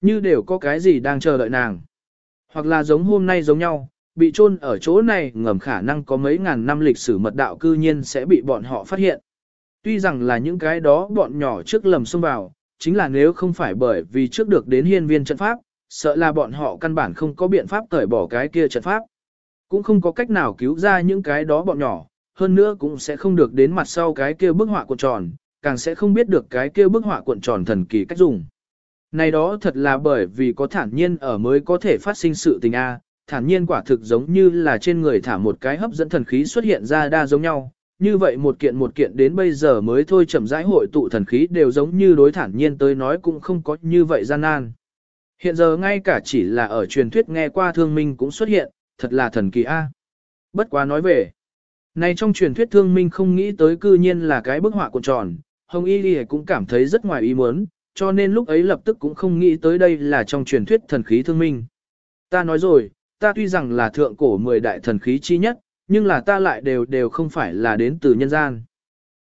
Như đều có cái gì đang chờ đợi nàng. Hoặc là giống hôm nay giống nhau, bị chôn ở chỗ này ngầm khả năng có mấy ngàn năm lịch sử mật đạo cư nhiên sẽ bị bọn họ phát hiện. Tuy rằng là những cái đó bọn nhỏ trước lầm xông vào, chính là nếu không phải bởi vì trước được đến hiên viên trận pháp, sợ là bọn họ căn bản không có biện pháp cởi bỏ cái kia trận pháp. Cũng không có cách nào cứu ra những cái đó bọn nhỏ, hơn nữa cũng sẽ không được đến mặt sau cái kia bức họa cuộn tròn, càng sẽ không biết được cái kia bức họa cuộn tròn thần kỳ cách dùng. Này đó thật là bởi vì có thản nhiên ở mới có thể phát sinh sự tình A, thản nhiên quả thực giống như là trên người thả một cái hấp dẫn thần khí xuất hiện ra đa giống nhau. Như vậy một kiện một kiện đến bây giờ mới thôi chậm rãi hội tụ thần khí đều giống như đối thản nhiên tới nói cũng không có như vậy gian nan. Hiện giờ ngay cả chỉ là ở truyền thuyết nghe qua thương minh cũng xuất hiện, thật là thần kỳ A. Bất quá nói về. Này trong truyền thuyết thương minh không nghĩ tới cư nhiên là cái bức họa cuộn tròn, Hồng Y lì cũng cảm thấy rất ngoài ý muốn, cho nên lúc ấy lập tức cũng không nghĩ tới đây là trong truyền thuyết thần khí thương minh. Ta nói rồi, ta tuy rằng là thượng cổ mười đại thần khí chi nhất, nhưng là ta lại đều đều không phải là đến từ nhân gian.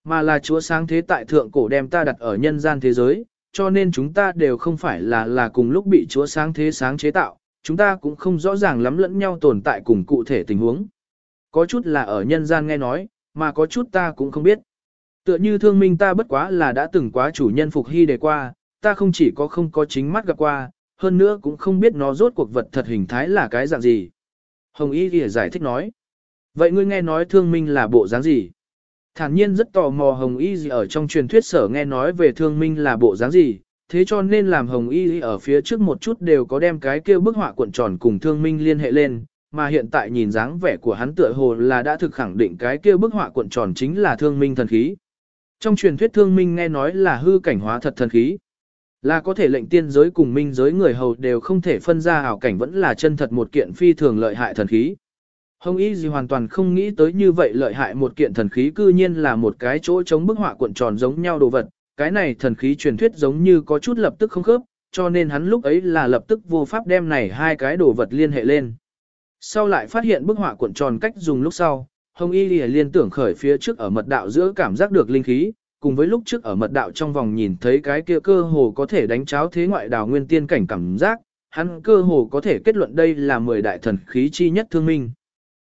Mà là chúa sáng thế tại thượng cổ đem ta đặt ở nhân gian thế giới, cho nên chúng ta đều không phải là là cùng lúc bị chúa sáng thế sáng chế tạo, chúng ta cũng không rõ ràng lắm lẫn nhau tồn tại cùng cụ thể tình huống. Có chút là ở nhân gian nghe nói, mà có chút ta cũng không biết. Tựa như thương minh ta bất quá là đã từng quá chủ nhân phục hy đề qua, ta không chỉ có không có chính mắt gặp qua, hơn nữa cũng không biết nó rốt cuộc vật thật hình thái là cái dạng gì. Hồng Y Ghi giải thích nói. Vậy ngươi nghe nói thương minh là bộ dáng gì? Thản nhiên rất tò mò Hồng Y gì ở trong truyền thuyết sở nghe nói về thương minh là bộ dáng gì, thế cho nên làm Hồng Y ở phía trước một chút đều có đem cái kia bức họa cuộn tròn cùng thương minh liên hệ lên, mà hiện tại nhìn dáng vẻ của hắn tựa hồ là đã thực khẳng định cái kia bức họa cuộn tròn chính là thương minh thần khí. Trong truyền thuyết thương minh nghe nói là hư cảnh hóa thật thần khí. Là có thể lệnh tiên giới cùng minh giới người hầu đều không thể phân ra ảo cảnh vẫn là chân thật một kiện phi thường lợi hại thần khí. Hồng Y gì hoàn toàn không nghĩ tới như vậy lợi hại một kiện thần khí cư nhiên là một cái chỗ chống bức họa cuộn tròn giống nhau đồ vật, cái này thần khí truyền thuyết giống như có chút lập tức không khớp, cho nên hắn lúc ấy là lập tức vô pháp đem này hai cái đồ vật liên hệ lên. Sau lại phát hiện bức họa cuộn tròn cách dùng lúc sau, Hồng Y Lìa liên tưởng khởi phía trước ở mật đạo giữa cảm giác được linh khí, cùng với lúc trước ở mật đạo trong vòng nhìn thấy cái kia cơ hồ có thể đánh cháo thế ngoại đào nguyên tiên cảnh cảm giác, hắn cơ hồ có thể kết luận đây là mười đại thần khí chi nhất thương minh.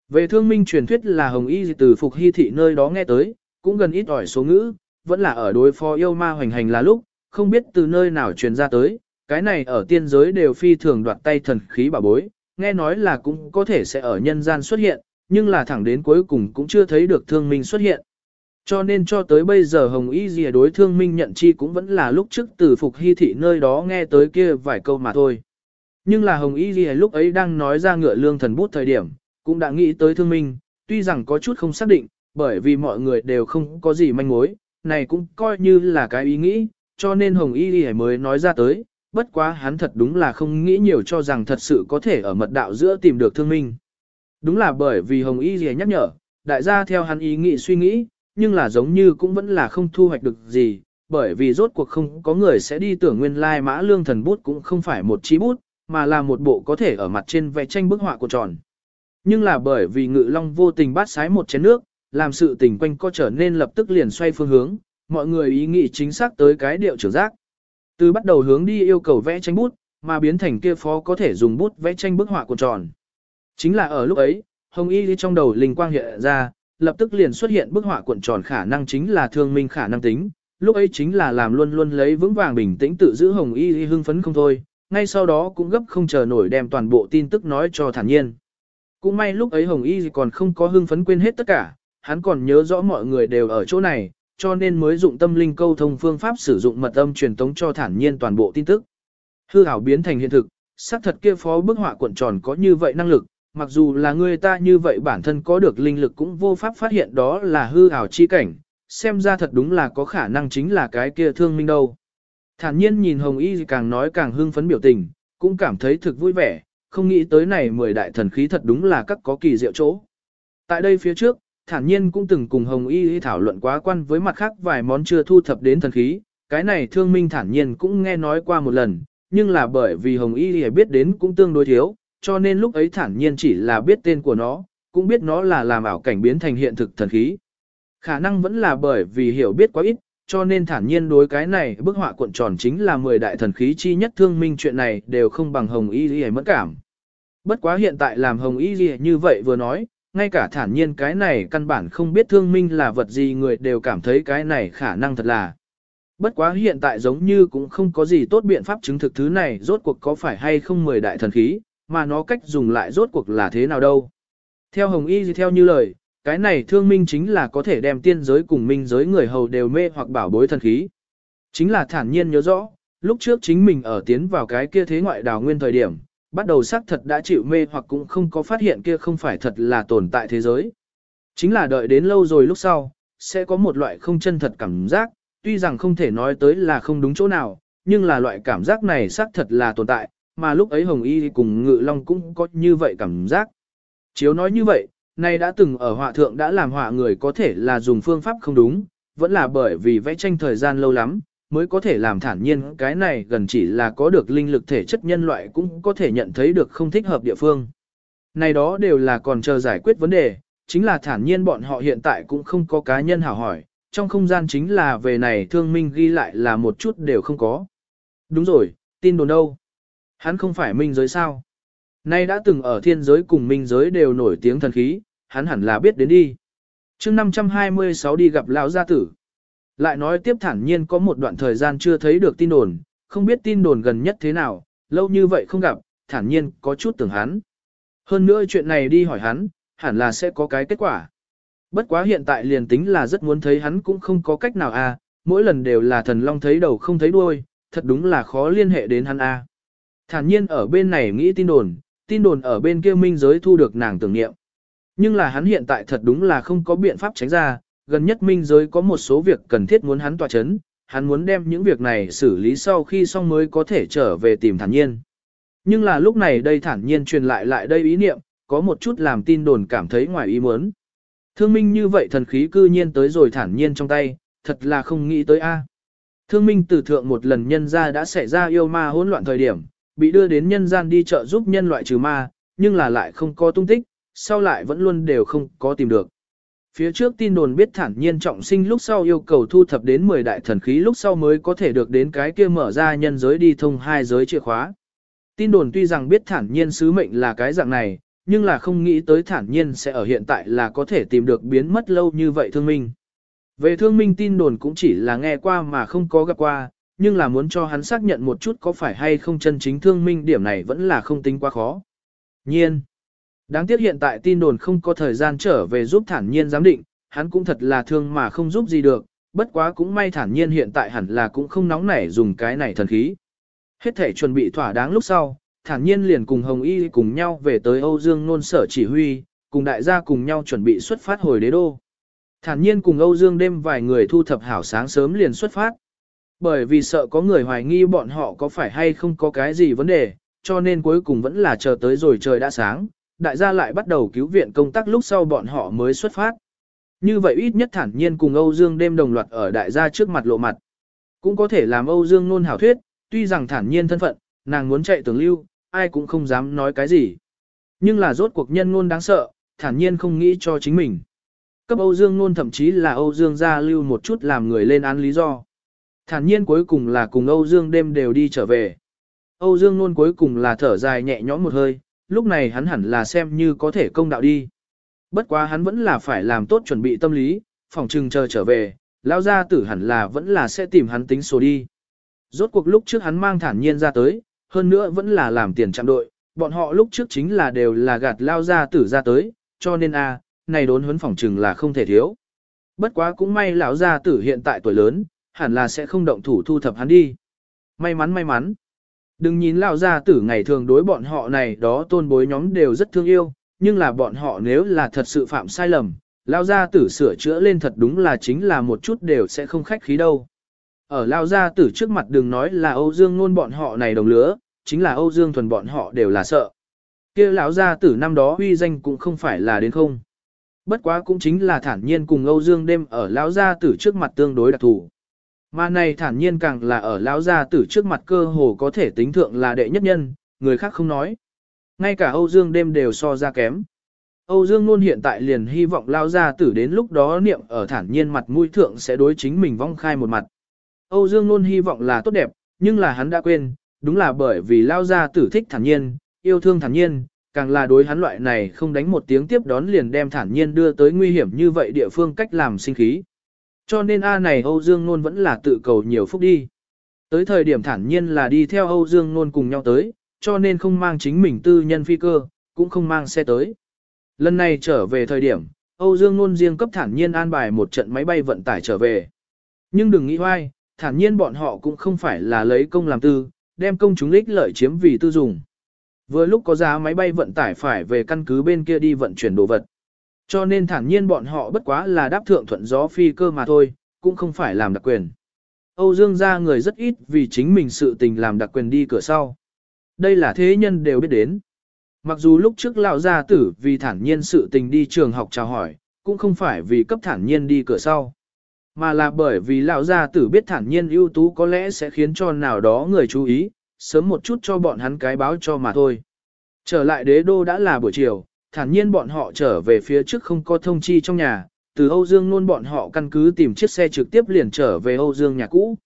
Về thương minh truyền thuyết là Hồng Y từ Phục Hy Thị nơi đó nghe tới, cũng gần ít ỏi số ngữ, vẫn là ở đối phó yêu ma hoành hành là lúc, không biết từ nơi nào truyền ra tới, cái này ở tiên giới đều phi thường đoạt tay thần khí bảo bối, nghe nói là cũng có thể sẽ ở nhân gian xuất hiện, nhưng là thẳng đến cuối cùng cũng chưa thấy được thương minh xuất hiện. Cho nên cho tới bây giờ Hồng Y Dìa đối thương minh nhận chi cũng vẫn là lúc trước từ Phục Hy Thị nơi đó nghe tới kia vài câu mà thôi. Nhưng là Hồng Y Dìa lúc ấy đang nói ra ngựa lương thần bút thời điểm, cũng đã nghĩ tới thương minh, tuy rằng có chút không xác định, bởi vì mọi người đều không có gì manh mối, này cũng coi như là cái ý nghĩ, cho nên Hồng Y Dìa mới nói ra tới, bất quá hắn thật đúng là không nghĩ nhiều cho rằng thật sự có thể ở mật đạo giữa tìm được thương minh. Đúng là bởi vì Hồng Y Dì nhắc nhở, đại gia theo hắn ý nghĩ suy nghĩ, nhưng là giống như cũng vẫn là không thu hoạch được gì, bởi vì rốt cuộc không có người sẽ đi tưởng nguyên lai mã lương thần bút cũng không phải một chi bút, mà là một bộ có thể ở mặt trên vẽ tranh bức họa của tròn. Nhưng là bởi vì ngự long vô tình bát sái một chén nước, làm sự tình quanh co trở nên lập tức liền xoay phương hướng, mọi người ý nghĩ chính xác tới cái điệu trưởng giác. Từ bắt đầu hướng đi yêu cầu vẽ tranh bút, mà biến thành kia phó có thể dùng bút vẽ tranh bức họa của tròn. Chính là ở lúc ấy, Hồng Y trong đầu linh quang hiện ra, lập tức liền xuất hiện bức họa cuộn tròn khả năng chính là thương minh khả năng tính, lúc ấy chính là làm luôn luôn lấy vững vàng bình tĩnh tự giữ Hồng Y hưng phấn không thôi, ngay sau đó cũng gấp không chờ nổi đem toàn bộ tin tức nói cho thản nhiên. Cũng may lúc ấy Hồng Y còn không có hưng phấn quên hết tất cả, hắn còn nhớ rõ mọi người đều ở chỗ này, cho nên mới dụng tâm linh câu thông phương pháp sử dụng mật âm truyền tống cho thản nhiên toàn bộ tin tức. Hư ảo biến thành hiện thực, xác thật kia phó bức họa cuộn tròn có như vậy năng lực, mặc dù là người ta như vậy bản thân có được linh lực cũng vô pháp phát hiện đó là hư ảo chi cảnh, xem ra thật đúng là có khả năng chính là cái kia thương minh đâu. Thản nhiên nhìn Hồng Y càng nói càng hưng phấn biểu tình, cũng cảm thấy thực vui vẻ, không nghĩ tới này mười đại thần khí thật đúng là các có kỳ diệu chỗ. Tại đây phía trước, thản nhiên cũng từng cùng Hồng Y thảo luận quá quan với mặt khác vài món chưa thu thập đến thần khí, cái này thương minh thản nhiên cũng nghe nói qua một lần, nhưng là bởi vì Hồng Y biết đến cũng tương đối thiếu, cho nên lúc ấy thản nhiên chỉ là biết tên của nó, cũng biết nó là làm ảo cảnh biến thành hiện thực thần khí. Khả năng vẫn là bởi vì hiểu biết quá ít, cho nên thản nhiên đối cái này bức họa cuộn tròn chính là 10 đại thần khí chi nhất thương minh chuyện này đều không bằng hồng y Ghi mất cảm. Bất quá hiện tại làm hồng y Ghi như vậy vừa nói, ngay cả thản nhiên cái này căn bản không biết thương minh là vật gì người đều cảm thấy cái này khả năng thật là. Bất quá hiện tại giống như cũng không có gì tốt biện pháp chứng thực thứ này rốt cuộc có phải hay không mười đại thần khí, mà nó cách dùng lại rốt cuộc là thế nào đâu. Theo Hồng Y theo như lời, cái này thương minh chính là có thể đem tiên giới cùng minh giới người hầu đều mê hoặc bảo bối thần khí. Chính là thản nhiên nhớ rõ, lúc trước chính mình ở tiến vào cái kia thế ngoại đào nguyên thời điểm, bắt đầu xác thật đã chịu mê hoặc cũng không có phát hiện kia không phải thật là tồn tại thế giới. Chính là đợi đến lâu rồi lúc sau, sẽ có một loại không chân thật cảm giác, tuy rằng không thể nói tới là không đúng chỗ nào, nhưng là loại cảm giác này xác thật là tồn tại, mà lúc ấy Hồng Y cùng Ngự Long cũng có như vậy cảm giác. Chiếu nói như vậy, nay đã từng ở họa thượng đã làm họa người có thể là dùng phương pháp không đúng, vẫn là bởi vì vẽ tranh thời gian lâu lắm, mới có thể làm thản nhiên cái này gần chỉ là có được linh lực thể chất nhân loại cũng có thể nhận thấy được không thích hợp địa phương. Này đó đều là còn chờ giải quyết vấn đề, chính là thản nhiên bọn họ hiện tại cũng không có cá nhân hảo hỏi, trong không gian chính là về này thương minh ghi lại là một chút đều không có. Đúng rồi, tin đồn đâu? Hắn không phải minh giới sao? Nay đã từng ở thiên giới cùng minh giới đều nổi tiếng thần khí, hắn hẳn là biết đến đi. mươi 526 đi gặp lão gia tử. Lại nói tiếp thản nhiên có một đoạn thời gian chưa thấy được tin đồn, không biết tin đồn gần nhất thế nào, lâu như vậy không gặp, thản nhiên có chút tưởng hắn. Hơn nữa chuyện này đi hỏi hắn, hẳn là sẽ có cái kết quả. Bất quá hiện tại liền tính là rất muốn thấy hắn cũng không có cách nào a, à, mỗi lần đều là thần long thấy đầu không thấy đuôi, thật đúng là khó liên hệ đến hắn a. À. Thản nhiên ở bên này nghĩ tin đồn, tin đồn ở bên kia minh giới thu được nàng tưởng niệm. Nhưng là hắn hiện tại thật đúng là không có biện pháp tránh ra, gần nhất minh giới có một số việc cần thiết muốn hắn tỏa chấn, hắn muốn đem những việc này xử lý sau khi xong mới có thể trở về tìm thản nhiên. Nhưng là lúc này đây thản nhiên truyền lại lại đây ý niệm, có một chút làm tin đồn cảm thấy ngoài ý muốn. Thương minh như vậy thần khí cư nhiên tới rồi thản nhiên trong tay, thật là không nghĩ tới a. Thương minh từ thượng một lần nhân ra đã xảy ra yêu ma hỗn loạn thời điểm, bị đưa đến nhân gian đi chợ giúp nhân loại trừ ma, nhưng là lại không có tung tích, sau lại vẫn luôn đều không có tìm được. Phía trước tin đồn biết thản nhiên trọng sinh lúc sau yêu cầu thu thập đến 10 đại thần khí lúc sau mới có thể được đến cái kia mở ra nhân giới đi thông hai giới chìa khóa. Tin đồn tuy rằng biết thản nhiên sứ mệnh là cái dạng này, nhưng là không nghĩ tới thản nhiên sẽ ở hiện tại là có thể tìm được biến mất lâu như vậy thương minh. Về thương minh tin đồn cũng chỉ là nghe qua mà không có gặp qua, nhưng là muốn cho hắn xác nhận một chút có phải hay không chân chính thương minh điểm này vẫn là không tính quá khó. Nhiên. Đáng tiếc hiện tại tin đồn không có thời gian trở về giúp thản nhiên giám định, hắn cũng thật là thương mà không giúp gì được, bất quá cũng may thản nhiên hiện tại hẳn là cũng không nóng nảy dùng cái này thần khí. Hết thể chuẩn bị thỏa đáng lúc sau, thản nhiên liền cùng Hồng Y cùng nhau về tới Âu Dương nôn sở chỉ huy, cùng đại gia cùng nhau chuẩn bị xuất phát hồi đế đô. Thản nhiên cùng Âu Dương đêm vài người thu thập hảo sáng sớm liền xuất phát. Bởi vì sợ có người hoài nghi bọn họ có phải hay không có cái gì vấn đề, cho nên cuối cùng vẫn là chờ tới rồi trời đã sáng, đại gia lại bắt đầu cứu viện công tác lúc sau bọn họ mới xuất phát. Như vậy ít nhất thản nhiên cùng Âu Dương đêm đồng loạt ở đại gia trước mặt lộ mặt. Cũng có thể làm Âu Dương nôn hảo thuyết, tuy rằng thản nhiên thân phận, nàng muốn chạy tường lưu, ai cũng không dám nói cái gì. Nhưng là rốt cuộc nhân ngôn đáng sợ, thản nhiên không nghĩ cho chính mình. Cấp Âu Dương ngôn thậm chí là Âu Dương gia lưu một chút làm người lên án lý do. Thản nhiên cuối cùng là cùng Âu Dương đêm đều đi trở về. Âu Dương luôn cuối cùng là thở dài nhẹ nhõm một hơi, lúc này hắn hẳn là xem như có thể công đạo đi. Bất quá hắn vẫn là phải làm tốt chuẩn bị tâm lý, phòng trừng chờ trở về, lao gia tử hẳn là vẫn là sẽ tìm hắn tính số đi. Rốt cuộc lúc trước hắn mang thản nhiên ra tới, hơn nữa vẫn là làm tiền chạm đội, bọn họ lúc trước chính là đều là gạt lao ra tử ra tới, cho nên a này đốn huấn phỏng trừng là không thể thiếu. Bất quá cũng may lão gia tử hiện tại tuổi lớn, hẳn là sẽ không động thủ thu thập hắn đi. May mắn may mắn. Đừng nhìn lão gia tử ngày thường đối bọn họ này đó tôn bối nhóm đều rất thương yêu, nhưng là bọn họ nếu là thật sự phạm sai lầm, lão gia tử sửa chữa lên thật đúng là chính là một chút đều sẽ không khách khí đâu. Ở lao gia tử trước mặt đừng nói là Âu Dương ngôn bọn họ này đồng lứa, chính là Âu Dương thuần bọn họ đều là sợ. kia lão gia tử năm đó uy danh cũng không phải là đến không. Bất quá cũng chính là thản nhiên cùng Âu Dương đêm ở lão gia tử trước mặt tương đối đặc thù. Mà này thản nhiên càng là ở lão gia tử trước mặt cơ hồ có thể tính thượng là đệ nhất nhân, người khác không nói. Ngay cả Âu Dương đêm đều so ra kém. Âu Dương luôn hiện tại liền hy vọng Lão gia tử đến lúc đó niệm ở thản nhiên mặt mũi thượng sẽ đối chính mình vong khai một mặt. Âu Dương luôn hy vọng là tốt đẹp, nhưng là hắn đã quên, đúng là bởi vì Lão gia tử thích thản nhiên, yêu thương thản nhiên, càng là đối hắn loại này không đánh một tiếng tiếp đón liền đem thản nhiên đưa tới nguy hiểm như vậy địa phương cách làm sinh khí. Cho nên A này Âu Dương Nôn vẫn là tự cầu nhiều phúc đi. Tới thời điểm thản nhiên là đi theo Âu Dương Nôn cùng nhau tới, cho nên không mang chính mình tư nhân phi cơ, cũng không mang xe tới. Lần này trở về thời điểm, Âu Dương Nôn riêng cấp thản nhiên an bài một trận máy bay vận tải trở về. Nhưng đừng nghĩ hoài, thản nhiên bọn họ cũng không phải là lấy công làm tư, đem công chúng lích lợi chiếm vì tư dùng. Vừa lúc có giá máy bay vận tải phải về căn cứ bên kia đi vận chuyển đồ vật. Cho nên thản nhiên bọn họ bất quá là đáp thượng thuận gió phi cơ mà thôi, cũng không phải làm đặc quyền. Âu Dương gia người rất ít vì chính mình sự tình làm đặc quyền đi cửa sau. Đây là thế nhân đều biết đến. Mặc dù lúc trước lão gia tử vì thản nhiên sự tình đi trường học chào hỏi, cũng không phải vì cấp thản nhiên đi cửa sau, mà là bởi vì lão gia tử biết thản nhiên ưu tú có lẽ sẽ khiến cho nào đó người chú ý, sớm một chút cho bọn hắn cái báo cho mà thôi. Trở lại đế đô đã là buổi chiều, thản nhiên bọn họ trở về phía trước không có thông chi trong nhà, từ Âu Dương luôn bọn họ căn cứ tìm chiếc xe trực tiếp liền trở về Âu Dương nhà cũ.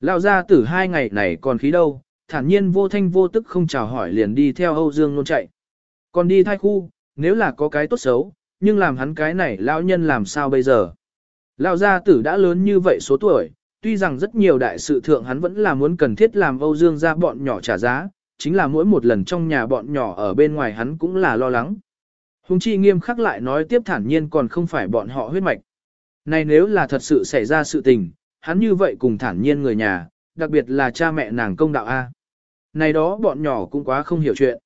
Lão gia tử hai ngày này còn khí đâu, thản nhiên vô thanh vô tức không chào hỏi liền đi theo Âu Dương luôn chạy. Còn đi thai khu, nếu là có cái tốt xấu, nhưng làm hắn cái này lão nhân làm sao bây giờ? Lão gia tử đã lớn như vậy số tuổi, tuy rằng rất nhiều đại sự thượng hắn vẫn là muốn cần thiết làm Âu Dương ra bọn nhỏ trả giá, chính là mỗi một lần trong nhà bọn nhỏ ở bên ngoài hắn cũng là lo lắng. Hùng chi nghiêm khắc lại nói tiếp thản nhiên còn không phải bọn họ huyết mạch. Này nếu là thật sự xảy ra sự tình, hắn như vậy cùng thản nhiên người nhà, đặc biệt là cha mẹ nàng công đạo A. Này đó bọn nhỏ cũng quá không hiểu chuyện.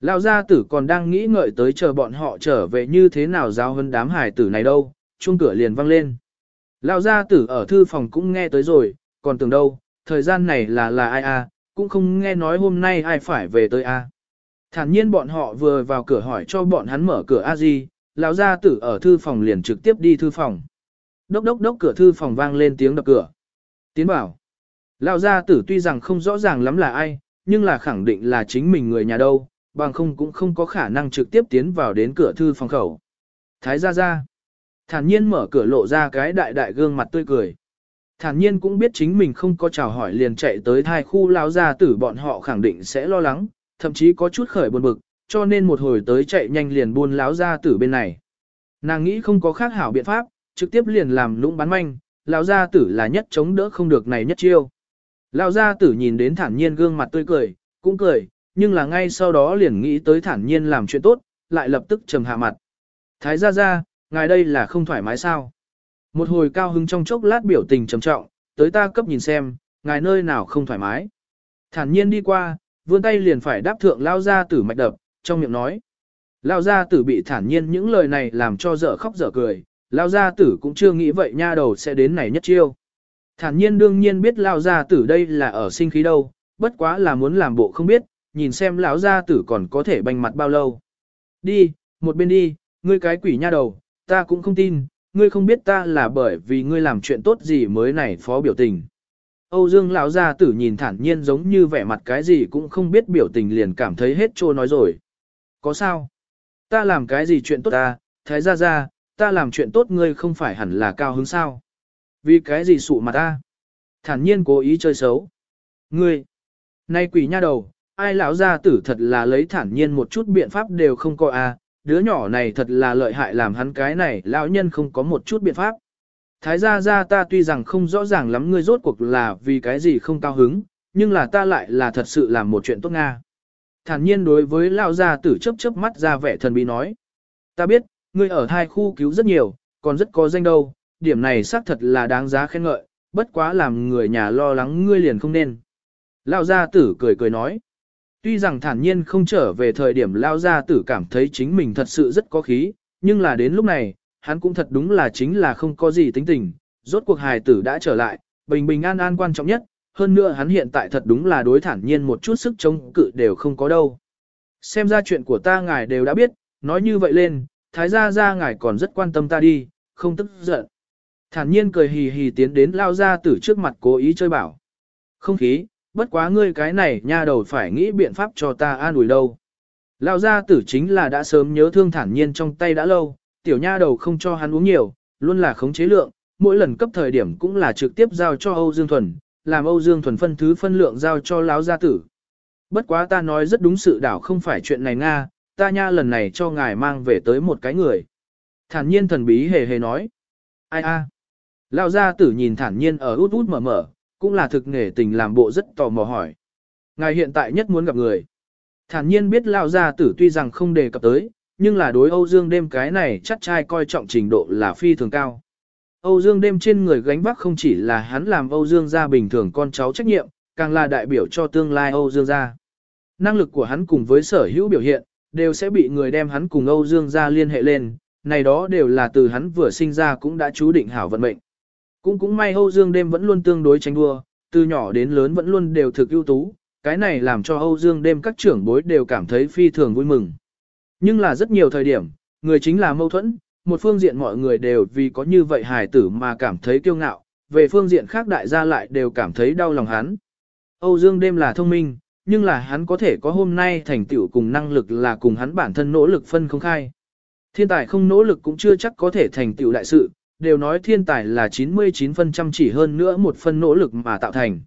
Lão gia tử còn đang nghĩ ngợi tới chờ bọn họ trở về như thế nào giáo hơn đám hải tử này đâu, chuông cửa liền vang lên. Lão gia tử ở thư phòng cũng nghe tới rồi, còn tưởng đâu, thời gian này là là ai a, cũng không nghe nói hôm nay ai phải về tới a. Thản nhiên bọn họ vừa vào cửa hỏi cho bọn hắn mở cửa a gì, lão gia tử ở thư phòng liền trực tiếp đi thư phòng. Đốc đốc đốc cửa thư phòng vang lên tiếng đập cửa. Tiến bảo. Lão gia tử tuy rằng không rõ ràng lắm là ai, nhưng là khẳng định là chính mình người nhà đâu, bằng không cũng không có khả năng trực tiếp tiến vào đến cửa thư phòng khẩu. Thái gia gia. Thản nhiên mở cửa lộ ra cái đại đại gương mặt tươi cười. Thản nhiên cũng biết chính mình không có chào hỏi liền chạy tới thai khu Lão gia tử bọn họ khẳng định sẽ lo lắng, thậm chí có chút khởi buồn bực, cho nên một hồi tới chạy nhanh liền buôn láo ra tử bên này. Nàng nghĩ không có khác hảo biện pháp, trực tiếp liền làm lũng bán manh, lão gia tử là nhất chống đỡ không được này nhất chiêu. Lão gia tử nhìn đến thản nhiên gương mặt tươi cười, cũng cười, nhưng là ngay sau đó liền nghĩ tới thản nhiên làm chuyện tốt, lại lập tức trầm hạ mặt. Thái gia gia, ngài đây là không thoải mái sao? Một hồi cao hứng trong chốc lát biểu tình trầm trọng, tới ta cấp nhìn xem, ngài nơi nào không thoải mái. Thản nhiên đi qua, vươn tay liền phải đáp thượng lao gia tử mạch đập, trong miệng nói. Lao gia tử bị thản nhiên những lời này làm cho dở khóc dở cười, lao gia tử cũng chưa nghĩ vậy nha đầu sẽ đến này nhất chiêu. Thản nhiên đương nhiên biết lao gia tử đây là ở sinh khí đâu, bất quá là muốn làm bộ không biết, nhìn xem lão gia tử còn có thể banh mặt bao lâu. Đi, một bên đi, ngươi cái quỷ nha đầu, ta cũng không tin, ngươi không biết ta là bởi vì ngươi làm chuyện tốt gì mới này phó biểu tình. Âu Dương lão gia tử nhìn thản nhiên giống như vẻ mặt cái gì cũng không biết biểu tình liền cảm thấy hết trô nói rồi. Có sao? Ta làm cái gì chuyện tốt ta, thái gia gia, ta làm chuyện tốt ngươi không phải hẳn là cao hứng sao? Vì cái gì sụ mặt ta? Thản nhiên cố ý chơi xấu. Ngươi, nay quỷ nha đầu, ai lão gia tử thật là lấy thản nhiên một chút biện pháp đều không có à? đứa nhỏ này thật là lợi hại làm hắn cái này lão nhân không có một chút biện pháp. Thái gia gia ta tuy rằng không rõ ràng lắm ngươi rốt cuộc là vì cái gì không cao hứng, nhưng là ta lại là thật sự làm một chuyện tốt Nga. Thản nhiên đối với lão gia tử chớp chớp mắt ra vẻ thần bí nói. Ta biết, ngươi ở hai khu cứu rất nhiều, còn rất có danh đâu, điểm này xác thật là đáng giá khen ngợi, bất quá làm người nhà lo lắng ngươi liền không nên. Lão gia tử cười cười nói. Tuy rằng thản nhiên không trở về thời điểm Lão gia tử cảm thấy chính mình thật sự rất có khí, nhưng là đến lúc này, hắn cũng thật đúng là chính là không có gì tính tình, rốt cuộc hài tử đã trở lại, bình bình an an quan trọng nhất, hơn nữa hắn hiện tại thật đúng là đối thản nhiên một chút sức chống cự đều không có đâu. Xem ra chuyện của ta ngài đều đã biết, nói như vậy lên, thái gia gia ngài còn rất quan tâm ta đi, không tức giận. Thản nhiên cười hì hì tiến đến lao gia tử trước mặt cố ý chơi bảo. Không khí, bất quá ngươi cái này nha đầu phải nghĩ biện pháp cho ta an ủi đâu. Lão gia tử chính là đã sớm nhớ thương thản nhiên trong tay đã lâu, tiểu nha đầu không cho hắn uống nhiều, luôn là khống chế lượng, mỗi lần cấp thời điểm cũng là trực tiếp giao cho Âu Dương Thuần, làm Âu Dương Thuần phân thứ phân lượng giao cho lão gia tử. Bất quá ta nói rất đúng sự đảo không phải chuyện này nga, ta nha lần này cho ngài mang về tới một cái người. Thản nhiên thần bí hề hề nói. Ai a? Lão gia tử nhìn thản nhiên ở út út mở mở, cũng là thực nghề tình làm bộ rất tò mò hỏi. Ngài hiện tại nhất muốn gặp người. Thản nhiên biết lão gia tử tuy rằng không đề cập tới, nhưng là đối Âu Dương đêm cái này chắc trai coi trọng trình độ là phi thường cao. Âu Dương đêm trên người gánh vác không chỉ là hắn làm Âu Dương gia bình thường con cháu trách nhiệm, càng là đại biểu cho tương lai Âu Dương gia. Năng lực của hắn cùng với sở hữu biểu hiện, đều sẽ bị người đem hắn cùng Âu Dương gia liên hệ lên, này đó đều là từ hắn vừa sinh ra cũng đã chú định hảo vận mệnh. Cũng cũng may Âu Dương đêm vẫn luôn tương đối tranh đua, từ nhỏ đến lớn vẫn luôn đều thực ưu tú, cái này làm cho Âu Dương đêm các trưởng bối đều cảm thấy phi thường vui mừng. Nhưng là rất nhiều thời điểm, người chính là mâu thuẫn, một phương diện mọi người đều vì có như vậy hài tử mà cảm thấy kiêu ngạo, về phương diện khác đại gia lại đều cảm thấy đau lòng hắn. Âu Dương đêm là thông minh, nhưng là hắn có thể có hôm nay thành tựu cùng năng lực là cùng hắn bản thân nỗ lực phân không khai. Thiên tài không nỗ lực cũng chưa chắc có thể thành tựu đại sự, đều nói thiên tài là 99% chỉ hơn nữa một phân nỗ lực mà tạo thành.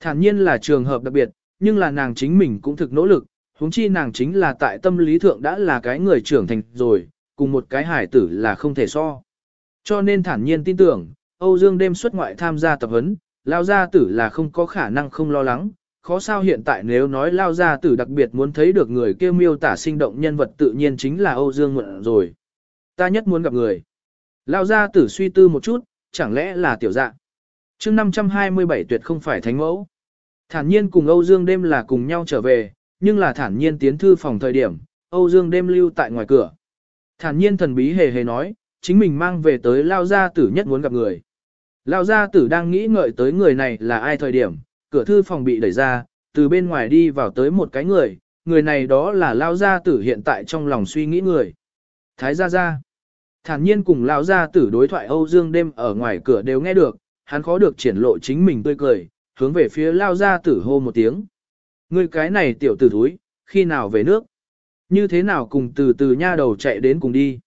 Thản nhiên là trường hợp đặc biệt, nhưng là nàng chính mình cũng thực nỗ lực, huống chi nàng chính là tại tâm lý thượng đã là cái người trưởng thành rồi, cùng một cái hải tử là không thể so. Cho nên thản nhiên tin tưởng, Âu Dương đêm xuất ngoại tham gia tập huấn, lao gia tử là không có khả năng không lo lắng, khó sao hiện tại nếu nói lao gia tử đặc biệt muốn thấy được người kêu miêu tả sinh động nhân vật tự nhiên chính là Âu Dương Mượn rồi. Ta nhất muốn gặp người. Lao gia tử suy tư một chút, chẳng lẽ là tiểu dạ. chương 527 tuyệt không phải thánh mẫu. Thản nhiên cùng Âu Dương đêm là cùng nhau trở về, nhưng là thản nhiên tiến thư phòng thời điểm, Âu Dương đêm lưu tại ngoài cửa. Thản nhiên thần bí hề hề nói, chính mình mang về tới Lao gia tử nhất muốn gặp người. Lao gia tử đang nghĩ ngợi tới người này là ai thời điểm, cửa thư phòng bị đẩy ra, từ bên ngoài đi vào tới một cái người, người này đó là Lao gia tử hiện tại trong lòng suy nghĩ người. Thái gia gia. Thản nhiên cùng Lao gia tử đối thoại Âu Dương đêm ở ngoài cửa đều nghe được, hắn khó được triển lộ chính mình tươi cười, hướng về phía Lao gia tử hô một tiếng. Ngươi cái này tiểu tử thúi, khi nào về nước? Như thế nào cùng từ từ nha đầu chạy đến cùng đi?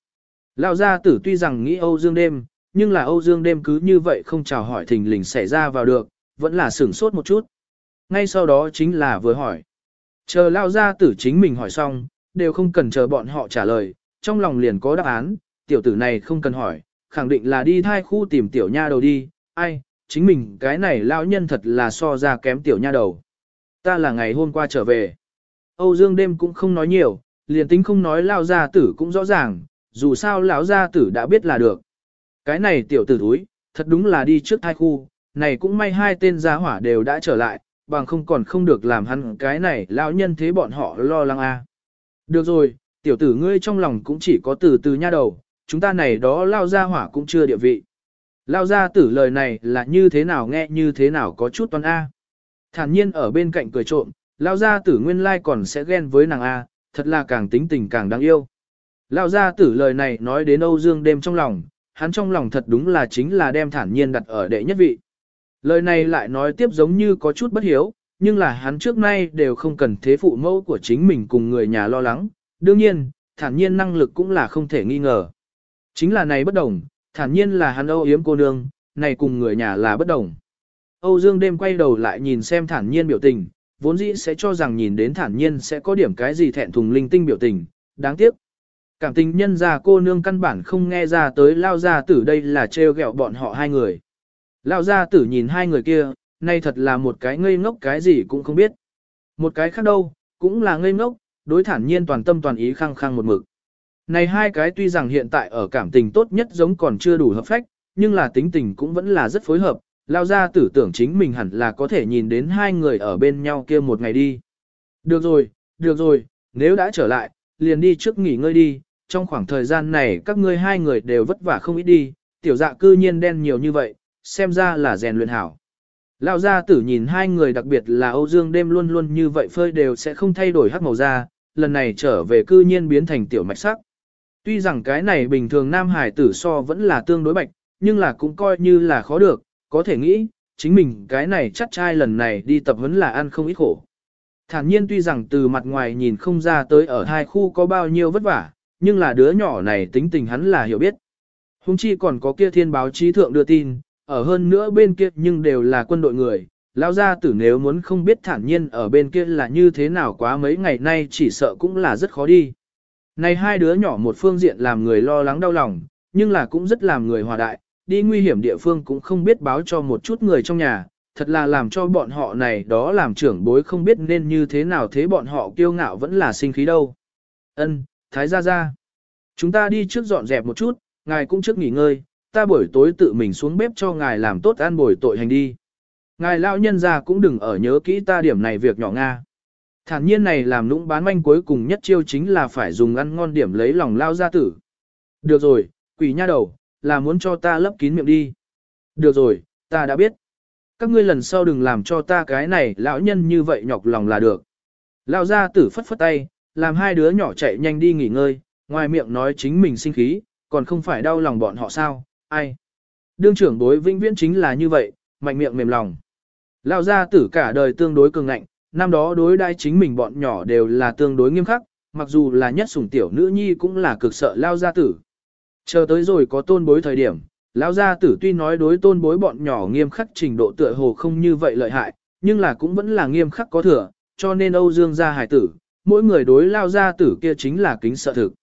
Lao gia tử tuy rằng nghĩ Âu Dương đêm, nhưng là Âu Dương đêm cứ như vậy không chào hỏi thình lình xảy ra vào được, vẫn là sửng sốt một chút. Ngay sau đó chính là vừa hỏi. Chờ Lao gia tử chính mình hỏi xong, đều không cần chờ bọn họ trả lời, trong lòng liền có đáp án, tiểu tử này không cần hỏi, khẳng định là đi thai khu tìm tiểu nha đầu đi, ai, chính mình cái này lão nhân thật là so ra kém tiểu nha đầu. Ta là ngày hôm qua trở về. Âu Dương đêm cũng không nói nhiều, liền tính không nói lao gia tử cũng rõ ràng, dù sao lão gia tử đã biết là được. Cái này tiểu tử thúi, thật đúng là đi trước thai khu, này cũng may hai tên gia hỏa đều đã trở lại, bằng không còn không được làm hắn cái này lão nhân thế bọn họ lo lắng a. À. Được rồi, tiểu tử ngươi trong lòng cũng chỉ có từ từ nha đầu, chúng ta này đó lao gia hỏa cũng chưa địa vị. Lao gia tử lời này là như thế nào nghe như thế nào có chút toan A. Thản nhiên ở bên cạnh cười trộm, lao gia tử nguyên lai còn sẽ ghen với nàng A, thật là càng tính tình càng đáng yêu. Lao gia tử lời này nói đến Âu Dương đêm trong lòng, hắn trong lòng thật đúng là chính là đem thản nhiên đặt ở đệ nhất vị. Lời này lại nói tiếp giống như có chút bất hiếu, nhưng là hắn trước nay đều không cần thế phụ mẫu của chính mình cùng người nhà lo lắng. Đương nhiên, thản nhiên năng lực cũng là không thể nghi ngờ. Chính là này bất đồng, thản nhiên là hắn âu yếm cô nương, này cùng người nhà là bất đồng. Âu Dương đêm quay đầu lại nhìn xem thản nhiên biểu tình, vốn dĩ sẽ cho rằng nhìn đến thản nhiên sẽ có điểm cái gì thẹn thùng linh tinh biểu tình, đáng tiếc. Cảm tình nhân gia cô nương căn bản không nghe ra tới lao gia tử đây là trêu ghẹo bọn họ hai người. Lao gia tử nhìn hai người kia, nay thật là một cái ngây ngốc cái gì cũng không biết. Một cái khác đâu, cũng là ngây ngốc, đối thản nhiên toàn tâm toàn ý khăng khăng một mực. Này hai cái tuy rằng hiện tại ở cảm tình tốt nhất giống còn chưa đủ hợp phách, nhưng là tính tình cũng vẫn là rất phối hợp, lao ra tử tưởng chính mình hẳn là có thể nhìn đến hai người ở bên nhau kia một ngày đi. Được rồi, được rồi, nếu đã trở lại, liền đi trước nghỉ ngơi đi, trong khoảng thời gian này các ngươi hai người đều vất vả không ít đi, tiểu dạ cư nhiên đen nhiều như vậy, xem ra là rèn luyện hảo. Lão gia tử nhìn hai người đặc biệt là Âu Dương đêm luôn luôn như vậy phơi đều sẽ không thay đổi hắc màu da, lần này trở về cư nhiên biến thành tiểu mạch sắc. Tuy rằng cái này bình thường nam hải tử so vẫn là tương đối bạch, nhưng là cũng coi như là khó được, có thể nghĩ, chính mình cái này chắc trai lần này đi tập huấn là ăn không ít khổ. Thản nhiên tuy rằng từ mặt ngoài nhìn không ra tới ở hai khu có bao nhiêu vất vả, nhưng là đứa nhỏ này tính tình hắn là hiểu biết. Hùng chi còn có kia thiên báo chí thượng đưa tin, ở hơn nữa bên kia nhưng đều là quân đội người. Lão gia tử nếu muốn không biết thản nhiên ở bên kia là như thế nào quá mấy ngày nay chỉ sợ cũng là rất khó đi. Này hai đứa nhỏ một phương diện làm người lo lắng đau lòng, nhưng là cũng rất làm người hòa đại, đi nguy hiểm địa phương cũng không biết báo cho một chút người trong nhà, thật là làm cho bọn họ này đó làm trưởng bối không biết nên như thế nào thế bọn họ kiêu ngạo vẫn là sinh khí đâu. Ân, Thái gia gia. Chúng ta đi trước dọn dẹp một chút, ngài cũng trước nghỉ ngơi, ta buổi tối tự mình xuống bếp cho ngài làm tốt ăn bồi tội hành đi. Ngài lão nhân gia cũng đừng ở nhớ kỹ ta điểm này việc nhỏ Nga. Thản nhiên này làm nũng bán manh cuối cùng nhất chiêu chính là phải dùng ăn ngon điểm lấy lòng lao gia tử. Được rồi, quỷ nha đầu, là muốn cho ta lấp kín miệng đi. Được rồi, ta đã biết. Các ngươi lần sau đừng làm cho ta cái này lão nhân như vậy nhọc lòng là được. Lão gia tử phất phất tay, làm hai đứa nhỏ chạy nhanh đi nghỉ ngơi, ngoài miệng nói chính mình sinh khí, còn không phải đau lòng bọn họ sao, ai. Đương trưởng đối vĩnh viễn chính là như vậy, mạnh miệng mềm lòng. Lão gia tử cả đời tương đối cường ngạnh, năm đó đối đai chính mình bọn nhỏ đều là tương đối nghiêm khắc, mặc dù là nhất sủng tiểu nữ nhi cũng là cực sợ lao gia tử. Chờ tới rồi có tôn bối thời điểm, lão gia tử tuy nói đối tôn bối bọn nhỏ nghiêm khắc trình độ tựa hồ không như vậy lợi hại, nhưng là cũng vẫn là nghiêm khắc có thừa, cho nên Âu Dương gia hài tử, mỗi người đối lao gia tử kia chính là kính sợ thực.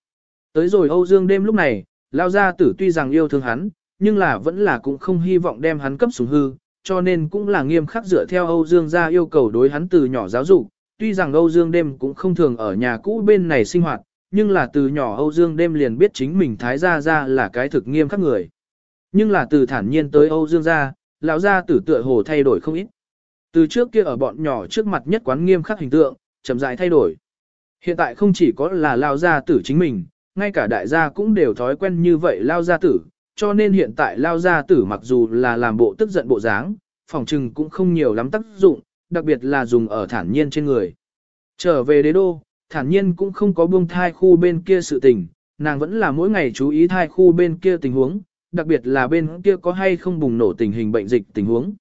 Tới rồi Âu Dương đêm lúc này, lao gia tử tuy rằng yêu thương hắn, nhưng là vẫn là cũng không hy vọng đem hắn cấp xuống hư, cho nên cũng là nghiêm khắc dựa theo Âu Dương gia yêu cầu đối hắn từ nhỏ giáo dục. Tuy rằng Âu Dương đêm cũng không thường ở nhà cũ bên này sinh hoạt, nhưng là từ nhỏ Âu Dương đêm liền biết chính mình thái gia gia là cái thực nghiêm khắc người. Nhưng là từ thản nhiên tới Âu Dương gia, lão gia tử tựa hồ thay đổi không ít. Từ trước kia ở bọn nhỏ trước mặt nhất quán nghiêm khắc hình tượng, chậm rãi thay đổi. Hiện tại không chỉ có là lão gia tử chính mình, ngay cả đại gia cũng đều thói quen như vậy lão gia tử, cho nên hiện tại lão gia tử mặc dù là làm bộ tức giận bộ dáng, phòng trừng cũng không nhiều lắm tác dụng, đặc biệt là dùng ở thản nhiên trên người. Trở về đế đô, thản nhiên cũng không có buông thai khu bên kia sự tình, nàng vẫn là mỗi ngày chú ý thai khu bên kia tình huống, đặc biệt là bên kia có hay không bùng nổ tình hình bệnh dịch tình huống.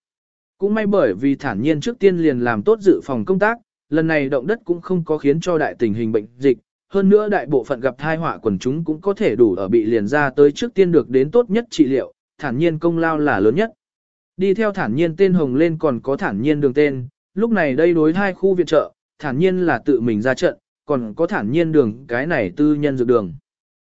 Cũng may bởi vì thản nhiên trước tiên liền làm tốt dự phòng công tác, lần này động đất cũng không có khiến cho đại tình hình bệnh dịch, hơn nữa đại bộ phận gặp thai họa quần chúng cũng có thể đủ ở bị liền ra tới trước tiên được đến tốt nhất trị liệu, thản nhiên công lao là lớn nhất. Đi theo thản nhiên tên hồng lên còn có thản nhiên đường tên, lúc này đây đối hai khu viện trợ, thản nhiên là tự mình ra trận, còn có thản nhiên đường cái này tư nhân dược đường.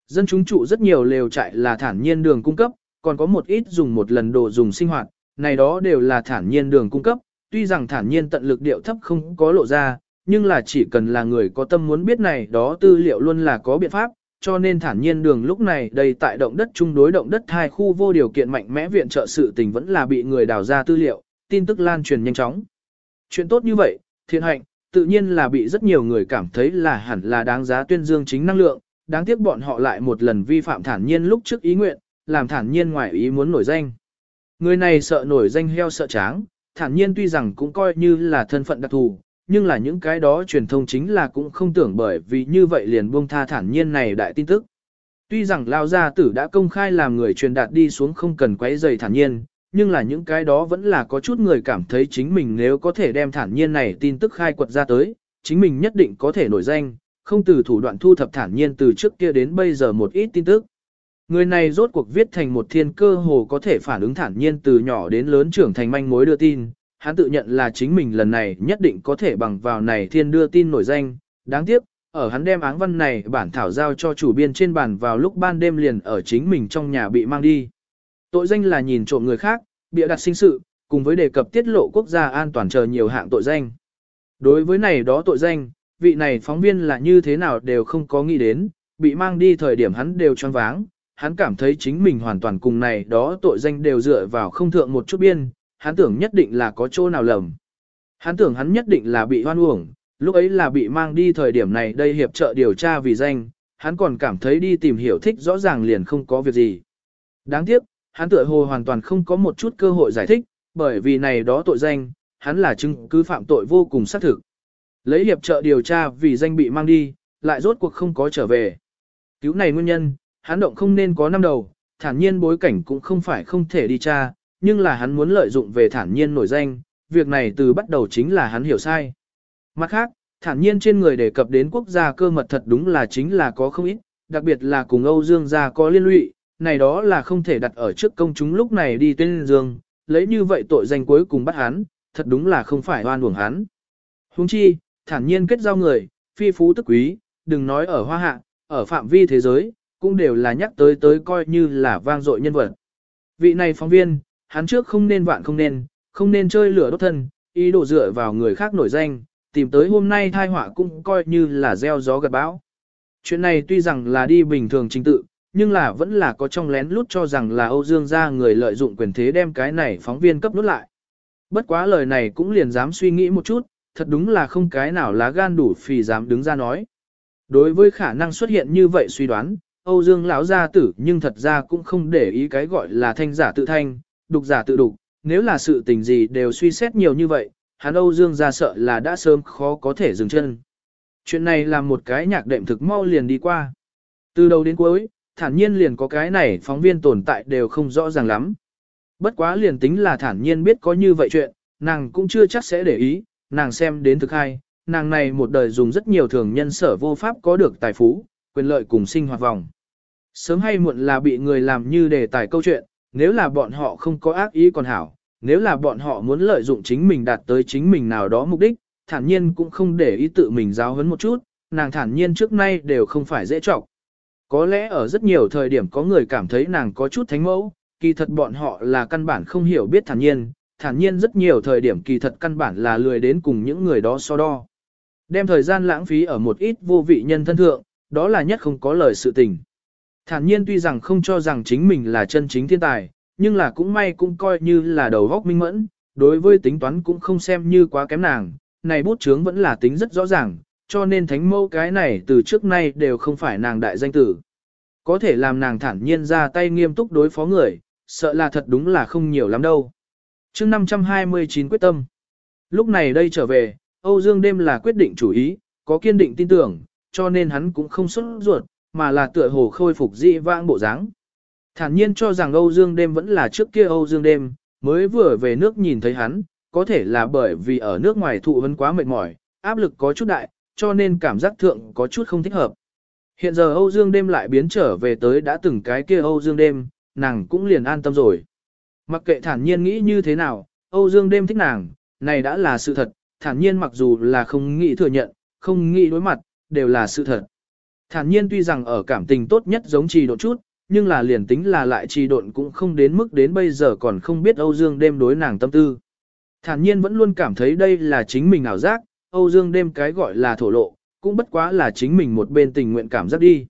Dân chúng trụ rất nhiều lều trại là thản nhiên đường cung cấp, còn có một ít dùng một lần đồ dùng sinh hoạt, này đó đều là thản nhiên đường cung cấp, tuy rằng thản nhiên tận lực điệu thấp không có lộ ra, nhưng là chỉ cần là người có tâm muốn biết này đó tư liệu luôn là có biện pháp, cho nên thản nhiên đường lúc này đây tại động đất chung đối động đất hai khu vô điều kiện mạnh mẽ viện trợ sự tình vẫn là bị người đào ra tư liệu, tin tức lan truyền nhanh chóng. Chuyện tốt như vậy, thiện hạnh, tự nhiên là bị rất nhiều người cảm thấy là hẳn là đáng giá tuyên dương chính năng lượng, đáng tiếc bọn họ lại một lần vi phạm thản nhiên lúc trước ý nguyện, làm thản nhiên ngoài ý muốn nổi danh. Người này sợ nổi danh heo sợ tráng, thản nhiên tuy rằng cũng coi như là thân phận đặc thù, nhưng là những cái đó truyền thông chính là cũng không tưởng bởi vì như vậy liền buông tha thản nhiên này đại tin tức. Tuy rằng Lao Gia Tử đã công khai làm người truyền đạt đi xuống không cần quấy rầy thản nhiên, nhưng là những cái đó vẫn là có chút người cảm thấy chính mình nếu có thể đem thản nhiên này tin tức khai quật ra tới, chính mình nhất định có thể nổi danh, không từ thủ đoạn thu thập thản nhiên từ trước kia đến bây giờ một ít tin tức. Người này rốt cuộc viết thành một thiên cơ hồ có thể phản ứng thản nhiên từ nhỏ đến lớn trưởng thành manh mối đưa tin, hắn tự nhận là chính mình lần này nhất định có thể bằng vào này thiên đưa tin nổi danh, đáng tiếc, ở hắn đem áng văn này bản thảo giao cho chủ biên trên bàn vào lúc ban đêm liền ở chính mình trong nhà bị mang đi. Tội danh là nhìn trộm người khác, bịa đặt sinh sự, cùng với đề cập tiết lộ quốc gia an toàn chờ nhiều hạng tội danh. Đối với này đó tội danh, vị này phóng viên là như thế nào đều không có nghĩ đến, bị mang đi thời điểm hắn đều choáng váng, hắn cảm thấy chính mình hoàn toàn cùng này đó tội danh đều dựa vào không thượng một chút biên, hắn tưởng nhất định là có chỗ nào lầm. Hắn tưởng hắn nhất định là bị hoan uổng, lúc ấy là bị mang đi thời điểm này đây hiệp trợ điều tra vì danh, hắn còn cảm thấy đi tìm hiểu thích rõ ràng liền không có việc gì. Đáng tiếc, hắn tựa hồ hoàn toàn không có một chút cơ hội giải thích, bởi vì này đó tội danh, hắn là chứng cứ phạm tội vô cùng xác thực. Lấy hiệp trợ điều tra vì danh bị mang đi, lại rốt cuộc không có trở về. Cứu này nguyên nhân, hắn động không nên có năm đầu, thản nhiên bối cảnh cũng không phải không thể đi tra, nhưng là hắn muốn lợi dụng về thản nhiên nổi danh, việc này từ bắt đầu chính là hắn hiểu sai. Mặt khác, thản nhiên trên người đề cập đến quốc gia cơ mật thật đúng là chính là có không ít, đặc biệt là cùng Âu Dương gia có liên lụy, này đó là không thể đặt ở trước công chúng lúc này đi tên Dương, lấy như vậy tội danh cuối cùng bắt hắn, thật đúng là không phải oan uổng hắn. Huống chi, thản nhiên kết giao người, phi phú tức quý, đừng nói ở hoa hạ, ở phạm vi thế giới, cũng đều là nhắc tới tới coi như là vang dội nhân vật. Vị này phóng viên, hắn trước không nên vạn không nên, không nên chơi lửa đốt thân, ý đồ dựa vào người khác nổi danh, tìm tới hôm nay thai họa cũng coi như là gieo gió gặt bão. Chuyện này tuy rằng là đi bình thường trình tự, nhưng là vẫn là có trong lén lút cho rằng là Âu Dương gia người lợi dụng quyền thế đem cái này phóng viên cấp nút lại. Bất quá lời này cũng liền dám suy nghĩ một chút, thật đúng là không cái nào lá gan đủ phì dám đứng ra nói. Đối với khả năng xuất hiện như vậy suy đoán, Âu Dương lão gia tử nhưng thật ra cũng không để ý cái gọi là thanh giả tự thanh, đục giả tự đục, nếu là sự tình gì đều suy xét nhiều như vậy, hắn Âu Dương ra sợ là đã sớm khó có thể dừng chân. Chuyện này là một cái nhạc đệm thực mau liền đi qua. Từ đầu đến cuối, thản nhiên liền có cái này phóng viên tồn tại đều không rõ ràng lắm. Bất quá liền tính là thản nhiên biết có như vậy chuyện, nàng cũng chưa chắc sẽ để ý, nàng xem đến thực hai, nàng này một đời dùng rất nhiều thường nhân sở vô pháp có được tài phú, quyền lợi cùng sinh hoạt vòng. Sớm hay muộn là bị người làm như đề tài câu chuyện, nếu là bọn họ không có ác ý còn hảo, nếu là bọn họ muốn lợi dụng chính mình đạt tới chính mình nào đó mục đích, thản nhiên cũng không để ý tự mình giáo huấn một chút, nàng thản nhiên trước nay đều không phải dễ trọng. Có lẽ ở rất nhiều thời điểm có người cảm thấy nàng có chút thánh mẫu, kỳ thật bọn họ là căn bản không hiểu biết thản nhiên, thản nhiên rất nhiều thời điểm kỳ thật căn bản là lười đến cùng những người đó so đo. Đem thời gian lãng phí ở một ít vô vị nhân thân thượng, đó là nhất không có lời sự tình. Thản nhiên tuy rằng không cho rằng chính mình là chân chính thiên tài, nhưng là cũng may cũng coi như là đầu góc minh mẫn, đối với tính toán cũng không xem như quá kém nàng, này bút chướng vẫn là tính rất rõ ràng, cho nên thánh mẫu cái này từ trước nay đều không phải nàng đại danh tử. Có thể làm nàng thản nhiên ra tay nghiêm túc đối phó người, sợ là thật đúng là không nhiều lắm đâu. chương 529 quyết tâm. Lúc này đây trở về, Âu Dương đêm là quyết định chủ ý, có kiên định tin tưởng, cho nên hắn cũng không xuất ruột, mà là tựa hồ khôi phục dị vãng bộ dáng. Thản nhiên cho rằng Âu Dương đêm vẫn là trước kia Âu Dương đêm, mới vừa về nước nhìn thấy hắn, có thể là bởi vì ở nước ngoài thụ vấn quá mệt mỏi, áp lực có chút đại, cho nên cảm giác thượng có chút không thích hợp. Hiện giờ Âu Dương đêm lại biến trở về tới đã từng cái kia Âu Dương đêm, nàng cũng liền an tâm rồi. Mặc kệ thản nhiên nghĩ như thế nào, Âu Dương đêm thích nàng, này đã là sự thật, thản nhiên mặc dù là không nghĩ thừa nhận, không nghĩ đối mặt, đều là sự thật. Thản nhiên tuy rằng ở cảm tình tốt nhất giống trì độ chút, nhưng là liền tính là lại trì độn cũng không đến mức đến bây giờ còn không biết Âu Dương đêm đối nàng tâm tư. Thản nhiên vẫn luôn cảm thấy đây là chính mình ảo giác, Âu Dương đêm cái gọi là thổ lộ, cũng bất quá là chính mình một bên tình nguyện cảm giác đi.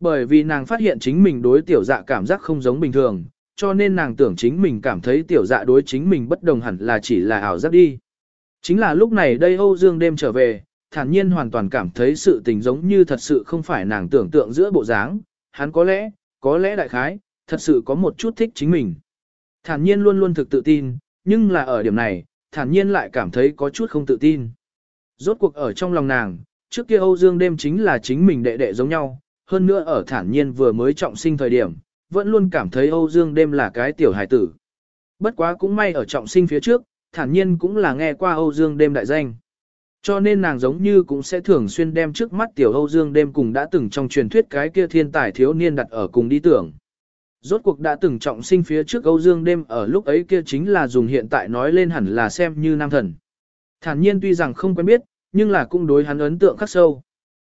Bởi vì nàng phát hiện chính mình đối tiểu dạ cảm giác không giống bình thường, cho nên nàng tưởng chính mình cảm thấy tiểu dạ đối chính mình bất đồng hẳn là chỉ là ảo giác đi. Chính là lúc này đây Âu Dương đêm trở về, thản nhiên hoàn toàn cảm thấy sự tình giống như thật sự không phải nàng tưởng tượng giữa bộ dáng, hắn có lẽ, có lẽ đại khái, thật sự có một chút thích chính mình. Thản nhiên luôn luôn thực tự tin, nhưng là ở điểm này, thản nhiên lại cảm thấy có chút không tự tin. Rốt cuộc ở trong lòng nàng, trước kia Âu Dương đêm chính là chính mình đệ đệ giống nhau, hơn nữa ở thản nhiên vừa mới trọng sinh thời điểm, vẫn luôn cảm thấy Âu Dương đêm là cái tiểu hải tử. Bất quá cũng may ở trọng sinh phía trước, thản nhiên cũng là nghe qua Âu Dương đêm đại danh. Cho nên nàng giống như cũng sẽ thường xuyên đem trước mắt tiểu Âu Dương đêm cùng đã từng trong truyền thuyết cái kia thiên tài thiếu niên đặt ở cùng đi tưởng. Rốt cuộc đã từng trọng sinh phía trước Âu Dương đêm ở lúc ấy kia chính là dùng hiện tại nói lên hẳn là xem như nam thần. Thản nhiên tuy rằng không quen biết, nhưng là cũng đối hắn ấn tượng khắc sâu.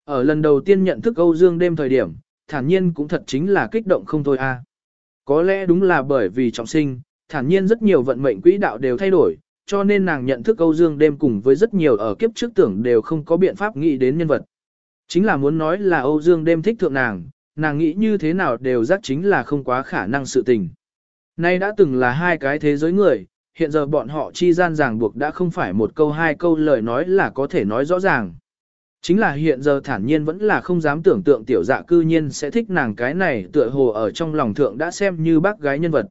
Ở lần đầu tiên nhận thức Âu Dương đêm thời điểm, thản nhiên cũng thật chính là kích động không thôi a. Có lẽ đúng là bởi vì trọng sinh, thản nhiên rất nhiều vận mệnh quỹ đạo đều thay đổi, cho nên nàng nhận thức Âu Dương đêm cùng với rất nhiều ở kiếp trước tưởng đều không có biện pháp nghĩ đến nhân vật. Chính là muốn nói là Âu Dương đêm thích thượng nàng, nàng nghĩ như thế nào đều giác chính là không quá khả năng sự tình. Nay đã từng là hai cái thế giới người, hiện giờ bọn họ chi gian ràng buộc đã không phải một câu hai câu lời nói là có thể nói rõ ràng. Chính là hiện giờ thản nhiên vẫn là không dám tưởng tượng tiểu dạ cư nhiên sẽ thích nàng cái này tựa hồ ở trong lòng thượng đã xem như bác gái nhân vật.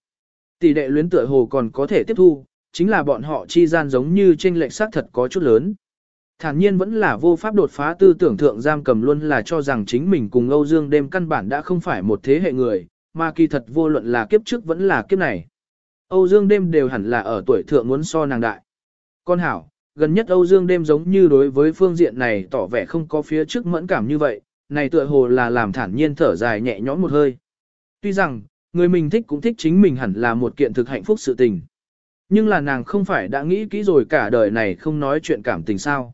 Tỷ đệ luyến tựa hồ còn có thể tiếp thu, chính là bọn họ chi gian giống như trên lệch xác thật có chút lớn. Thản nhiên vẫn là vô pháp đột phá tư tưởng thượng giam cầm luôn là cho rằng chính mình cùng Âu Dương đêm căn bản đã không phải một thế hệ người, mà kỳ thật vô luận là kiếp trước vẫn là kiếp này. Âu Dương đêm đều hẳn là ở tuổi thượng muốn so nàng đại. Con hảo, gần nhất Âu Dương đêm giống như đối với phương diện này tỏ vẻ không có phía trước mẫn cảm như vậy, này tựa hồ là làm thản nhiên thở dài nhẹ nhõm một hơi. Tuy rằng, người mình thích cũng thích chính mình hẳn là một kiện thực hạnh phúc sự tình. Nhưng là nàng không phải đã nghĩ kỹ rồi cả đời này không nói chuyện cảm tình sao.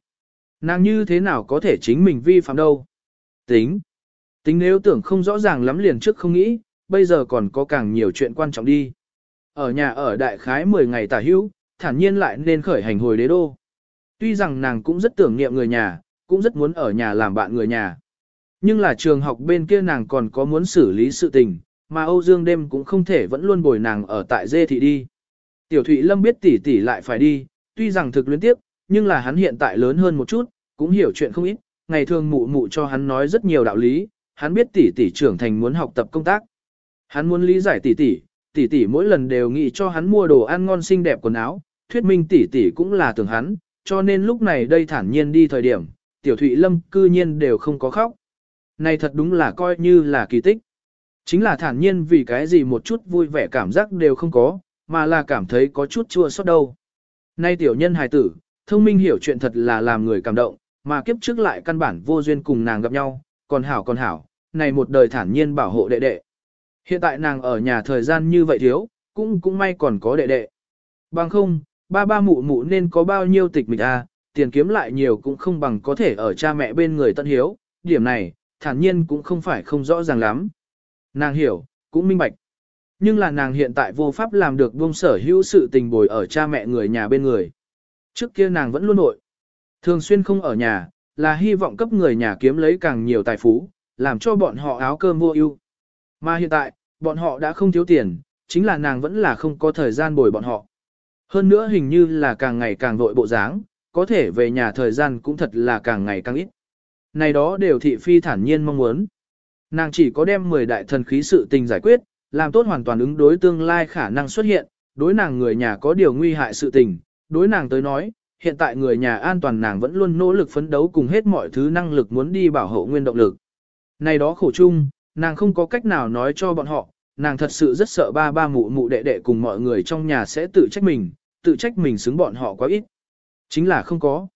Nàng như thế nào có thể chính mình vi phạm đâu. Tính. Tính nếu tưởng không rõ ràng lắm liền trước không nghĩ, bây giờ còn có càng nhiều chuyện quan trọng đi. Ở nhà ở đại khái 10 ngày tả hữu, thản nhiên lại nên khởi hành hồi đế đô. Tuy rằng nàng cũng rất tưởng niệm người nhà, cũng rất muốn ở nhà làm bạn người nhà. Nhưng là trường học bên kia nàng còn có muốn xử lý sự tình, mà Âu Dương đêm cũng không thể vẫn luôn bồi nàng ở tại dê thị đi. Tiểu Thụy Lâm biết tỷ tỷ lại phải đi, tuy rằng thực luyến tiếp, nhưng là hắn hiện tại lớn hơn một chút, cũng hiểu chuyện không ít, ngày thường mụ mụ cho hắn nói rất nhiều đạo lý, hắn biết tỷ tỷ trưởng thành muốn học tập công tác. Hắn muốn lý giải tỷ tỷ, tỷ tỷ mỗi lần đều nghĩ cho hắn mua đồ ăn ngon xinh đẹp quần áo, thuyết minh tỷ tỷ cũng là tưởng hắn, cho nên lúc này đây thản nhiên đi thời điểm, tiểu Thụy Lâm cư nhiên đều không có khóc. Này thật đúng là coi như là kỳ tích. Chính là thản nhiên vì cái gì một chút vui vẻ cảm giác đều không có, mà là cảm thấy có chút chua xót đâu. Nay tiểu nhân hài tử, thông minh hiểu chuyện thật là làm người cảm động, mà kiếp trước lại căn bản vô duyên cùng nàng gặp nhau, còn hảo còn hảo, này một đời thản nhiên bảo hộ đệ đệ. Hiện tại nàng ở nhà thời gian như vậy thiếu, cũng cũng may còn có đệ đệ. Bằng không, ba ba mụ mụ nên có bao nhiêu tịch mịch à, tiền kiếm lại nhiều cũng không bằng có thể ở cha mẹ bên người tận hiếu, điểm này, thản nhiên cũng không phải không rõ ràng lắm. Nàng hiểu, cũng minh bạch. Nhưng là nàng hiện tại vô pháp làm được buông sở hữu sự tình bồi ở cha mẹ người nhà bên người. Trước kia nàng vẫn luôn nội. Thường xuyên không ở nhà, là hy vọng cấp người nhà kiếm lấy càng nhiều tài phú, làm cho bọn họ áo cơm vô ưu. Mà hiện tại, bọn họ đã không thiếu tiền, chính là nàng vẫn là không có thời gian bồi bọn họ. Hơn nữa hình như là càng ngày càng vội bộ dáng, có thể về nhà thời gian cũng thật là càng ngày càng ít. Này đó đều thị phi thản nhiên mong muốn. Nàng chỉ có đem 10 đại thần khí sự tình giải quyết, làm tốt hoàn toàn ứng đối tương lai khả năng xuất hiện, đối nàng người nhà có điều nguy hại sự tình, đối nàng tới nói, hiện tại người nhà an toàn nàng vẫn luôn nỗ lực phấn đấu cùng hết mọi thứ năng lực muốn đi bảo hộ nguyên động lực. Này đó khổ chung, nàng không có cách nào nói cho bọn họ, nàng thật sự rất sợ ba ba mụ mụ đệ đệ cùng mọi người trong nhà sẽ tự trách mình, tự trách mình xứng bọn họ quá ít. Chính là không có.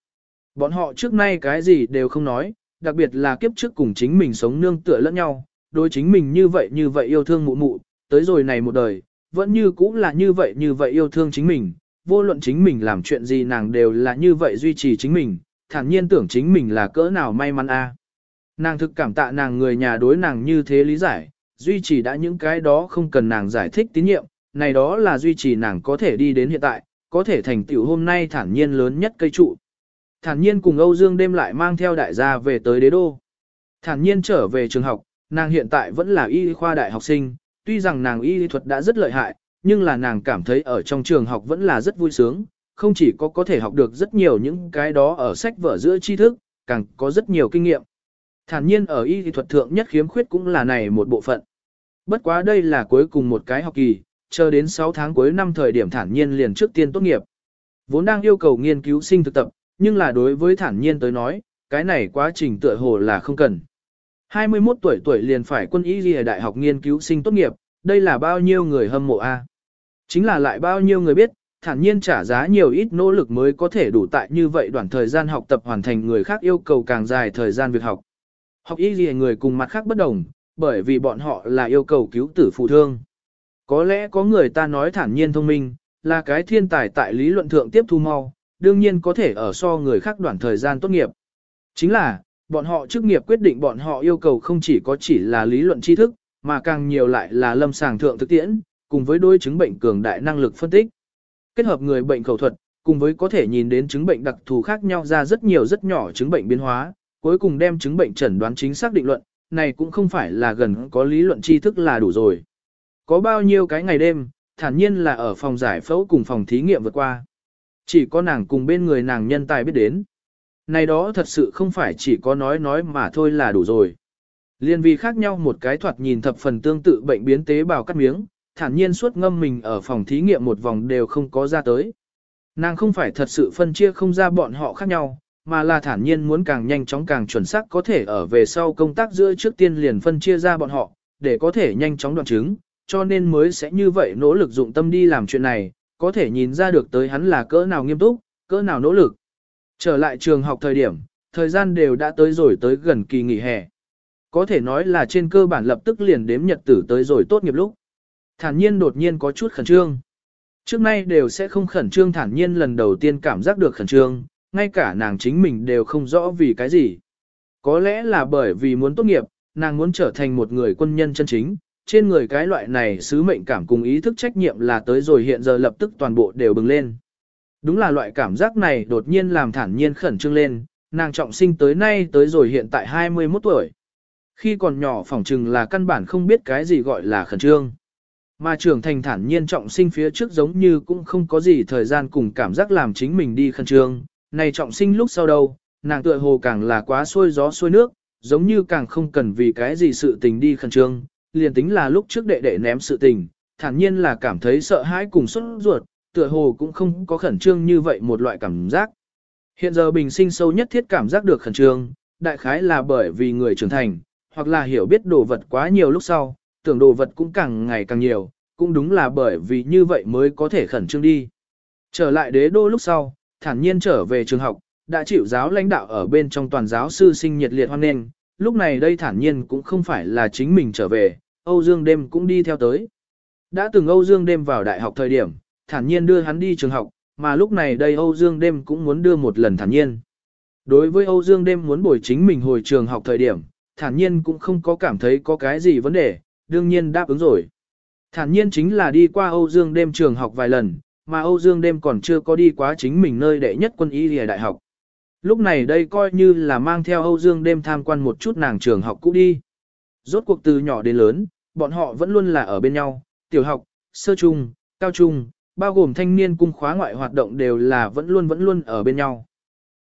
Bọn họ trước nay cái gì đều không nói, đặc biệt là kiếp trước cùng chính mình sống nương tựa lẫn nhau, đối chính mình như vậy như vậy yêu thương mụ mụ, tới rồi này một đời, vẫn như cũng là như vậy như vậy yêu thương chính mình, vô luận chính mình làm chuyện gì nàng đều là như vậy duy trì chính mình, thản nhiên tưởng chính mình là cỡ nào may mắn a. Nàng thực cảm tạ nàng người nhà đối nàng như thế lý giải, duy trì đã những cái đó không cần nàng giải thích tín nhiệm, này đó là duy trì nàng có thể đi đến hiện tại, có thể thành tựu hôm nay thản nhiên lớn nhất cây trụ. Thản nhiên cùng Âu Dương đêm lại mang theo đại gia về tới đế đô. Thản nhiên trở về trường học, nàng hiện tại vẫn là y khoa đại học sinh, tuy rằng nàng y thuật đã rất lợi hại, nhưng là nàng cảm thấy ở trong trường học vẫn là rất vui sướng, không chỉ có có thể học được rất nhiều những cái đó ở sách vở giữa tri thức, càng có rất nhiều kinh nghiệm. Thản nhiên ở y thuật thượng nhất khiếm khuyết cũng là này một bộ phận. Bất quá đây là cuối cùng một cái học kỳ, chờ đến 6 tháng cuối năm thời điểm thản nhiên liền trước tiên tốt nghiệp. Vốn đang yêu cầu nghiên cứu sinh thực tập, nhưng là đối với thản nhiên tới nói, cái này quá trình tựa hồ là không cần. 21 tuổi tuổi liền phải quân y ghi đại học nghiên cứu sinh tốt nghiệp, đây là bao nhiêu người hâm mộ a? Chính là lại bao nhiêu người biết, thản nhiên trả giá nhiều ít nỗ lực mới có thể đủ tại như vậy đoạn thời gian học tập hoàn thành người khác yêu cầu càng dài thời gian việc học. Học y gì người cùng mặt khác bất đồng, bởi vì bọn họ là yêu cầu cứu tử phụ thương. Có lẽ có người ta nói thản nhiên thông minh, là cái thiên tài tại lý luận thượng tiếp thu mau, đương nhiên có thể ở so người khác đoạn thời gian tốt nghiệp. Chính là, bọn họ chức nghiệp quyết định bọn họ yêu cầu không chỉ có chỉ là lý luận tri thức, mà càng nhiều lại là lâm sàng thượng thực tiễn, cùng với đôi chứng bệnh cường đại năng lực phân tích. Kết hợp người bệnh khẩu thuật, cùng với có thể nhìn đến chứng bệnh đặc thù khác nhau ra rất nhiều rất nhỏ chứng bệnh biến hóa, cuối cùng đem chứng bệnh chẩn đoán chính xác định luận, này cũng không phải là gần có lý luận tri thức là đủ rồi. Có bao nhiêu cái ngày đêm, thản nhiên là ở phòng giải phẫu cùng phòng thí nghiệm vượt qua. Chỉ có nàng cùng bên người nàng nhân tài biết đến. Này đó thật sự không phải chỉ có nói nói mà thôi là đủ rồi. Liên vì khác nhau một cái thoạt nhìn thập phần tương tự bệnh biến tế bào cắt miếng, thản nhiên suốt ngâm mình ở phòng thí nghiệm một vòng đều không có ra tới. Nàng không phải thật sự phân chia không ra bọn họ khác nhau, mà là thản nhiên muốn càng nhanh chóng càng chuẩn xác có thể ở về sau công tác giữa trước tiên liền phân chia ra bọn họ, để có thể nhanh chóng đoạn chứng, cho nên mới sẽ như vậy nỗ lực dụng tâm đi làm chuyện này, có thể nhìn ra được tới hắn là cỡ nào nghiêm túc, cỡ nào nỗ lực, Trở lại trường học thời điểm, thời gian đều đã tới rồi tới gần kỳ nghỉ hè. Có thể nói là trên cơ bản lập tức liền đếm nhật tử tới rồi tốt nghiệp lúc. Thản nhiên đột nhiên có chút khẩn trương. Trước nay đều sẽ không khẩn trương thản nhiên lần đầu tiên cảm giác được khẩn trương, ngay cả nàng chính mình đều không rõ vì cái gì. Có lẽ là bởi vì muốn tốt nghiệp, nàng muốn trở thành một người quân nhân chân chính, trên người cái loại này sứ mệnh cảm cùng ý thức trách nhiệm là tới rồi hiện giờ lập tức toàn bộ đều bừng lên. Đúng là loại cảm giác này đột nhiên làm thản nhiên khẩn trương lên, nàng trọng sinh tới nay tới rồi hiện tại 21 tuổi. Khi còn nhỏ phỏng chừng là căn bản không biết cái gì gọi là khẩn trương. Mà trưởng thành thản nhiên trọng sinh phía trước giống như cũng không có gì thời gian cùng cảm giác làm chính mình đi khẩn trương. Này trọng sinh lúc sau đâu, nàng tựa hồ càng là quá xuôi gió xuôi nước, giống như càng không cần vì cái gì sự tình đi khẩn trương. Liền tính là lúc trước đệ đệ ném sự tình, thản nhiên là cảm thấy sợ hãi cùng xuất ruột, tựa hồ cũng không có khẩn trương như vậy một loại cảm giác. Hiện giờ bình sinh sâu nhất thiết cảm giác được khẩn trương, đại khái là bởi vì người trưởng thành, hoặc là hiểu biết đồ vật quá nhiều lúc sau, tưởng đồ vật cũng càng ngày càng nhiều, cũng đúng là bởi vì như vậy mới có thể khẩn trương đi. Trở lại đế đô lúc sau, thản nhiên trở về trường học, đã chịu giáo lãnh đạo ở bên trong toàn giáo sư sinh nhiệt liệt hoan nghênh, lúc này đây thản nhiên cũng không phải là chính mình trở về, Âu Dương đêm cũng đi theo tới. Đã từng Âu Dương đêm vào đại học thời điểm, thản nhiên đưa hắn đi trường học, mà lúc này đây Âu Dương đêm cũng muốn đưa một lần thản nhiên. Đối với Âu Dương đêm muốn bồi chính mình hồi trường học thời điểm, thản nhiên cũng không có cảm thấy có cái gì vấn đề, đương nhiên đáp ứng rồi. Thản nhiên chính là đi qua Âu Dương đêm trường học vài lần, mà Âu Dương đêm còn chưa có đi quá chính mình nơi đệ nhất quân y lìa đại học. Lúc này đây coi như là mang theo Âu Dương đêm tham quan một chút nàng trường học cũ đi. Rốt cuộc từ nhỏ đến lớn, bọn họ vẫn luôn là ở bên nhau, tiểu học, sơ trung, cao trung, bao gồm thanh niên cung khóa ngoại hoạt động đều là vẫn luôn vẫn luôn ở bên nhau.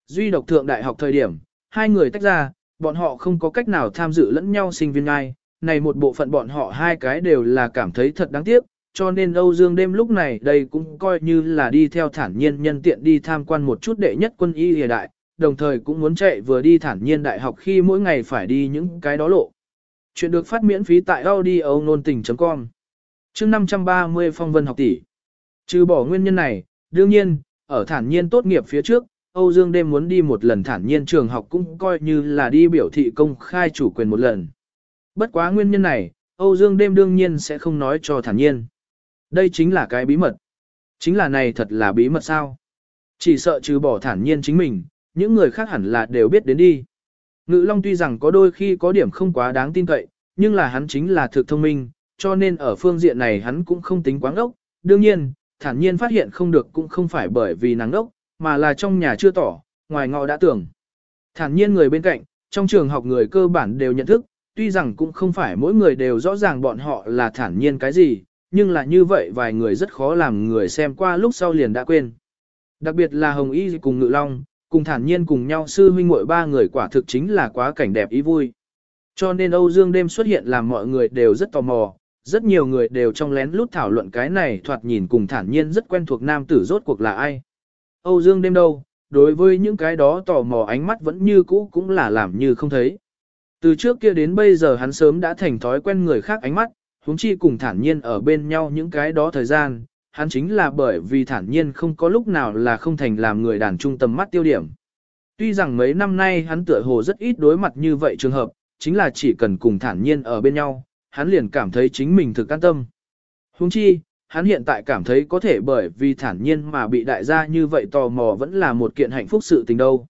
Duy độc thượng đại học thời điểm, hai người tách ra, bọn họ không có cách nào tham dự lẫn nhau sinh viên ai, này một bộ phận bọn họ hai cái đều là cảm thấy thật đáng tiếc, cho nên Âu Dương đêm lúc này đây cũng coi như là đi theo thản nhiên nhân tiện đi tham quan một chút đệ nhất quân y hiện đại, đồng thời cũng muốn chạy vừa đi thản nhiên đại học khi mỗi ngày phải đi những cái đó lộ. Chuyện được phát miễn phí tại audio nôn tình.com chương 530 phong vân học tỷ Trừ bỏ nguyên nhân này, đương nhiên, ở thản nhiên tốt nghiệp phía trước, Âu Dương đêm muốn đi một lần thản nhiên trường học cũng coi như là đi biểu thị công khai chủ quyền một lần. Bất quá nguyên nhân này, Âu Dương đêm đương nhiên sẽ không nói cho thản nhiên. Đây chính là cái bí mật. Chính là này thật là bí mật sao? Chỉ sợ trừ bỏ thản nhiên chính mình, những người khác hẳn là đều biết đến đi. Ngự Long tuy rằng có đôi khi có điểm không quá đáng tin cậy, nhưng là hắn chính là thực thông minh, cho nên ở phương diện này hắn cũng không tính quáng ốc. Đương nhiên, thản nhiên phát hiện không được cũng không phải bởi vì nắng ốc, mà là trong nhà chưa tỏ, ngoài ngọ đã tưởng. Thản nhiên người bên cạnh, trong trường học người cơ bản đều nhận thức, tuy rằng cũng không phải mỗi người đều rõ ràng bọn họ là thản nhiên cái gì, nhưng là như vậy vài người rất khó làm người xem qua lúc sau liền đã quên. Đặc biệt là Hồng Y cùng Ngự Long, cùng thản nhiên cùng nhau sư huynh muội ba người quả thực chính là quá cảnh đẹp ý vui. Cho nên Âu Dương đêm xuất hiện làm mọi người đều rất tò mò, rất nhiều người đều trong lén lút thảo luận cái này thoạt nhìn cùng thản nhiên rất quen thuộc nam tử rốt cuộc là ai. Âu Dương đêm đâu, đối với những cái đó tò mò ánh mắt vẫn như cũ cũng là làm như không thấy. Từ trước kia đến bây giờ hắn sớm đã thành thói quen người khác ánh mắt, huống chi cùng thản nhiên ở bên nhau những cái đó thời gian, hắn chính là bởi vì thản nhiên không có lúc nào là không thành làm người đàn trung tâm mắt tiêu điểm. Tuy rằng mấy năm nay hắn tựa hồ rất ít đối mặt như vậy trường hợp, chính là chỉ cần cùng thản nhiên ở bên nhau, hắn liền cảm thấy chính mình thực an tâm. Huống chi, hắn hiện tại cảm thấy có thể bởi vì thản nhiên mà bị đại gia như vậy tò mò vẫn là một kiện hạnh phúc sự tình đâu.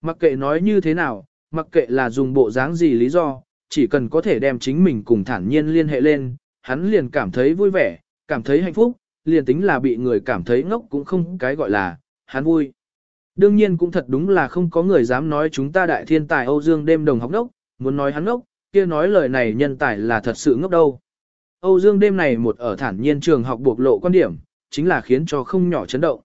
Mặc kệ nói như thế nào, mặc kệ là dùng bộ dáng gì lý do, chỉ cần có thể đem chính mình cùng thản nhiên liên hệ lên, hắn liền cảm thấy vui vẻ, cảm thấy hạnh phúc, liền tính là bị người cảm thấy ngốc cũng không cái gọi là, hắn vui. Đương nhiên cũng thật đúng là không có người dám nói chúng ta đại thiên tài Âu Dương đêm đồng học ngốc, muốn nói hắn ngốc, kia nói lời này nhân tài là thật sự ngốc đâu. Âu Dương đêm này một ở thản nhiên trường học buộc lộ quan điểm, chính là khiến cho không nhỏ chấn động.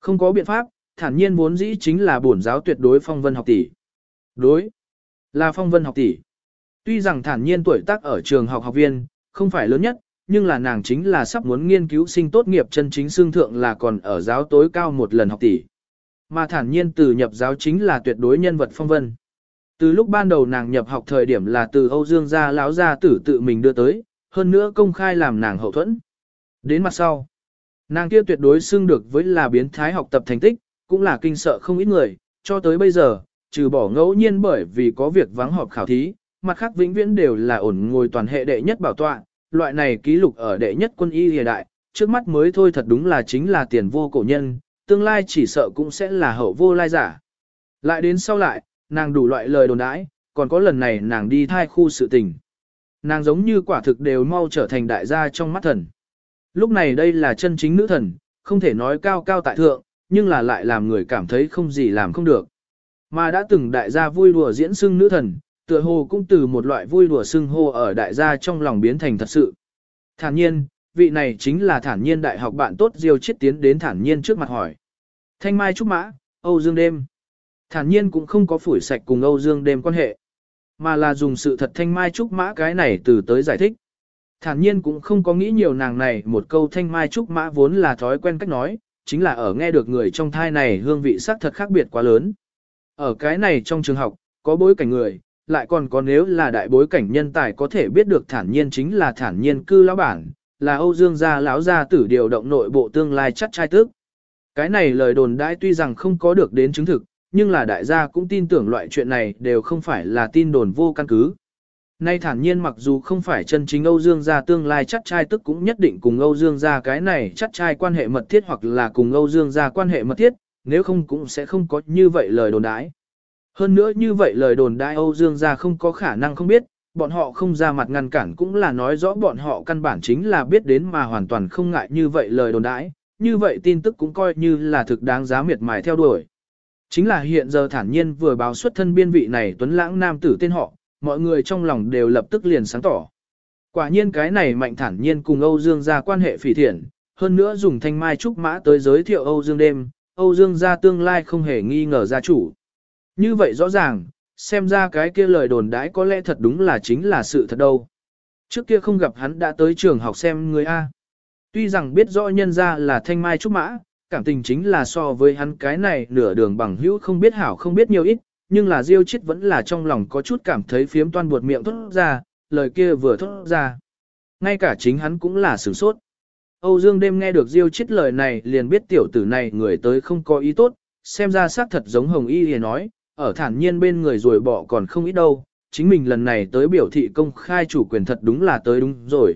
Không có biện pháp, thản nhiên vốn dĩ chính là bổn giáo tuyệt đối phong vân học tỷ. Đối, là phong vân học tỷ. Tuy rằng thản nhiên tuổi tác ở trường học học viên, không phải lớn nhất, nhưng là nàng chính là sắp muốn nghiên cứu sinh tốt nghiệp chân chính xương thượng là còn ở giáo tối cao một lần học tỷ. Mà thản nhiên từ nhập giáo chính là tuyệt đối nhân vật phong vân. Từ lúc ban đầu nàng nhập học thời điểm là từ Âu Dương gia lão gia tử tự mình đưa tới, hơn nữa công khai làm nàng hậu thuẫn. Đến mặt sau, nàng kia tuyệt đối xưng được với là biến thái học tập thành tích, cũng là kinh sợ không ít người, cho tới bây giờ, trừ bỏ ngẫu nhiên bởi vì có việc vắng họp khảo thí, mặt khác vĩnh viễn đều là ổn ngồi toàn hệ đệ nhất bảo tọa, loại này ký lục ở đệ nhất quân y hiện đại, trước mắt mới thôi thật đúng là chính là tiền vô cổ nhân, tương lai chỉ sợ cũng sẽ là hậu vô lai giả. Lại đến sau lại, nàng đủ loại lời đồn đãi, còn có lần này nàng đi thai khu sự tình. Nàng giống như quả thực đều mau trở thành đại gia trong mắt thần. Lúc này đây là chân chính nữ thần, không thể nói cao cao tại thượng, nhưng là lại làm người cảm thấy không gì làm không được. Mà đã từng đại gia vui đùa diễn xưng nữ thần, tựa hồ cũng từ một loại vui đùa xưng hô ở đại gia trong lòng biến thành thật sự. Thản nhiên, vị này chính là thản nhiên đại học bạn tốt Diêu Chiết tiến đến thản nhiên trước mặt hỏi. Thanh Mai Trúc Mã, Âu Dương đêm. Thản nhiên cũng không có phủi sạch cùng Âu Dương đêm quan hệ, mà là dùng sự thật Thanh Mai Trúc Mã cái này từ tới giải thích. Thản nhiên cũng không có nghĩ nhiều nàng này một câu Thanh Mai Trúc Mã vốn là thói quen cách nói, chính là ở nghe được người trong thai này hương vị sắc thật khác biệt quá lớn. Ở cái này trong trường học, có bối cảnh người, lại còn có nếu là đại bối cảnh nhân tài có thể biết được thản nhiên chính là thản nhiên cư lão bản, là Âu Dương gia lão gia tử điều động nội bộ tương lai chắc trai tức. Cái này lời đồn đãi tuy rằng không có được đến chứng thực, nhưng là đại gia cũng tin tưởng loại chuyện này đều không phải là tin đồn vô căn cứ. Nay thản nhiên mặc dù không phải chân chính Âu Dương gia tương lai chắc trai tức cũng nhất định cùng Âu Dương gia cái này chắc trai quan hệ mật thiết hoặc là cùng Âu Dương gia quan hệ mật thiết, nếu không cũng sẽ không có như vậy lời đồn đãi. Hơn nữa như vậy lời đồn đại Âu Dương gia không có khả năng không biết, bọn họ không ra mặt ngăn cản cũng là nói rõ bọn họ căn bản chính là biết đến mà hoàn toàn không ngại như vậy lời đồn đãi, như vậy tin tức cũng coi như là thực đáng giá miệt mài theo đuổi. Chính là hiện giờ thản nhiên vừa báo xuất thân biên vị này tuấn lãng nam tử tên họ, mọi người trong lòng đều lập tức liền sáng tỏ. Quả nhiên cái này mạnh thản nhiên cùng Âu Dương gia quan hệ phỉ thiện, hơn nữa dùng thanh mai trúc mã tới giới thiệu Âu Dương đêm, Âu Dương gia tương lai không hề nghi ngờ gia chủ. Như vậy rõ ràng, xem ra cái kia lời đồn đãi có lẽ thật đúng là chính là sự thật đâu. Trước kia không gặp hắn đã tới trường học xem người A. Tuy rằng biết rõ nhân ra là thanh mai trúc mã, cảm tình chính là so với hắn cái này nửa đường bằng hữu không biết hảo không biết nhiều ít, nhưng là Diêu chết vẫn là trong lòng có chút cảm thấy phiếm toan buột miệng thốt ra, lời kia vừa thốt ra. Ngay cả chính hắn cũng là sửng sốt. Âu Dương đêm nghe được Diêu chết lời này liền biết tiểu tử này người tới không có ý tốt, xem ra xác thật giống Hồng Y liền nói, ở thản nhiên bên người rồi bỏ còn không ít đâu, chính mình lần này tới biểu thị công khai chủ quyền thật đúng là tới đúng rồi.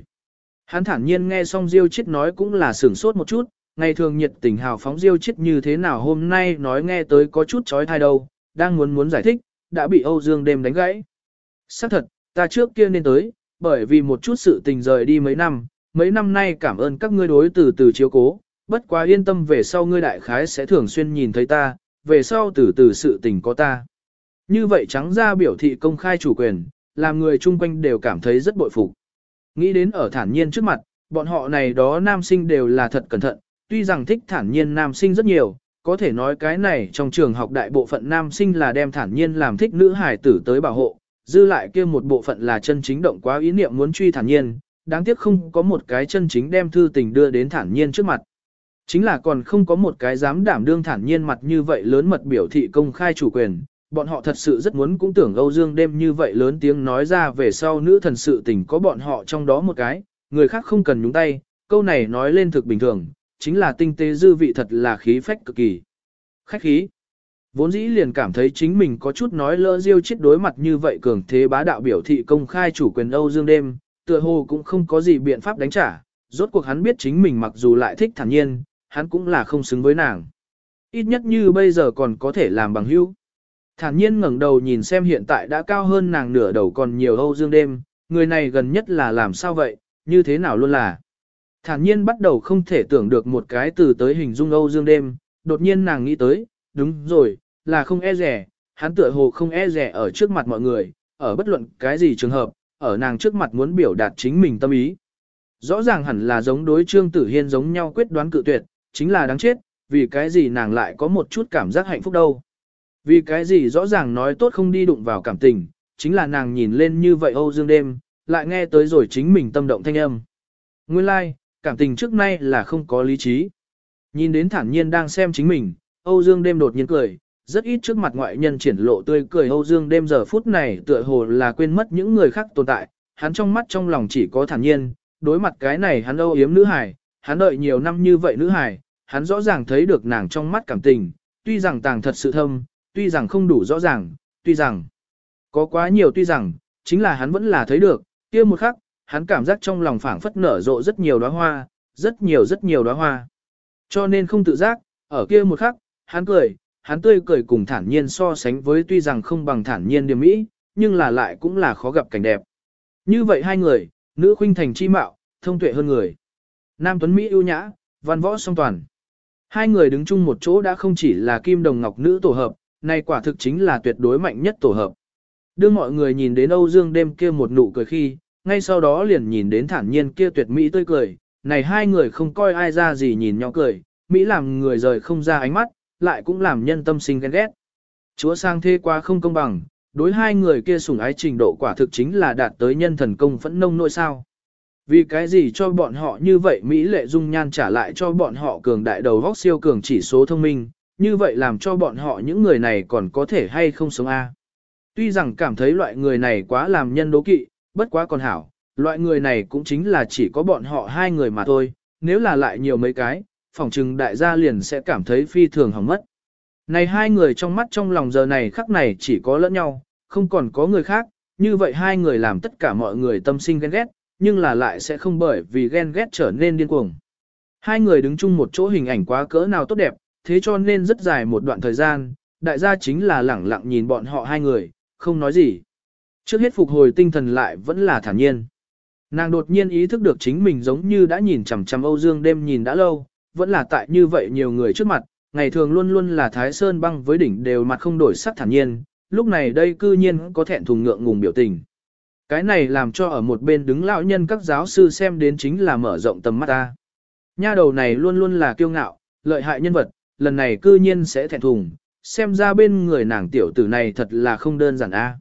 Hắn thản nhiên nghe xong Diêu chết nói cũng là sửng sốt một chút, ngày thường nhiệt tình hào phóng Diêu chết như thế nào hôm nay nói nghe tới có chút chói tai đâu, đang muốn muốn giải thích, đã bị Âu Dương đêm đánh gãy. Xác thật, ta trước kia nên tới, bởi vì một chút sự tình rời đi mấy năm, mấy năm nay cảm ơn các ngươi đối từ từ chiếu cố, bất quá yên tâm về sau ngươi đại khái sẽ thường xuyên nhìn thấy ta, về sau từ từ sự tình có ta. Như vậy trắng ra biểu thị công khai chủ quyền, làm người chung quanh đều cảm thấy rất bội phục. Nghĩ đến ở thản nhiên trước mặt, bọn họ này đó nam sinh đều là thật cẩn thận, tuy rằng thích thản nhiên nam sinh rất nhiều, có thể nói cái này trong trường học đại bộ phận nam sinh là đem thản nhiên làm thích nữ hải tử tới bảo hộ, dư lại kia một bộ phận là chân chính động quá ý niệm muốn truy thản nhiên, đáng tiếc không có một cái chân chính đem thư tình đưa đến thản nhiên trước mặt. Chính là còn không có một cái dám đảm đương thản nhiên mặt như vậy lớn mật biểu thị công khai chủ quyền, bọn họ thật sự rất muốn cũng tưởng Âu Dương đêm như vậy lớn tiếng nói ra về sau nữ thần sự tình có bọn họ trong đó một cái, người khác không cần nhúng tay, câu này nói lên thực bình thường, chính là tinh tế dư vị thật là khí phách cực kỳ. Khách khí. Vốn dĩ liền cảm thấy chính mình có chút nói lỡ diêu chết đối mặt như vậy cường thế bá đạo biểu thị công khai chủ quyền Âu Dương đêm, tựa hồ cũng không có gì biện pháp đánh trả, rốt cuộc hắn biết chính mình mặc dù lại thích thản nhiên, hắn cũng là không xứng với nàng. Ít nhất như bây giờ còn có thể làm bằng hữu. Thản nhiên ngẩng đầu nhìn xem hiện tại đã cao hơn nàng nửa đầu còn nhiều Âu Dương đêm, người này gần nhất là làm sao vậy, như thế nào luôn là. Thản nhiên bắt đầu không thể tưởng được một cái từ tới hình dung Âu Dương đêm, đột nhiên nàng nghĩ tới, đúng rồi, là không e rẻ, hắn tựa hồ không e rẻ ở trước mặt mọi người, ở bất luận cái gì trường hợp, ở nàng trước mặt muốn biểu đạt chính mình tâm ý. Rõ ràng hẳn là giống đối Trương Tử Hiên giống nhau quyết đoán cự tuyệt, chính là đáng chết, vì cái gì nàng lại có một chút cảm giác hạnh phúc đâu. Vì cái gì rõ ràng nói tốt không đi đụng vào cảm tình, chính là nàng nhìn lên như vậy Âu Dương đêm, lại nghe tới rồi chính mình tâm động thanh âm. Nguyên lai, like, cảm tình trước nay là không có lý trí. Nhìn đến thản nhiên đang xem chính mình, Âu Dương đêm đột nhiên cười, rất ít trước mặt ngoại nhân triển lộ tươi cười Âu Dương đêm giờ phút này tựa hồ là quên mất những người khác tồn tại, hắn trong mắt trong lòng chỉ có thản nhiên, đối mặt cái này hắn âu yếm nữ hài, hắn đợi nhiều năm như vậy nữ hài, hắn rõ ràng thấy được nàng trong mắt cảm tình, tuy rằng tàng thật sự thâm, tuy rằng không đủ rõ ràng, tuy rằng có quá nhiều tuy rằng, chính là hắn vẫn là thấy được, kia một khắc, hắn cảm giác trong lòng phảng phất nở rộ rất nhiều đóa hoa, rất nhiều rất nhiều đóa hoa. Cho nên không tự giác, ở kia một khắc, hắn cười, hắn tươi cười cùng thản nhiên so sánh với tuy rằng không bằng thản nhiên điểm mỹ, nhưng là lại cũng là khó gặp cảnh đẹp. Như vậy hai người, nữ khuynh thành chi mạo, thông tuệ hơn người. Nam tuấn Mỹ ưu nhã, văn võ song toàn. Hai người đứng chung một chỗ đã không chỉ là kim đồng ngọc nữ tổ hợp, này quả thực chính là tuyệt đối mạnh nhất tổ hợp. Đưa mọi người nhìn đến Âu Dương đêm kia một nụ cười khi, ngay sau đó liền nhìn đến thản nhiên kia tuyệt mỹ tươi cười, này hai người không coi ai ra gì nhìn nhau cười, Mỹ làm người rời không ra ánh mắt, lại cũng làm nhân tâm sinh ghen ghét. Chúa sang thế quá không công bằng, đối hai người kia sủng ái trình độ quả thực chính là đạt tới nhân thần công phẫn nông nội sao. Vì cái gì cho bọn họ như vậy Mỹ lệ dung nhan trả lại cho bọn họ cường đại đầu vóc siêu cường chỉ số thông minh, như vậy làm cho bọn họ những người này còn có thể hay không sống a? Tuy rằng cảm thấy loại người này quá làm nhân đố kỵ, bất quá còn hảo, loại người này cũng chính là chỉ có bọn họ hai người mà thôi, nếu là lại nhiều mấy cái, phỏng chừng đại gia liền sẽ cảm thấy phi thường hỏng mất. Này hai người trong mắt trong lòng giờ này khắc này chỉ có lẫn nhau, không còn có người khác, như vậy hai người làm tất cả mọi người tâm sinh ghen ghét, nhưng là lại sẽ không bởi vì ghen ghét trở nên điên cuồng. Hai người đứng chung một chỗ hình ảnh quá cỡ nào tốt đẹp, thế cho nên rất dài một đoạn thời gian, đại gia chính là lẳng lặng nhìn bọn họ hai người, không nói gì. Trước hết phục hồi tinh thần lại vẫn là thản nhiên. Nàng đột nhiên ý thức được chính mình giống như đã nhìn chằm chằm Âu Dương đêm nhìn đã lâu, vẫn là tại như vậy nhiều người trước mặt, ngày thường luôn luôn là Thái Sơn băng với đỉnh đều mặt không đổi sắc thản nhiên, lúc này đây cư nhiên có thẹn thùng ngượng ngùng biểu tình. Cái này làm cho ở một bên đứng lão nhân các giáo sư xem đến chính là mở rộng tầm mắt ta. Nha đầu này luôn luôn là kiêu ngạo, lợi hại nhân vật, lần này cư nhiên sẽ thẹn thùng, xem ra bên người nàng tiểu tử này thật là không đơn giản a. À.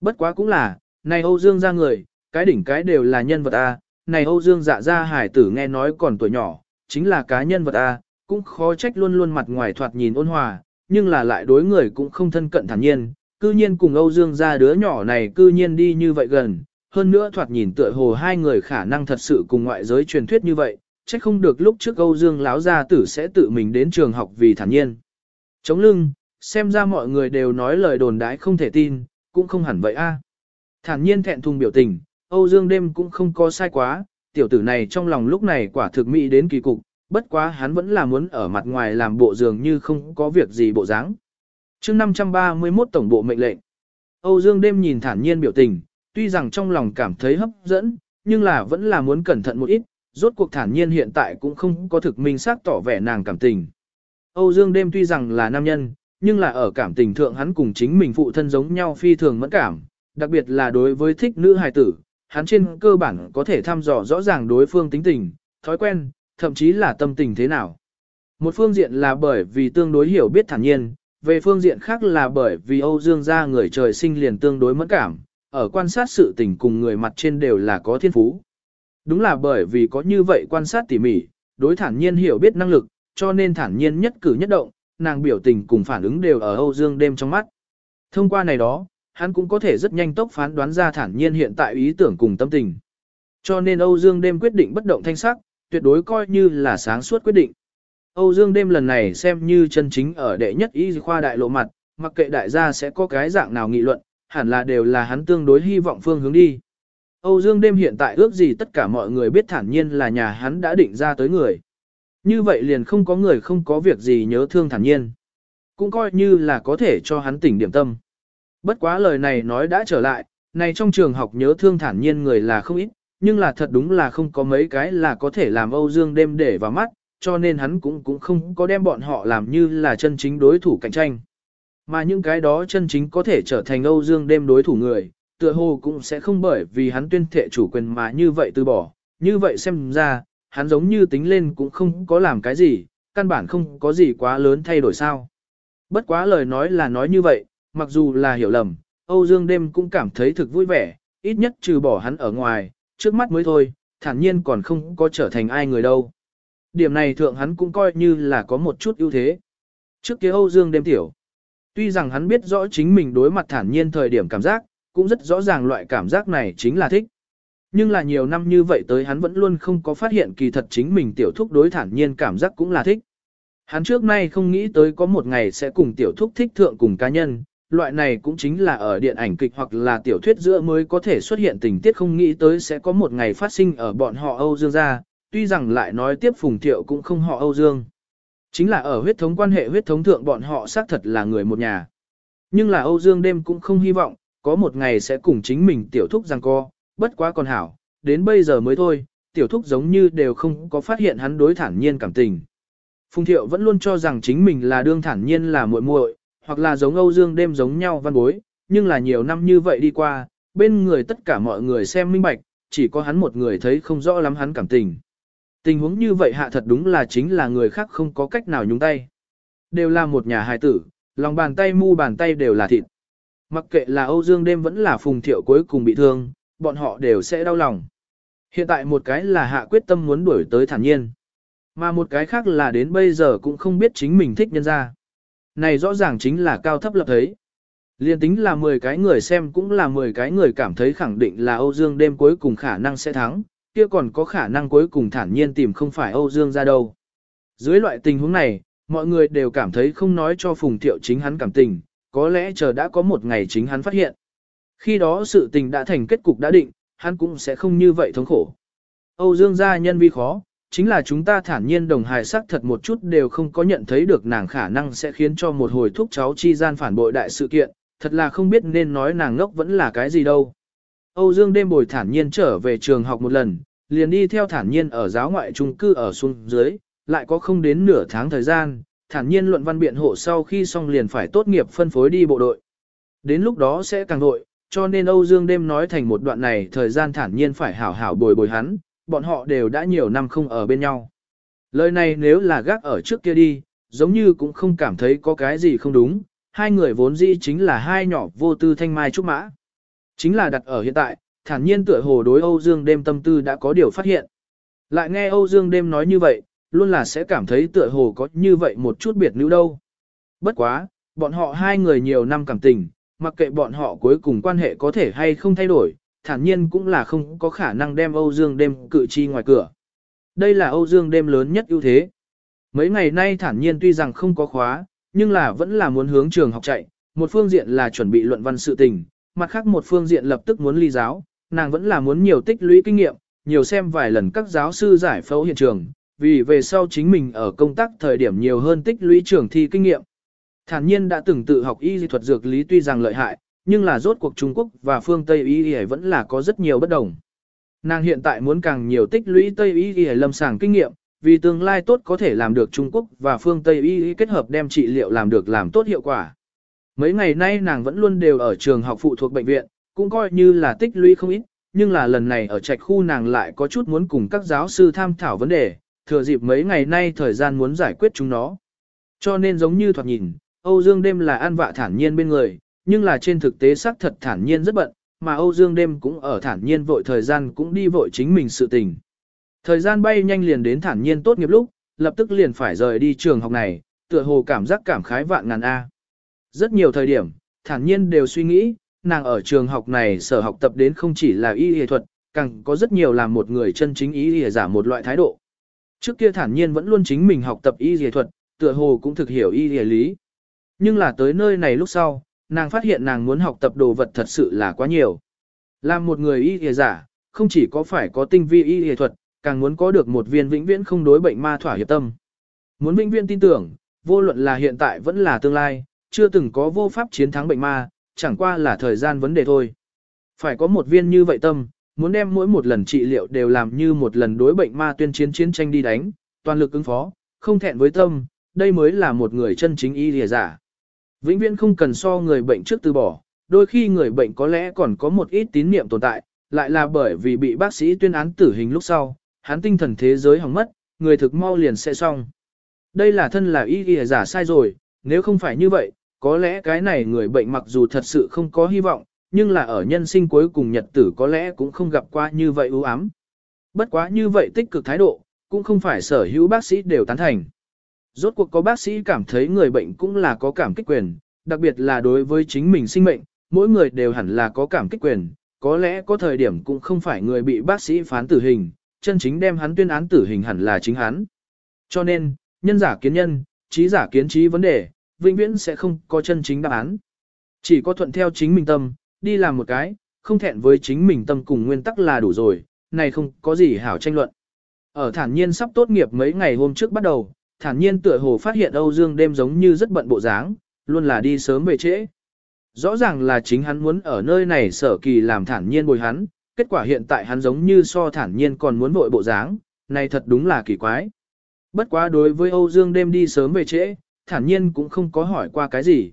Bất quá cũng là, này Âu Dương ra người, cái đỉnh cái đều là nhân vật a, này Âu Dương dạ ra hải tử nghe nói còn tuổi nhỏ, chính là cá nhân vật a, cũng khó trách luôn luôn mặt ngoài thoạt nhìn ôn hòa, nhưng là lại đối người cũng không thân cận thản nhiên, cư nhiên cùng Âu Dương ra đứa nhỏ này cư nhiên đi như vậy gần, hơn nữa thoạt nhìn tựa hồ hai người khả năng thật sự cùng ngoại giới truyền thuyết như vậy, chắc không được lúc trước Âu Dương láo gia tử sẽ tự mình đến trường học vì thản nhiên. Chống lưng, xem ra mọi người đều nói lời đồn đãi không thể tin, cũng không hẳn vậy a. Thản nhiên thẹn thùng biểu tình, Âu Dương đêm cũng không có sai quá, tiểu tử này trong lòng lúc này quả thực mỹ đến kỳ cục, bất quá hắn vẫn là muốn ở mặt ngoài làm bộ dường như không có việc gì bộ dáng chương 531 tổng bộ mệnh lệnh. Âu Dương đêm nhìn thản nhiên biểu tình, tuy rằng trong lòng cảm thấy hấp dẫn, nhưng là vẫn là muốn cẩn thận một ít, rốt cuộc thản nhiên hiện tại cũng không có thực minh xác tỏ vẻ nàng cảm tình. Âu Dương đêm tuy rằng là nam nhân, nhưng là ở cảm tình thượng hắn cùng chính mình phụ thân giống nhau phi thường mẫn cảm, đặc biệt là đối với thích nữ hài tử, hắn trên cơ bản có thể thăm dò rõ ràng đối phương tính tình, thói quen, thậm chí là tâm tình thế nào. Một phương diện là bởi vì tương đối hiểu biết thản nhiên, về phương diện khác là bởi vì Âu Dương gia người trời sinh liền tương đối mẫn cảm, ở quan sát sự tình cùng người mặt trên đều là có thiên phú. Đúng là bởi vì có như vậy quan sát tỉ mỉ, đối thản nhiên hiểu biết năng lực, cho nên thản nhiên nhất cử nhất động, nàng biểu tình cùng phản ứng đều ở Âu Dương đêm trong mắt. Thông qua này đó, hắn cũng có thể rất nhanh tốc phán đoán ra thản nhiên hiện tại ý tưởng cùng tâm tình. Cho nên Âu Dương đêm quyết định bất động thanh sắc, tuyệt đối coi như là sáng suốt quyết định. Âu Dương đêm lần này xem như chân chính ở đệ nhất y khoa đại lộ mặt, mặc kệ đại gia sẽ có cái dạng nào nghị luận, hẳn là đều là hắn tương đối hy vọng phương hướng đi. Âu Dương đêm hiện tại ước gì tất cả mọi người biết thản nhiên là nhà hắn đã định ra tới người. Như vậy liền không có người không có việc gì nhớ thương thản nhiên. Cũng coi như là có thể cho hắn tỉnh điểm tâm. Bất quá lời này nói đã trở lại, này trong trường học nhớ thương thản nhiên người là không ít, nhưng là thật đúng là không có mấy cái là có thể làm Âu Dương đêm để vào mắt, cho nên hắn cũng cũng không có đem bọn họ làm như là chân chính đối thủ cạnh tranh. Mà những cái đó chân chính có thể trở thành Âu Dương đêm đối thủ người, tựa hồ cũng sẽ không bởi vì hắn tuyên thệ chủ quyền mà như vậy từ bỏ, như vậy xem ra, hắn giống như tính lên cũng không có làm cái gì, căn bản không có gì quá lớn thay đổi sao. Bất quá lời nói là nói như vậy, mặc dù là hiểu lầm, Âu Dương đêm cũng cảm thấy thực vui vẻ, ít nhất trừ bỏ hắn ở ngoài, trước mắt mới thôi, thản nhiên còn không có trở thành ai người đâu. Điểm này thượng hắn cũng coi như là có một chút ưu thế. Trước kia Âu Dương đêm tiểu. Tuy rằng hắn biết rõ chính mình đối mặt thản nhiên thời điểm cảm giác, cũng rất rõ ràng loại cảm giác này chính là thích. Nhưng là nhiều năm như vậy tới hắn vẫn luôn không có phát hiện kỳ thật chính mình tiểu thúc đối thản nhiên cảm giác cũng là thích. Hắn trước nay không nghĩ tới có một ngày sẽ cùng tiểu thúc thích thượng cùng cá nhân, loại này cũng chính là ở điện ảnh kịch hoặc là tiểu thuyết giữa mới có thể xuất hiện tình tiết không nghĩ tới sẽ có một ngày phát sinh ở bọn họ Âu Dương gia, tuy rằng lại nói tiếp Phùng Thiệu cũng không họ Âu Dương. Chính là ở huyết thống quan hệ huyết thống thượng bọn họ xác thật là người một nhà. Nhưng là Âu Dương đêm cũng không hy vọng, có một ngày sẽ cùng chính mình tiểu thúc rằng co, bất quá còn hảo, đến bây giờ mới thôi, tiểu thúc giống như đều không có phát hiện hắn đối thản nhiên cảm tình. Phùng Thiệu vẫn luôn cho rằng chính mình là đương thản nhiên là muội muội, hoặc là giống Âu Dương đêm giống nhau văn bối, nhưng là nhiều năm như vậy đi qua, bên người tất cả mọi người xem minh bạch, chỉ có hắn một người thấy không rõ lắm hắn cảm tình. Tình huống như vậy hạ thật đúng là chính là người khác không có cách nào nhúng tay. Đều là một nhà hài tử, lòng bàn tay mu bàn tay đều là thịt. Mặc kệ là Âu Dương đêm vẫn là Phùng Thiệu cuối cùng bị thương, bọn họ đều sẽ đau lòng. Hiện tại một cái là hạ quyết tâm muốn đuổi tới thản nhiên. Mà một cái khác là đến bây giờ cũng không biết chính mình thích nhân ra. Này rõ ràng chính là cao thấp lập thấy. Liên tính là 10 cái người xem cũng là 10 cái người cảm thấy khẳng định là Âu Dương đêm cuối cùng khả năng sẽ thắng, kia còn có khả năng cuối cùng thản nhiên tìm không phải Âu Dương ra đâu. Dưới loại tình huống này, mọi người đều cảm thấy không nói cho Phùng Thiệu chính hắn cảm tình, có lẽ chờ đã có một ngày chính hắn phát hiện. Khi đó sự tình đã thành kết cục đã định, hắn cũng sẽ không như vậy thống khổ. Âu Dương gia nhân vi khó, chính là chúng ta thản nhiên đồng hài sắc thật một chút đều không có nhận thấy được nàng khả năng sẽ khiến cho một hồi thúc cháu chi gian phản bội đại sự kiện, thật là không biết nên nói nàng ngốc vẫn là cái gì đâu. Âu Dương đêm bồi thản nhiên trở về trường học một lần, liền đi theo thản nhiên ở giáo ngoại trung cư ở xuống dưới, lại có không đến nửa tháng thời gian, thản nhiên luận văn biện hộ sau khi xong liền phải tốt nghiệp phân phối đi bộ đội. Đến lúc đó sẽ càng đội, cho nên Âu Dương đêm nói thành một đoạn này thời gian thản nhiên phải hảo hảo bồi bồi hắn, bọn họ đều đã nhiều năm không ở bên nhau. Lời này nếu là gác ở trước kia đi, giống như cũng không cảm thấy có cái gì không đúng, hai người vốn dĩ chính là hai nhỏ vô tư thanh mai trúc mã. Chính là đặt ở hiện tại, thản nhiên tựa hồ đối Âu Dương đêm tâm tư đã có điều phát hiện. Lại nghe Âu Dương đêm nói như vậy, luôn là sẽ cảm thấy tựa hồ có như vậy một chút biệt nữ đâu. Bất quá, bọn họ hai người nhiều năm cảm tình, mặc kệ bọn họ cuối cùng quan hệ có thể hay không thay đổi, thản nhiên cũng là không có khả năng đem Âu Dương đêm cự chi ngoài cửa. Đây là Âu Dương đêm lớn nhất ưu thế. Mấy ngày nay thản nhiên tuy rằng không có khóa, nhưng là vẫn là muốn hướng trường học chạy, một phương diện là chuẩn bị luận văn sự tình, mặt khác một phương diện lập tức muốn ly giáo, nàng vẫn là muốn nhiều tích lũy kinh nghiệm, nhiều xem vài lần các giáo sư giải phẫu hiện trường, vì về sau chính mình ở công tác thời điểm nhiều hơn tích lũy trường thi kinh nghiệm. Thản nhiên đã từng tự học y thuật dược lý tuy rằng lợi hại, nhưng là rốt cuộc Trung Quốc và phương Tây y y vẫn là có rất nhiều bất đồng. Nàng hiện tại muốn càng nhiều tích lũy Tây y y lâm sàng kinh nghiệm, vì tương lai tốt có thể làm được Trung Quốc và phương Tây y y kết hợp đem trị liệu làm được làm tốt hiệu quả. Mấy ngày nay nàng vẫn luôn đều ở trường học phụ thuộc bệnh viện, cũng coi như là tích lũy không ít, nhưng là lần này ở trạch khu nàng lại có chút muốn cùng các giáo sư tham thảo vấn đề, thừa dịp mấy ngày nay thời gian muốn giải quyết chúng nó. Cho nên giống như thoạt nhìn, Âu Dương đêm là an vạ thản nhiên bên người, nhưng là trên thực tế xác thật thản nhiên rất bận, mà Âu Dương đêm cũng ở thản nhiên vội thời gian cũng đi vội chính mình sự tình. Thời gian bay nhanh liền đến thản nhiên tốt nghiệp lúc, lập tức liền phải rời đi trường học này, tựa hồ cảm giác cảm khái vạn ngàn A. Rất nhiều thời điểm, thản nhiên đều suy nghĩ, nàng ở trường học này sở học tập đến không chỉ là y y thuật, càng có rất nhiều làm một người chân chính y y giả một loại thái độ. Trước kia thản nhiên vẫn luôn chính mình học tập y y thuật, tựa hồ cũng thực hiểu y y lý. Nhưng là tới nơi này lúc sau, nàng phát hiện nàng muốn học tập đồ vật thật sự là quá nhiều. Làm một người y y giả, không chỉ có phải có tinh vi y y thuật, càng muốn có được một viên vĩnh viễn không đối bệnh ma thỏa hiệp tâm. Muốn vĩnh viễn tin tưởng, vô luận là hiện tại vẫn là tương lai, chưa từng có vô pháp chiến thắng bệnh ma, chẳng qua là thời gian vấn đề thôi. Phải có một viên như vậy tâm, muốn đem mỗi một lần trị liệu đều làm như một lần đối bệnh ma tuyên chiến chiến tranh đi đánh, toàn lực ứng phó, không thẹn với tâm, đây mới là một người chân chính y lìa giả. Vĩnh viễn không cần so người bệnh trước từ bỏ, đôi khi người bệnh có lẽ còn có một ít tín niệm tồn tại, lại là bởi vì bị bác sĩ tuyên án tử hình lúc sau, hắn tinh thần thế giới hỏng mất, người thực mau liền sẽ xong. Đây là thân là y lìa giả sai rồi, nếu không phải như vậy, có lẽ cái này người bệnh mặc dù thật sự không có hy vọng, nhưng là ở nhân sinh cuối cùng nhật tử có lẽ cũng không gặp qua như vậy ưu ám. Bất quá như vậy tích cực thái độ, cũng không phải sở hữu bác sĩ đều tán thành. Rốt cuộc có bác sĩ cảm thấy người bệnh cũng là có cảm kích quyền, đặc biệt là đối với chính mình sinh mệnh, mỗi người đều hẳn là có cảm kích quyền, có lẽ có thời điểm cũng không phải người bị bác sĩ phán tử hình, chân chính đem hắn tuyên án tử hình hẳn là chính hắn. Cho nên, nhân giả kiến nhân, trí giả kiến trí vấn đề, vĩnh viễn sẽ không có chân chính đáp án. Chỉ có thuận theo chính mình tâm, đi làm một cái, không thẹn với chính mình tâm cùng nguyên tắc là đủ rồi, này không có gì hảo tranh luận. Ở thản nhiên sắp tốt nghiệp mấy ngày hôm trước bắt đầu, thản nhiên tựa hồ phát hiện Âu Dương đêm giống như rất bận bộ dáng, luôn là đi sớm về trễ. Rõ ràng là chính hắn muốn ở nơi này sở kỳ làm thản nhiên bồi hắn, kết quả hiện tại hắn giống như so thản nhiên còn muốn vội bộ dáng, này thật đúng là kỳ quái. Bất quá đối với Âu Dương đêm đi sớm về trễ, thản nhiên cũng không có hỏi qua cái gì.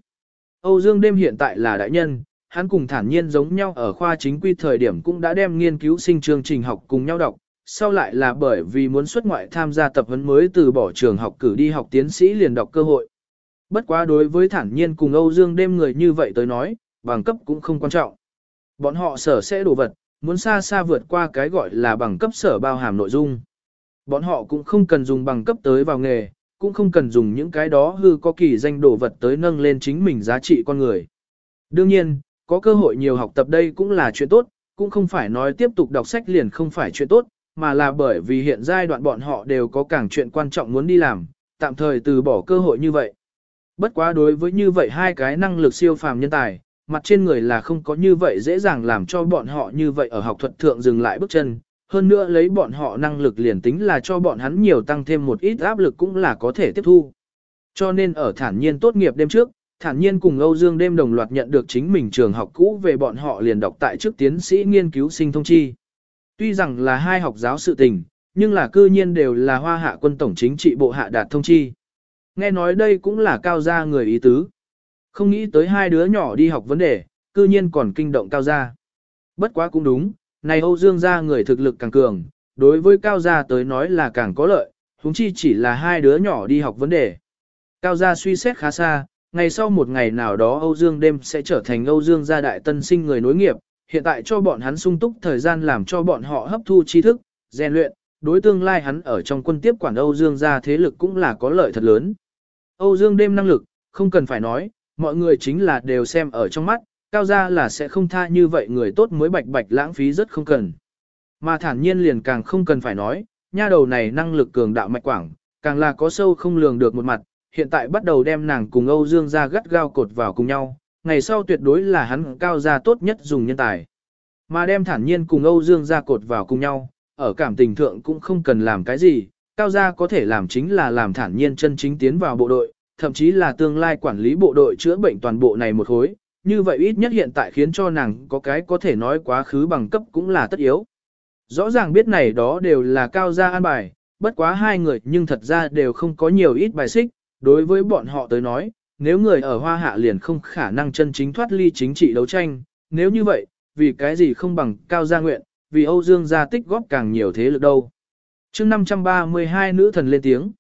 Âu Dương đêm hiện tại là đại nhân, hắn cùng thản nhiên giống nhau ở khoa chính quy thời điểm cũng đã đem nghiên cứu sinh chương trình học cùng nhau đọc, sau lại là bởi vì muốn xuất ngoại tham gia tập huấn mới từ bỏ trường học cử đi học tiến sĩ liền đọc cơ hội. Bất quá đối với thản nhiên cùng Âu Dương đêm người như vậy tới nói, bằng cấp cũng không quan trọng. Bọn họ sở sẽ đồ vật, muốn xa xa vượt qua cái gọi là bằng cấp sở bao hàm nội dung. Bọn họ cũng không cần dùng bằng cấp tới vào nghề, cũng không cần dùng những cái đó hư có kỳ danh đồ vật tới nâng lên chính mình giá trị con người. Đương nhiên, có cơ hội nhiều học tập đây cũng là chuyện tốt, cũng không phải nói tiếp tục đọc sách liền không phải chuyện tốt, mà là bởi vì hiện giai đoạn bọn họ đều có càng chuyện quan trọng muốn đi làm, tạm thời từ bỏ cơ hội như vậy. Bất quá đối với như vậy hai cái năng lực siêu phàm nhân tài, mặt trên người là không có như vậy dễ dàng làm cho bọn họ như vậy ở học thuật thượng dừng lại bước chân, hơn nữa lấy bọn họ năng lực liền tính là cho bọn hắn nhiều tăng thêm một ít áp lực cũng là có thể tiếp thu. Cho nên ở thản nhiên tốt nghiệp đêm trước, thản nhiên cùng Âu Dương đêm đồng loạt nhận được chính mình trường học cũ về bọn họ liền đọc tại trước tiến sĩ nghiên cứu sinh thông chi. Tuy rằng là hai học giáo sự tình, nhưng là cư nhiên đều là hoa hạ quân tổng chính trị bộ hạ đạt thông chi. Nghe nói đây cũng là cao gia người ý tứ. Không nghĩ tới hai đứa nhỏ đi học vấn đề, cư nhiên còn kinh động cao gia. Bất quá cũng đúng, này Âu Dương gia người thực lực càng cường, đối với cao gia tới nói là càng có lợi, huống chi chỉ là hai đứa nhỏ đi học vấn đề. Cao gia suy xét khá xa, ngày sau một ngày nào đó Âu Dương đêm sẽ trở thành Âu Dương gia đại tân sinh người nối nghiệp, hiện tại cho bọn hắn sung túc thời gian làm cho bọn họ hấp thu tri thức, rèn luyện, đối tương lai hắn ở trong quân tiếp quản Âu Dương gia thế lực cũng là có lợi thật lớn. Âu Dương đêm năng lực, không cần phải nói, mọi người chính là đều xem ở trong mắt, cao gia là sẽ không tha như vậy người tốt mới bạch bạch lãng phí rất không cần. Mà thản nhiên liền càng không cần phải nói, nha đầu này năng lực cường đạo mạch quảng, càng là có sâu không lường được một mặt, hiện tại bắt đầu đem nàng cùng Âu Dương gia gắt gao cột vào cùng nhau, ngày sau tuyệt đối là hắn cao gia tốt nhất dùng nhân tài. Mà đem thản nhiên cùng Âu Dương gia cột vào cùng nhau, ở cảm tình thượng cũng không cần làm cái gì, cao gia có thể làm chính là làm thản nhiên chân chính tiến vào bộ đội, thậm chí là tương lai quản lý bộ đội chữa bệnh toàn bộ này một khối, như vậy ít nhất hiện tại khiến cho nàng có cái có thể nói quá khứ bằng cấp cũng là tất yếu. Rõ ràng biết này đó đều là cao gia an bài, bất quá hai người nhưng thật ra đều không có nhiều ít bài xích, đối với bọn họ tới nói, nếu người ở hoa hạ liền không khả năng chân chính thoát ly chính trị đấu tranh, nếu như vậy, vì cái gì không bằng cao gia nguyện, vì Âu Dương gia tích góp càng nhiều thế lực đâu. chương 532 nữ thần lên tiếng.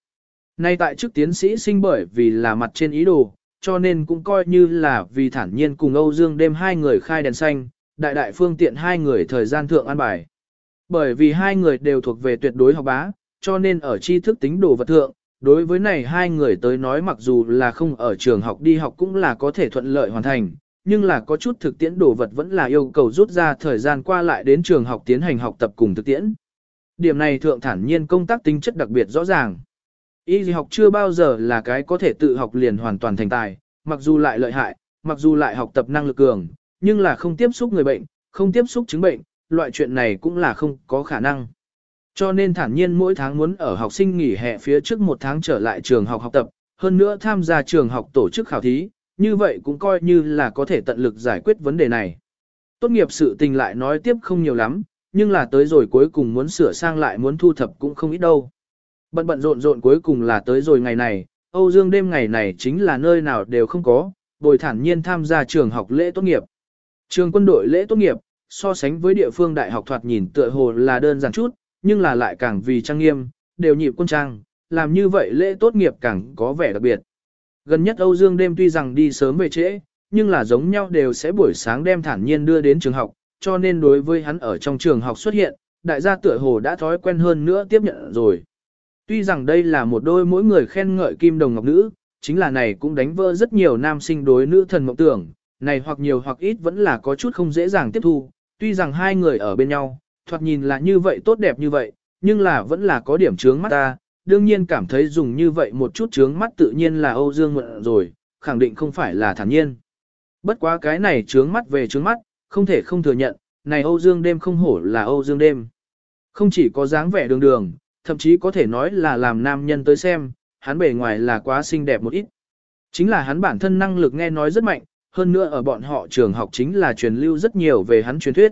Nay tại chức tiến sĩ sinh bởi vì là mặt trên ý đồ, cho nên cũng coi như là vì thản nhiên cùng Âu Dương đêm hai người khai đèn xanh, đại đại phương tiện hai người thời gian thượng an bài. Bởi vì hai người đều thuộc về tuyệt đối học bá, cho nên ở tri thức tính đồ vật thượng, đối với này hai người tới nói mặc dù là không ở trường học đi học cũng là có thể thuận lợi hoàn thành, nhưng là có chút thực tiễn đồ vật vẫn là yêu cầu rút ra thời gian qua lại đến trường học tiến hành học tập cùng thực tiễn. Điểm này thượng thản nhiên công tác tính chất đặc biệt rõ ràng. Y học chưa bao giờ là cái có thể tự học liền hoàn toàn thành tài, mặc dù lại lợi hại, mặc dù lại học tập năng lực cường, nhưng là không tiếp xúc người bệnh, không tiếp xúc chứng bệnh, loại chuyện này cũng là không có khả năng. Cho nên thản nhiên mỗi tháng muốn ở học sinh nghỉ hè phía trước một tháng trở lại trường học học tập, hơn nữa tham gia trường học tổ chức khảo thí, như vậy cũng coi như là có thể tận lực giải quyết vấn đề này. Tốt nghiệp sự tình lại nói tiếp không nhiều lắm, nhưng là tới rồi cuối cùng muốn sửa sang lại muốn thu thập cũng không ít đâu. Bận bận rộn rộn cuối cùng là tới rồi ngày này, Âu Dương đêm ngày này chính là nơi nào đều không có, bồi thản nhiên tham gia trường học lễ tốt nghiệp. Trường quân đội lễ tốt nghiệp, so sánh với địa phương đại học thoạt nhìn tựa hồ là đơn giản chút, nhưng là lại càng vì trang nghiêm, đều nhịp quân trang, làm như vậy lễ tốt nghiệp càng có vẻ đặc biệt. Gần nhất Âu Dương đêm tuy rằng đi sớm về trễ, nhưng là giống nhau đều sẽ buổi sáng đem thản nhiên đưa đến trường học, cho nên đối với hắn ở trong trường học xuất hiện, đại gia tựa hồ đã thói quen hơn nữa tiếp nhận rồi. Tuy rằng đây là một đôi mỗi người khen ngợi kim đồng ngọc nữ, chính là này cũng đánh vỡ rất nhiều nam sinh đối nữ thần mộng tưởng, này hoặc nhiều hoặc ít vẫn là có chút không dễ dàng tiếp thu, tuy rằng hai người ở bên nhau, thoạt nhìn là như vậy tốt đẹp như vậy, nhưng là vẫn là có điểm chướng mắt ta, đương nhiên cảm thấy dùng như vậy một chút chướng mắt tự nhiên là Âu Dương Mượn rồi, khẳng định không phải là thản nhiên. Bất quá cái này chướng mắt về chướng mắt, không thể không thừa nhận, này Âu Dương đêm không hổ là Âu Dương đêm. Không chỉ có dáng vẻ đường đường, thậm chí có thể nói là làm nam nhân tới xem, hắn bề ngoài là quá xinh đẹp một ít. Chính là hắn bản thân năng lực nghe nói rất mạnh, hơn nữa ở bọn họ trường học chính là truyền lưu rất nhiều về hắn truyền thuyết.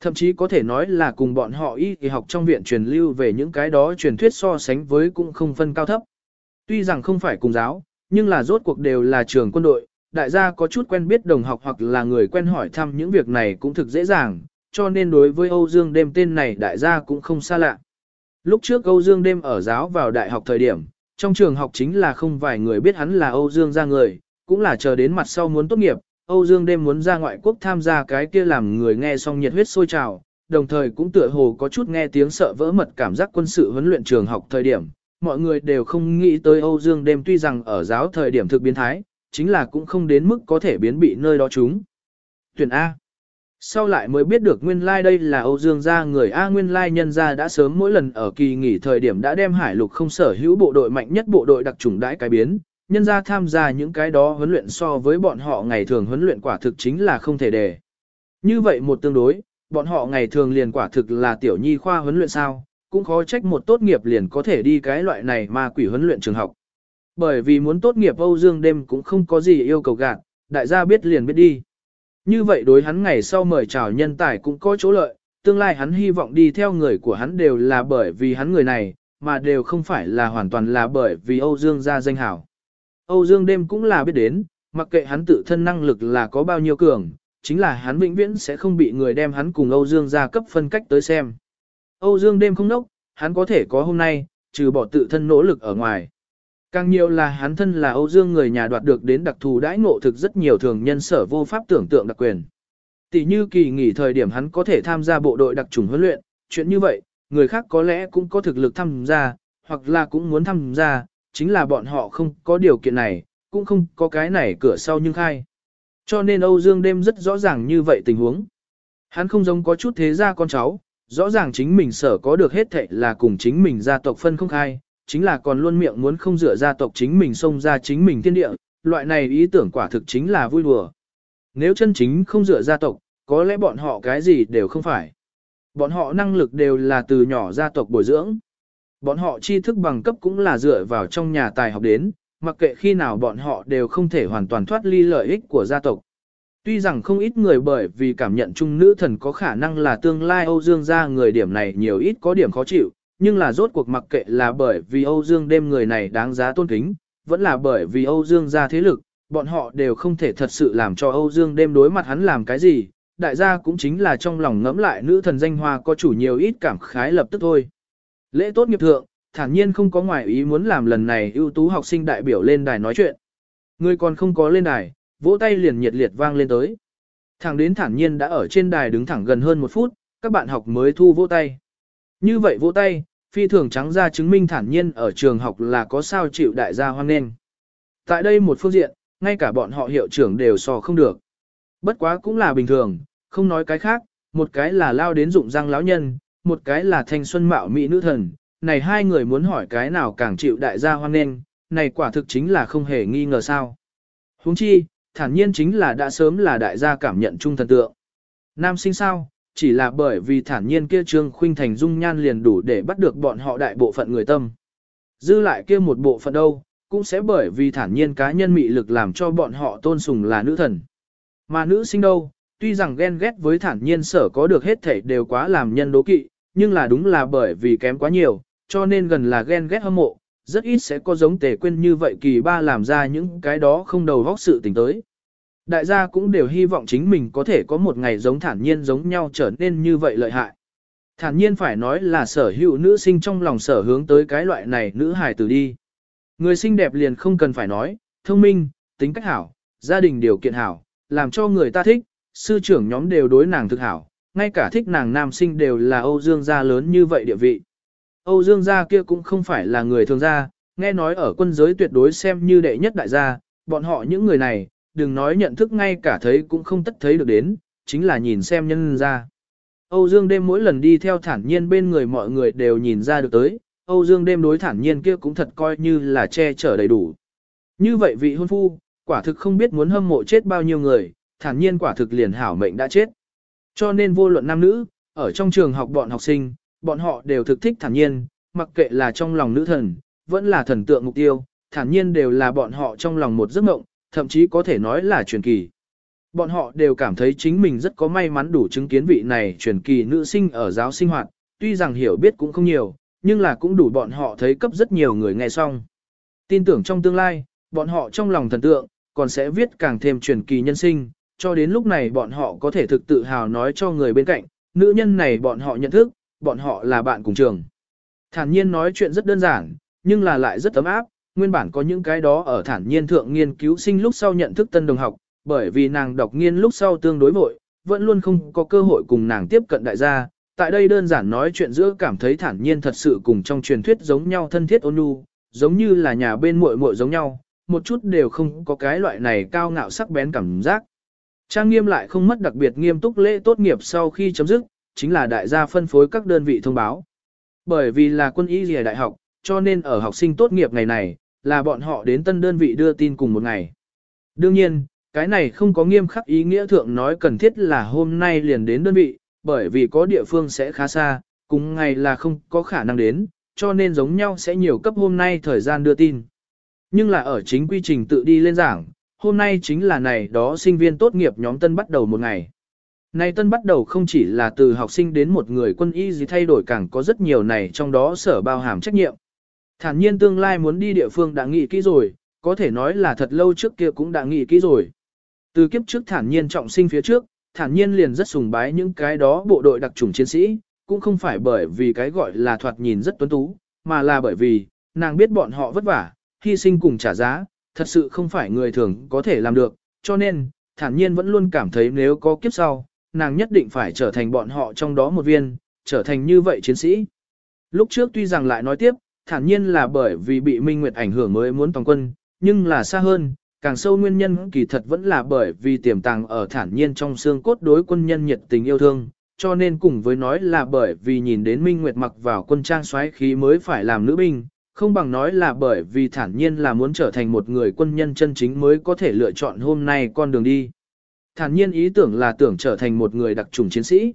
Thậm chí có thể nói là cùng bọn họ y thì học trong viện truyền lưu về những cái đó truyền thuyết so sánh với cũng không phân cao thấp. Tuy rằng không phải cùng giáo, nhưng là rốt cuộc đều là trường quân đội, đại gia có chút quen biết đồng học hoặc là người quen hỏi thăm những việc này cũng thực dễ dàng, cho nên đối với Âu Dương đêm tên này đại gia cũng không xa lạ. Lúc trước Âu Dương đêm ở giáo vào đại học thời điểm, trong trường học chính là không vài người biết hắn là Âu Dương ra người, cũng là chờ đến mặt sau muốn tốt nghiệp, Âu Dương đêm muốn ra ngoại quốc tham gia cái kia làm người nghe xong nhiệt huyết sôi trào, đồng thời cũng tựa hồ có chút nghe tiếng sợ vỡ mật cảm giác quân sự huấn luyện trường học thời điểm. Mọi người đều không nghĩ tới Âu Dương đêm tuy rằng ở giáo thời điểm thực biến thái, chính là cũng không đến mức có thể biến bị nơi đó chúng. Tuyển A. Sau lại mới biết được nguyên lai like đây là Âu Dương gia người A nguyên lai like nhân gia đã sớm mỗi lần ở kỳ nghỉ thời điểm đã đem hải lục không sở hữu bộ đội mạnh nhất bộ đội đặc trùng đãi cái biến, nhân gia tham gia những cái đó huấn luyện so với bọn họ ngày thường huấn luyện quả thực chính là không thể để. Như vậy một tương đối, bọn họ ngày thường liền quả thực là tiểu nhi khoa huấn luyện sao, cũng khó trách một tốt nghiệp liền có thể đi cái loại này mà quỷ huấn luyện trường học. Bởi vì muốn tốt nghiệp Âu Dương đêm cũng không có gì yêu cầu gạt, đại gia biết liền biết đi. Như vậy đối hắn ngày sau mời chào nhân tài cũng có chỗ lợi, tương lai hắn hy vọng đi theo người của hắn đều là bởi vì hắn người này, mà đều không phải là hoàn toàn là bởi vì Âu Dương ra danh hảo. Âu Dương đêm cũng là biết đến, mặc kệ hắn tự thân năng lực là có bao nhiêu cường, chính là hắn vĩnh viễn sẽ không bị người đem hắn cùng Âu Dương ra cấp phân cách tới xem. Âu Dương đêm không nốc, hắn có thể có hôm nay, trừ bỏ tự thân nỗ lực ở ngoài. Càng nhiều là hắn thân là Âu Dương người nhà đoạt được đến đặc thù đãi ngộ thực rất nhiều thường nhân sở vô pháp tưởng tượng đặc quyền. Tỷ như kỳ nghỉ thời điểm hắn có thể tham gia bộ đội đặc trùng huấn luyện, chuyện như vậy, người khác có lẽ cũng có thực lực tham gia, hoặc là cũng muốn tham gia, chính là bọn họ không có điều kiện này, cũng không có cái này cửa sau nhưng khai. Cho nên Âu Dương đêm rất rõ ràng như vậy tình huống. Hắn không giống có chút thế gia con cháu, rõ ràng chính mình sở có được hết thệ là cùng chính mình gia tộc phân không khai, chính là còn luôn miệng muốn không dựa gia tộc chính mình xông ra chính mình thiên địa, loại này ý tưởng quả thực chính là vui đùa. Nếu chân chính không dựa gia tộc, có lẽ bọn họ cái gì đều không phải. Bọn họ năng lực đều là từ nhỏ gia tộc bồi dưỡng. Bọn họ tri thức bằng cấp cũng là dựa vào trong nhà tài học đến, mặc kệ khi nào bọn họ đều không thể hoàn toàn thoát ly lợi ích của gia tộc. Tuy rằng không ít người bởi vì cảm nhận chung nữ thần có khả năng là tương lai Âu Dương gia người điểm này nhiều ít có điểm khó chịu, nhưng là rốt cuộc mặc kệ là bởi vì Âu Dương đêm người này đáng giá tôn kính, vẫn là bởi vì Âu Dương ra thế lực, bọn họ đều không thể thật sự làm cho Âu Dương đêm đối mặt hắn làm cái gì, đại gia cũng chính là trong lòng ngẫm lại nữ thần danh hoa có chủ nhiều ít cảm khái lập tức thôi. Lễ tốt nghiệp thượng, thản nhiên không có ngoại ý muốn làm lần này ưu tú học sinh đại biểu lên đài nói chuyện. Người còn không có lên đài, vỗ tay liền nhiệt liệt vang lên tới. Thẳng đến thản nhiên đã ở trên đài đứng thẳng gần hơn một phút, các bạn học mới thu vỗ tay. Như vậy vỗ tay, phi thường trắng ra chứng minh thản nhiên ở trường học là có sao chịu đại gia hoan nghênh. Tại đây một phương diện, ngay cả bọn họ hiệu trưởng đều so không được. Bất quá cũng là bình thường, không nói cái khác, một cái là lao đến dụng răng lão nhân, một cái là thanh xuân mạo mỹ nữ thần, này hai người muốn hỏi cái nào càng chịu đại gia hoan nghênh, này quả thực chính là không hề nghi ngờ sao. Huống chi, thản nhiên chính là đã sớm là đại gia cảm nhận trung thần tượng. Nam sinh sao, chỉ là bởi vì thản nhiên kia Trương Khuynh Thành dung nhan liền đủ để bắt được bọn họ đại bộ phận người tâm. Dư lại kia một bộ phận đâu, cũng sẽ bởi vì thản nhiên cá nhân mị lực làm cho bọn họ tôn sùng là nữ thần. Mà nữ sinh đâu, tuy rằng ghen ghét với thản nhiên sở có được hết thể đều quá làm nhân đố kỵ, nhưng là đúng là bởi vì kém quá nhiều, cho nên gần là ghen ghét hâm mộ, rất ít sẽ có giống tề quên như vậy kỳ ba làm ra những cái đó không đầu vóc sự tình tới. Đại gia cũng đều hy vọng chính mình có thể có một ngày giống thản nhiên giống nhau trở nên như vậy lợi hại. Thản nhiên phải nói là sở hữu nữ sinh trong lòng sở hướng tới cái loại này nữ hài tử đi. Người xinh đẹp liền không cần phải nói, thông minh, tính cách hảo, gia đình điều kiện hảo, làm cho người ta thích, sư trưởng nhóm đều đối nàng thực hảo, ngay cả thích nàng nam sinh đều là Âu Dương gia lớn như vậy địa vị. Âu Dương gia kia cũng không phải là người thường gia, nghe nói ở quân giới tuyệt đối xem như đệ nhất đại gia, bọn họ những người này, đừng nói nhận thức ngay cả thấy cũng không tất thấy được đến, chính là nhìn xem nhân ra. Âu Dương đêm mỗi lần đi theo thản nhiên bên người mọi người đều nhìn ra được tới, Âu Dương đêm đối thản nhiên kia cũng thật coi như là che chở đầy đủ. Như vậy vị hôn phu, quả thực không biết muốn hâm mộ chết bao nhiêu người, thản nhiên quả thực liền hảo mệnh đã chết. Cho nên vô luận nam nữ, ở trong trường học bọn học sinh, bọn họ đều thực thích thản nhiên, mặc kệ là trong lòng nữ thần, vẫn là thần tượng mục tiêu, thản nhiên đều là bọn họ trong lòng một giấc mộng, thậm chí có thể nói là truyền kỳ. Bọn họ đều cảm thấy chính mình rất có may mắn đủ chứng kiến vị này truyền kỳ nữ sinh ở giáo sinh hoạt, tuy rằng hiểu biết cũng không nhiều, nhưng là cũng đủ bọn họ thấy cấp rất nhiều người nghe xong. Tin tưởng trong tương lai, bọn họ trong lòng thần tượng, còn sẽ viết càng thêm truyền kỳ nhân sinh, cho đến lúc này bọn họ có thể thực tự hào nói cho người bên cạnh, nữ nhân này bọn họ nhận thức, bọn họ là bạn cùng trường. Thản nhiên nói chuyện rất đơn giản, nhưng là lại rất ấm áp, nguyên bản có những cái đó ở thản nhiên thượng nghiên cứu sinh lúc sau nhận thức tân đồng học, bởi vì nàng đọc nghiên lúc sau tương đối vội, vẫn luôn không có cơ hội cùng nàng tiếp cận đại gia. Tại đây đơn giản nói chuyện giữa cảm thấy thản nhiên thật sự cùng trong truyền thuyết giống nhau thân thiết ôn nhu, giống như là nhà bên muội muội giống nhau, một chút đều không có cái loại này cao ngạo sắc bén cảm giác. Trang nghiêm lại không mất đặc biệt nghiêm túc lễ tốt nghiệp sau khi chấm dứt, chính là đại gia phân phối các đơn vị thông báo. Bởi vì là quân y lìa đại học, cho nên ở học sinh tốt nghiệp ngày này, là bọn họ đến tân đơn vị đưa tin cùng một ngày. Đương nhiên, cái này không có nghiêm khắc ý nghĩa thượng nói cần thiết là hôm nay liền đến đơn vị, bởi vì có địa phương sẽ khá xa, cùng ngày là không có khả năng đến, cho nên giống nhau sẽ nhiều cấp hôm nay thời gian đưa tin. Nhưng là ở chính quy trình tự đi lên giảng, hôm nay chính là này đó sinh viên tốt nghiệp nhóm tân bắt đầu một ngày. Này tân bắt đầu không chỉ là từ học sinh đến một người quân y gì thay đổi càng có rất nhiều này trong đó sở bao hàm trách nhiệm. Thản nhiên tương lai muốn đi địa phương đã nghĩ kỹ rồi, có thể nói là thật lâu trước kia cũng đã nghĩ kỹ rồi. Từ kiếp trước thản nhiên trọng sinh phía trước, thản nhiên liền rất sùng bái những cái đó bộ đội đặc trùng chiến sĩ, cũng không phải bởi vì cái gọi là thoạt nhìn rất tuấn tú, mà là bởi vì, nàng biết bọn họ vất vả, hy sinh cùng trả giá, thật sự không phải người thường có thể làm được, cho nên, thản nhiên vẫn luôn cảm thấy nếu có kiếp sau, nàng nhất định phải trở thành bọn họ trong đó một viên, trở thành như vậy chiến sĩ. Lúc trước tuy rằng lại nói tiếp, thản nhiên là bởi vì bị Minh Nguyệt ảnh hưởng mới muốn toàn quân, nhưng là xa hơn, càng sâu nguyên nhân kỳ thật vẫn là bởi vì tiềm tàng ở thản nhiên trong xương cốt đối quân nhân nhiệt tình yêu thương, cho nên cùng với nói là bởi vì nhìn đến Minh Nguyệt mặc vào quân trang xoáy khí mới phải làm nữ binh, không bằng nói là bởi vì thản nhiên là muốn trở thành một người quân nhân chân chính mới có thể lựa chọn hôm nay con đường đi. Thản nhiên ý tưởng là tưởng trở thành một người đặc trùng chiến sĩ.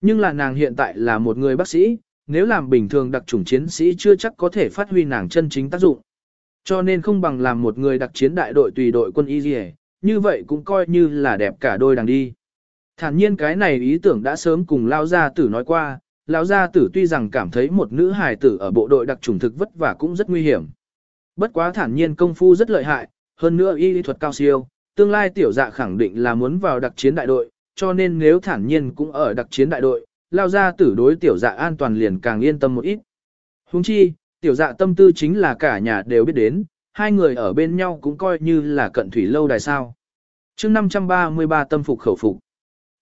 Nhưng là nàng hiện tại là một người bác sĩ, nếu làm bình thường đặc chủng chiến sĩ chưa chắc có thể phát huy nàng chân chính tác dụng. Cho nên không bằng làm một người đặc chiến đại đội tùy đội quân y gì như vậy cũng coi như là đẹp cả đôi đằng đi. Thản nhiên cái này ý tưởng đã sớm cùng Lao Gia Tử nói qua, Lao Gia Tử tuy rằng cảm thấy một nữ hài tử ở bộ đội đặc chủng thực vất vả cũng rất nguy hiểm. Bất quá thản nhiên công phu rất lợi hại, hơn nữa y lý thuật cao siêu, tương lai tiểu dạ khẳng định là muốn vào đặc chiến đại đội, cho nên nếu thản nhiên cũng ở đặc chiến đại đội, Lao ra Tử đối tiểu dạ an toàn liền càng yên tâm một ít. Huống chi, Tiểu dạ tâm tư chính là cả nhà đều biết đến, hai người ở bên nhau cũng coi như là cận thủy lâu đài sao. chương 533 tâm phục khẩu phục.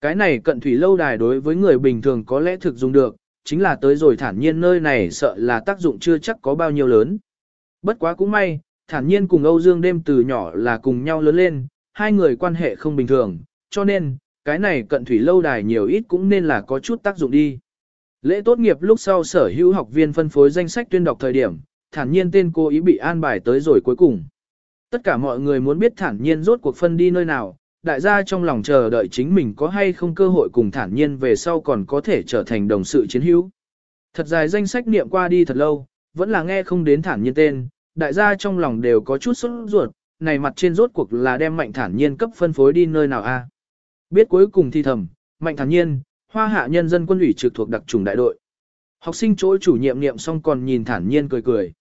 Cái này cận thủy lâu đài đối với người bình thường có lẽ thực dùng được, chính là tới rồi thản nhiên nơi này sợ là tác dụng chưa chắc có bao nhiêu lớn. Bất quá cũng may, thản nhiên cùng Âu Dương đêm từ nhỏ là cùng nhau lớn lên, hai người quan hệ không bình thường, cho nên, cái này cận thủy lâu đài nhiều ít cũng nên là có chút tác dụng đi. Lễ tốt nghiệp lúc sau sở hữu học viên phân phối danh sách tuyên đọc thời điểm, thản nhiên tên cô ý bị an bài tới rồi cuối cùng. Tất cả mọi người muốn biết thản nhiên rốt cuộc phân đi nơi nào, đại gia trong lòng chờ đợi chính mình có hay không cơ hội cùng thản nhiên về sau còn có thể trở thành đồng sự chiến hữu. Thật dài danh sách niệm qua đi thật lâu, vẫn là nghe không đến thản nhiên tên, đại gia trong lòng đều có chút sốt ruột, này mặt trên rốt cuộc là đem mạnh thản nhiên cấp phân phối đi nơi nào a? Biết cuối cùng thi thầm, mạnh thản nhiên, hoa hạ nhân dân quân ủy trực thuộc đặc trùng đại đội. Học sinh chỗ chủ nhiệm niệm xong còn nhìn thản nhiên cười cười.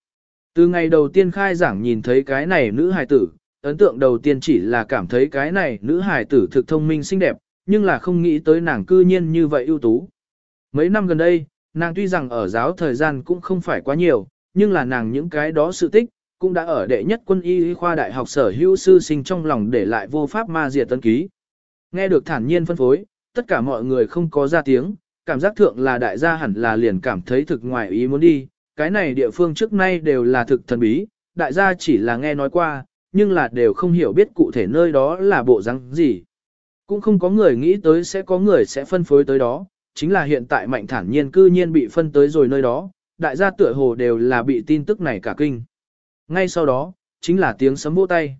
Từ ngày đầu tiên khai giảng nhìn thấy cái này nữ hài tử, ấn tượng đầu tiên chỉ là cảm thấy cái này nữ hài tử thực thông minh xinh đẹp, nhưng là không nghĩ tới nàng cư nhiên như vậy ưu tú. Mấy năm gần đây, nàng tuy rằng ở giáo thời gian cũng không phải quá nhiều, nhưng là nàng những cái đó sự tích, cũng đã ở đệ nhất quân y khoa đại học sở hữu sư sinh trong lòng để lại vô pháp ma diệt tân ký. Nghe được thản nhiên phân phối, tất cả mọi người không có ra tiếng, cảm giác thượng là đại gia hẳn là liền cảm thấy thực ngoài ý muốn đi, cái này địa phương trước nay đều là thực thần bí, đại gia chỉ là nghe nói qua, nhưng là đều không hiểu biết cụ thể nơi đó là bộ răng gì. Cũng không có người nghĩ tới sẽ có người sẽ phân phối tới đó, chính là hiện tại mạnh thản nhiên cư nhiên bị phân tới rồi nơi đó, đại gia tựa hồ đều là bị tin tức này cả kinh. Ngay sau đó, chính là tiếng sấm vỗ tay.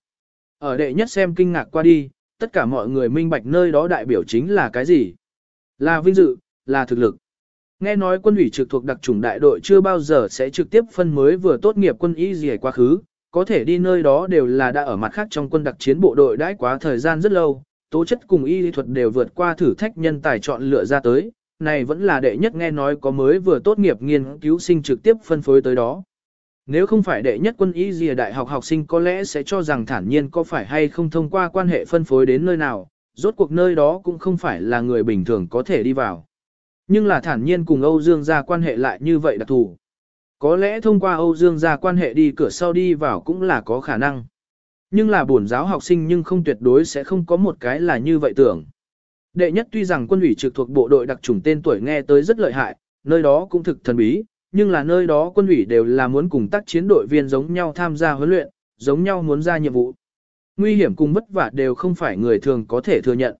Ở đệ nhất xem kinh ngạc qua đi, tất cả mọi người minh bạch nơi đó đại biểu chính là cái gì? Là vinh dự, là thực lực. Nghe nói quân ủy trực thuộc đặc chủng đại đội chưa bao giờ sẽ trực tiếp phân mới vừa tốt nghiệp quân y gì quá khứ, có thể đi nơi đó đều là đã ở mặt khác trong quân đặc chiến bộ đội đãi quá thời gian rất lâu, tố chất cùng y lý thuật đều vượt qua thử thách nhân tài chọn lựa ra tới, này vẫn là đệ nhất nghe nói có mới vừa tốt nghiệp nghiên cứu sinh trực tiếp phân phối tới đó. Nếu không phải đệ nhất quân y gì đại học học sinh có lẽ sẽ cho rằng thản nhiên có phải hay không thông qua quan hệ phân phối đến nơi nào, rốt cuộc nơi đó cũng không phải là người bình thường có thể đi vào. Nhưng là thản nhiên cùng Âu Dương gia quan hệ lại như vậy đặc thù. Có lẽ thông qua Âu Dương gia quan hệ đi cửa sau đi vào cũng là có khả năng. Nhưng là bổn giáo học sinh nhưng không tuyệt đối sẽ không có một cái là như vậy tưởng. Đệ nhất tuy rằng quân ủy trực thuộc bộ đội đặc trùng tên tuổi nghe tới rất lợi hại, nơi đó cũng thực thần bí, nhưng là nơi đó quân ủy đều là muốn cùng tác chiến đội viên giống nhau tham gia huấn luyện, giống nhau muốn ra nhiệm vụ. Nguy hiểm cùng vất vả đều không phải người thường có thể thừa nhận.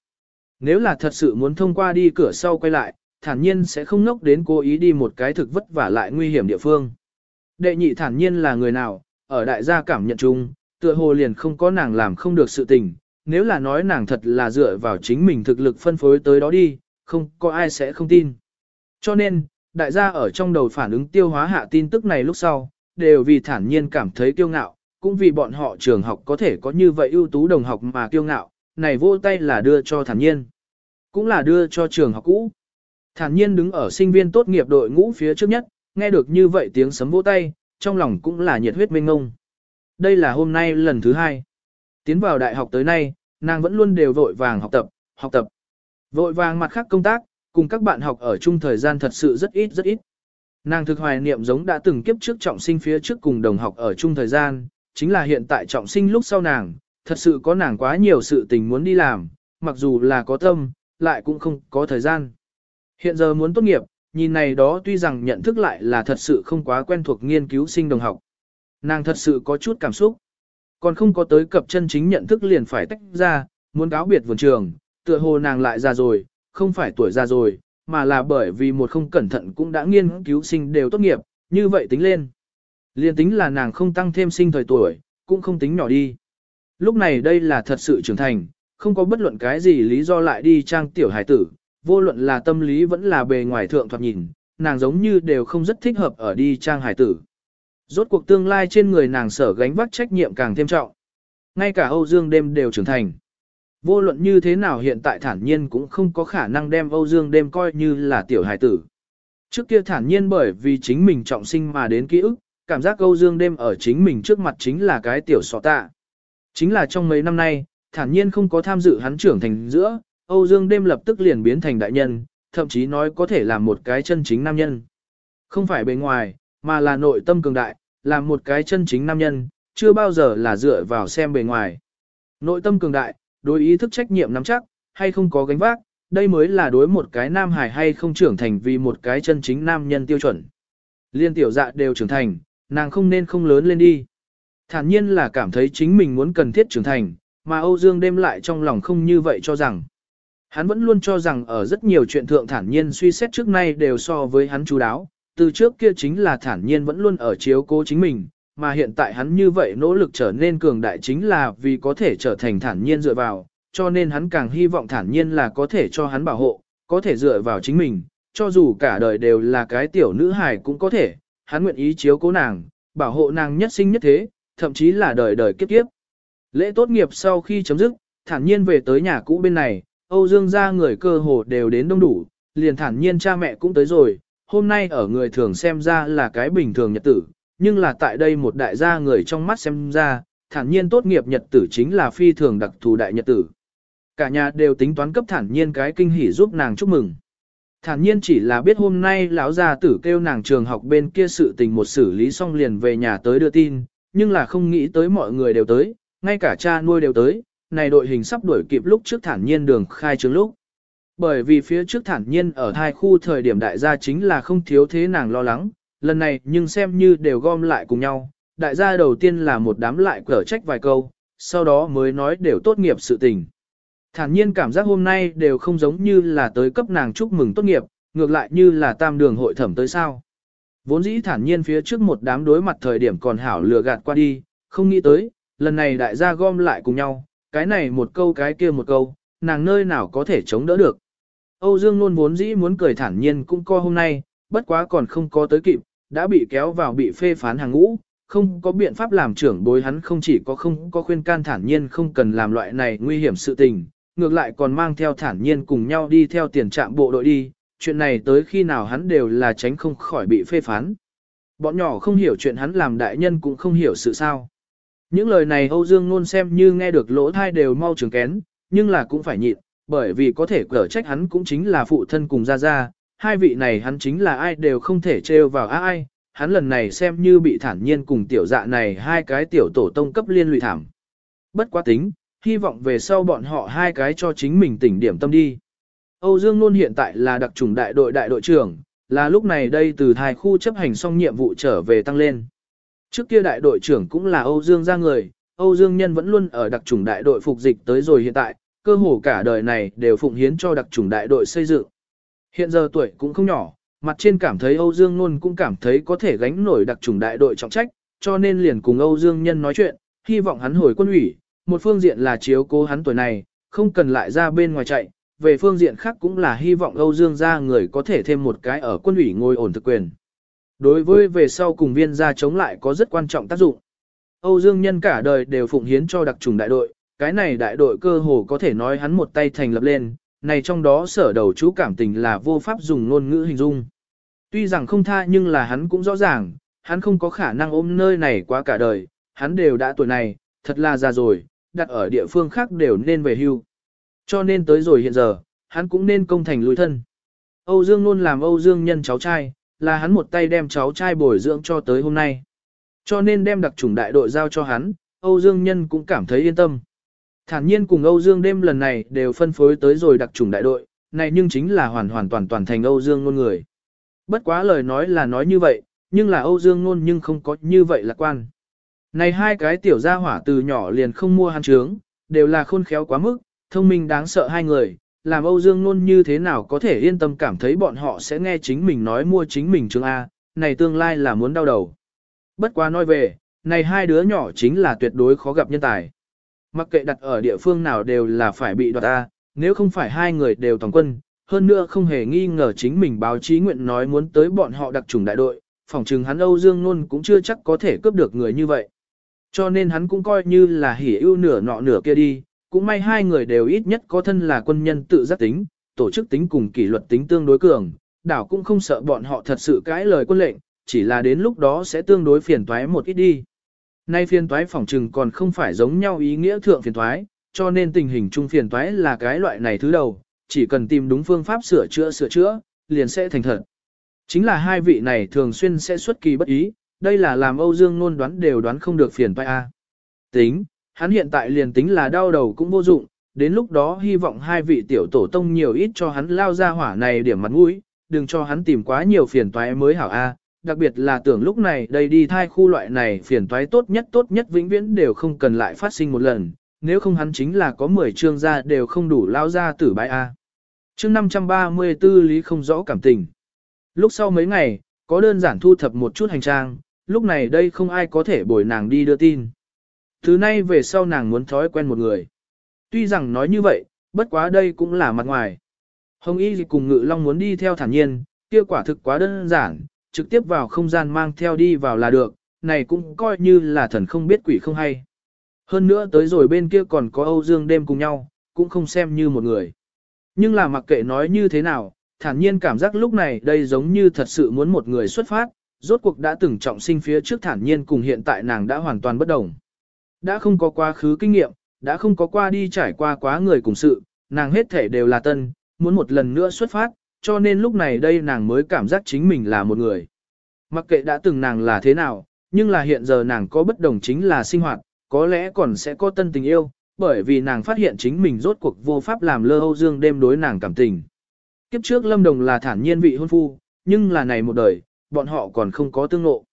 Nếu là thật sự muốn thông qua đi cửa sau quay lại, thản nhiên sẽ không nốc đến cố ý đi một cái thực vất vả lại nguy hiểm địa phương. Đệ nhị thản nhiên là người nào, ở đại gia cảm nhận chung, tựa hồ liền không có nàng làm không được sự tình, nếu là nói nàng thật là dựa vào chính mình thực lực phân phối tới đó đi, không có ai sẽ không tin. Cho nên, đại gia ở trong đầu phản ứng tiêu hóa hạ tin tức này lúc sau, đều vì thản nhiên cảm thấy kiêu ngạo, cũng vì bọn họ trường học có thể có như vậy ưu tú đồng học mà kiêu ngạo, này vô tay là đưa cho thản nhiên, cũng là đưa cho trường học cũ. Thản nhiên đứng ở sinh viên tốt nghiệp đội ngũ phía trước nhất, nghe được như vậy tiếng sấm vỗ tay, trong lòng cũng là nhiệt huyết mênh ngông. Đây là hôm nay lần thứ hai. Tiến vào đại học tới nay, nàng vẫn luôn đều vội vàng học tập, học tập. Vội vàng mặt khác công tác, cùng các bạn học ở chung thời gian thật sự rất ít rất ít. Nàng thực hoài niệm giống đã từng kiếp trước trọng sinh phía trước cùng đồng học ở chung thời gian, chính là hiện tại trọng sinh lúc sau nàng, thật sự có nàng quá nhiều sự tình muốn đi làm, mặc dù là có tâm, lại cũng không có thời gian. Hiện giờ muốn tốt nghiệp, nhìn này đó tuy rằng nhận thức lại là thật sự không quá quen thuộc nghiên cứu sinh đồng học. Nàng thật sự có chút cảm xúc. Còn không có tới cập chân chính nhận thức liền phải tách ra, muốn cáo biệt vườn trường, tựa hồ nàng lại già rồi, không phải tuổi già rồi, mà là bởi vì một không cẩn thận cũng đã nghiên cứu sinh đều tốt nghiệp, như vậy tính lên. Liên tính là nàng không tăng thêm sinh thời tuổi, cũng không tính nhỏ đi. Lúc này đây là thật sự trưởng thành, không có bất luận cái gì lý do lại đi trang tiểu hải tử, vô luận là tâm lý vẫn là bề ngoài thượng thoạt nhìn, nàng giống như đều không rất thích hợp ở đi trang hải tử. Rốt cuộc tương lai trên người nàng sở gánh vác trách nhiệm càng thêm trọng. Ngay cả Âu Dương đêm đều trưởng thành. Vô luận như thế nào hiện tại thản nhiên cũng không có khả năng đem Âu Dương đêm coi như là tiểu hải tử. Trước kia thản nhiên bởi vì chính mình trọng sinh mà đến ký ức, cảm giác Âu Dương đêm ở chính mình trước mặt chính là cái tiểu sọ tạ. Chính là trong mấy năm nay, thản nhiên không có tham dự hắn trưởng thành giữa, Âu Dương đêm lập tức liền biến thành đại nhân, thậm chí nói có thể làm một cái chân chính nam nhân. Không phải bề ngoài, mà là nội tâm cường đại, làm một cái chân chính nam nhân, chưa bao giờ là dựa vào xem bề ngoài. Nội tâm cường đại, đối ý thức trách nhiệm nắm chắc, hay không có gánh vác, đây mới là đối một cái nam hải hay không trưởng thành vì một cái chân chính nam nhân tiêu chuẩn. Liên tiểu dạ đều trưởng thành, nàng không nên không lớn lên đi. Thản nhiên là cảm thấy chính mình muốn cần thiết trưởng thành, mà Âu Dương đêm lại trong lòng không như vậy cho rằng. Hắn vẫn luôn cho rằng ở rất nhiều chuyện thượng thản nhiên suy xét trước nay đều so với hắn chú đáo, từ trước kia chính là thản nhiên vẫn luôn ở chiếu cố chính mình, mà hiện tại hắn như vậy nỗ lực trở nên cường đại chính là vì có thể trở thành thản nhiên dựa vào, cho nên hắn càng hy vọng thản nhiên là có thể cho hắn bảo hộ, có thể dựa vào chính mình, cho dù cả đời đều là cái tiểu nữ hài cũng có thể, hắn nguyện ý chiếu cố nàng, bảo hộ nàng nhất sinh nhất thế, thậm chí là đời đời kiếp kiếp. Lễ tốt nghiệp sau khi chấm dứt, thản nhiên về tới nhà cũ bên này, Âu Dương gia người cơ hồ đều đến đông đủ, liền thản nhiên cha mẹ cũng tới rồi, hôm nay ở người thường xem ra là cái bình thường nhật tử, nhưng là tại đây một đại gia người trong mắt xem ra, thản nhiên tốt nghiệp nhật tử chính là phi thường đặc thù đại nhật tử. Cả nhà đều tính toán cấp thản nhiên cái kinh hỉ giúp nàng chúc mừng. Thản nhiên chỉ là biết hôm nay lão gia tử kêu nàng trường học bên kia sự tình một xử lý xong liền về nhà tới đưa tin, nhưng là không nghĩ tới mọi người đều tới, ngay cả cha nuôi đều tới, này đội hình sắp đuổi kịp lúc trước thản nhiên đường khai trương lúc. Bởi vì phía trước thản nhiên ở hai khu thời điểm đại gia chính là không thiếu thế nàng lo lắng, lần này nhưng xem như đều gom lại cùng nhau, đại gia đầu tiên là một đám lại cở trách vài câu, sau đó mới nói đều tốt nghiệp sự tình. Thản nhiên cảm giác hôm nay đều không giống như là tới cấp nàng chúc mừng tốt nghiệp, ngược lại như là tam đường hội thẩm tới sao. Vốn dĩ thản nhiên phía trước một đám đối mặt thời điểm còn hảo lừa gạt qua đi, không nghĩ tới, lần này đại gia gom lại cùng nhau, cái này một câu cái kia một câu, nàng nơi nào có thể chống đỡ được. Âu Dương luôn vốn dĩ muốn cười thản nhiên cũng co hôm nay, bất quá còn không có tới kịp, đã bị kéo vào bị phê phán hàng ngũ, không có biện pháp làm trưởng bối hắn không chỉ có không có khuyên can thản nhiên không cần làm loại này nguy hiểm sự tình, ngược lại còn mang theo thản nhiên cùng nhau đi theo tiền trạm bộ đội đi, chuyện này tới khi nào hắn đều là tránh không khỏi bị phê phán. Bọn nhỏ không hiểu chuyện hắn làm đại nhân cũng không hiểu sự sao. Những lời này Âu Dương luôn xem như nghe được lỗ thai đều mau trường kén, nhưng là cũng phải nhịn, bởi vì có thể cở trách hắn cũng chính là phụ thân cùng Gia Gia, hai vị này hắn chính là ai đều không thể trêu vào ai, hắn lần này xem như bị thản nhiên cùng tiểu dạ này hai cái tiểu tổ tông cấp liên lụy thảm. Bất quá tính, hy vọng về sau bọn họ hai cái cho chính mình tỉnh điểm tâm đi. Âu Dương Nôn hiện tại là đặc trùng đại đội đại đội trưởng, là lúc này đây từ thai khu chấp hành xong nhiệm vụ trở về tăng lên. Trước kia đại đội trưởng cũng là Âu Dương ra người, Âu Dương Nhân vẫn luôn ở đặc trùng đại đội phục dịch tới rồi hiện tại, cơ hồ cả đời này đều phụng hiến cho đặc trùng đại đội xây dựng. Hiện giờ tuổi cũng không nhỏ, mặt trên cảm thấy Âu Dương Nôn cũng cảm thấy có thể gánh nổi đặc trùng đại đội trọng trách, cho nên liền cùng Âu Dương Nhân nói chuyện, hy vọng hắn hồi quân ủy, một phương diện là chiếu cố hắn tuổi này, không cần lại ra bên ngoài chạy, về phương diện khác cũng là hy vọng Âu Dương gia người có thể thêm một cái ở quân ủy ngồi ổn thực quyền. Đối với về sau cùng viên gia chống lại có rất quan trọng tác dụng. Âu Dương nhân cả đời đều phụng hiến cho đặc trùng đại đội, cái này đại đội cơ hồ có thể nói hắn một tay thành lập lên, này trong đó sở đầu chú cảm tình là vô pháp dùng ngôn ngữ hình dung. Tuy rằng không tha nhưng là hắn cũng rõ ràng, hắn không có khả năng ôm nơi này quá cả đời, hắn đều đã tuổi này, thật là già rồi, đặt ở địa phương khác đều nên về hưu. Cho nên tới rồi hiện giờ, hắn cũng nên công thành lùi thân. Âu Dương luôn làm Âu Dương nhân cháu trai, là hắn một tay đem cháu trai bồi dưỡng cho tới hôm nay. Cho nên đem đặc chủng đại đội giao cho hắn, Âu Dương nhân cũng cảm thấy yên tâm. Thản nhiên cùng Âu Dương đêm lần này đều phân phối tới rồi đặc trùng đại đội, này nhưng chính là hoàn hoàn toàn toàn thành Âu Dương ngôn người. Bất quá lời nói là nói như vậy, nhưng là Âu Dương ngôn nhưng không có như vậy lạc quan. Này hai cái tiểu gia hỏa từ nhỏ liền không mua hắn trướng, đều là khôn khéo quá mức, thông minh đáng sợ hai người, làm Âu Dương Nôn như thế nào có thể yên tâm cảm thấy bọn họ sẽ nghe chính mình nói mua chính mình trướng A, này tương lai là muốn đau đầu. Bất quá nói về, này hai đứa nhỏ chính là tuyệt đối khó gặp nhân tài. Mặc kệ đặt ở địa phương nào đều là phải bị đoạt ta, nếu không phải hai người đều toàn quân, hơn nữa không hề nghi ngờ chính mình báo chí nguyện nói muốn tới bọn họ đặc trùng đại đội, phòng trừng hắn Âu Dương Nôn cũng chưa chắc có thể cướp được người như vậy. Cho nên hắn cũng coi như là hỉ ưu nửa nọ nửa kia đi, cũng may hai người đều ít nhất có thân là quân nhân tự giác tính, tổ chức tính cùng kỷ luật tính tương đối cường, đảo cũng không sợ bọn họ thật sự cãi lời quân lệnh, chỉ là đến lúc đó sẽ tương đối phiền toái một ít đi. Nay phiền toái phỏng trừng còn không phải giống nhau ý nghĩa thượng phiền toái, cho nên tình hình chung phiền toái là cái loại này thứ đầu, chỉ cần tìm đúng phương pháp sửa chữa sửa chữa, liền sẽ thành thật. Chính là hai vị này thường xuyên sẽ xuất kỳ bất ý, đây là làm Âu Dương nôn đoán đều đoán không được phiền toái a. Tính, hắn hiện tại liền tính là đau đầu cũng vô dụng, đến lúc đó hy vọng hai vị tiểu tổ tông nhiều ít cho hắn lao ra hỏa này điểm mặt mũi, đừng cho hắn tìm quá nhiều phiền toái mới hảo a. Đặc biệt là tưởng lúc này đây đi thai khu loại này phiền toái tốt nhất tốt nhất vĩnh viễn đều không cần lại phát sinh một lần, nếu không hắn chính là có 10 chương ra đều không đủ lao ra tử bãi a. Chương 534 lý không rõ cảm tình. Lúc sau mấy ngày, có đơn giản thu thập một chút hành trang, lúc này đây không ai có thể bồi nàng đi đưa tin. Thứ nay về sau nàng muốn thói quen một người. Tuy rằng nói như vậy, bất quá đây cũng là mặt ngoài. Hồng Y cùng Ngự Long muốn đi theo thản nhiên, kia quả thực quá đơn giản, trực tiếp vào không gian mang theo đi vào là được, này cũng coi như là thần không biết quỷ không hay. Hơn nữa tới rồi bên kia còn có Âu Dương đêm cùng nhau, cũng không xem như một người. Nhưng là mặc kệ nói như thế nào, thản nhiên cảm giác lúc này đây giống như thật sự muốn một người xuất phát, rốt cuộc đã từng trọng sinh phía trước thản nhiên cùng hiện tại nàng đã hoàn toàn bất đồng. Đã không có quá khứ kinh nghiệm, đã không có qua đi trải qua quá người cùng sự, nàng hết thể đều là tân, muốn một lần nữa xuất phát, cho nên lúc này đây nàng mới cảm giác chính mình là một người. Mặc kệ đã từng nàng là thế nào, nhưng là hiện giờ nàng có bất đồng chính là sinh hoạt, có lẽ còn sẽ có tân tình yêu, bởi vì nàng phát hiện chính mình rốt cuộc vô pháp làm lơ Âu Dương đêm đối nàng cảm tình. Kiếp trước Lâm Đồng là thản nhiên vị hôn phu, nhưng là này một đời, bọn họ còn không có tương ngộ.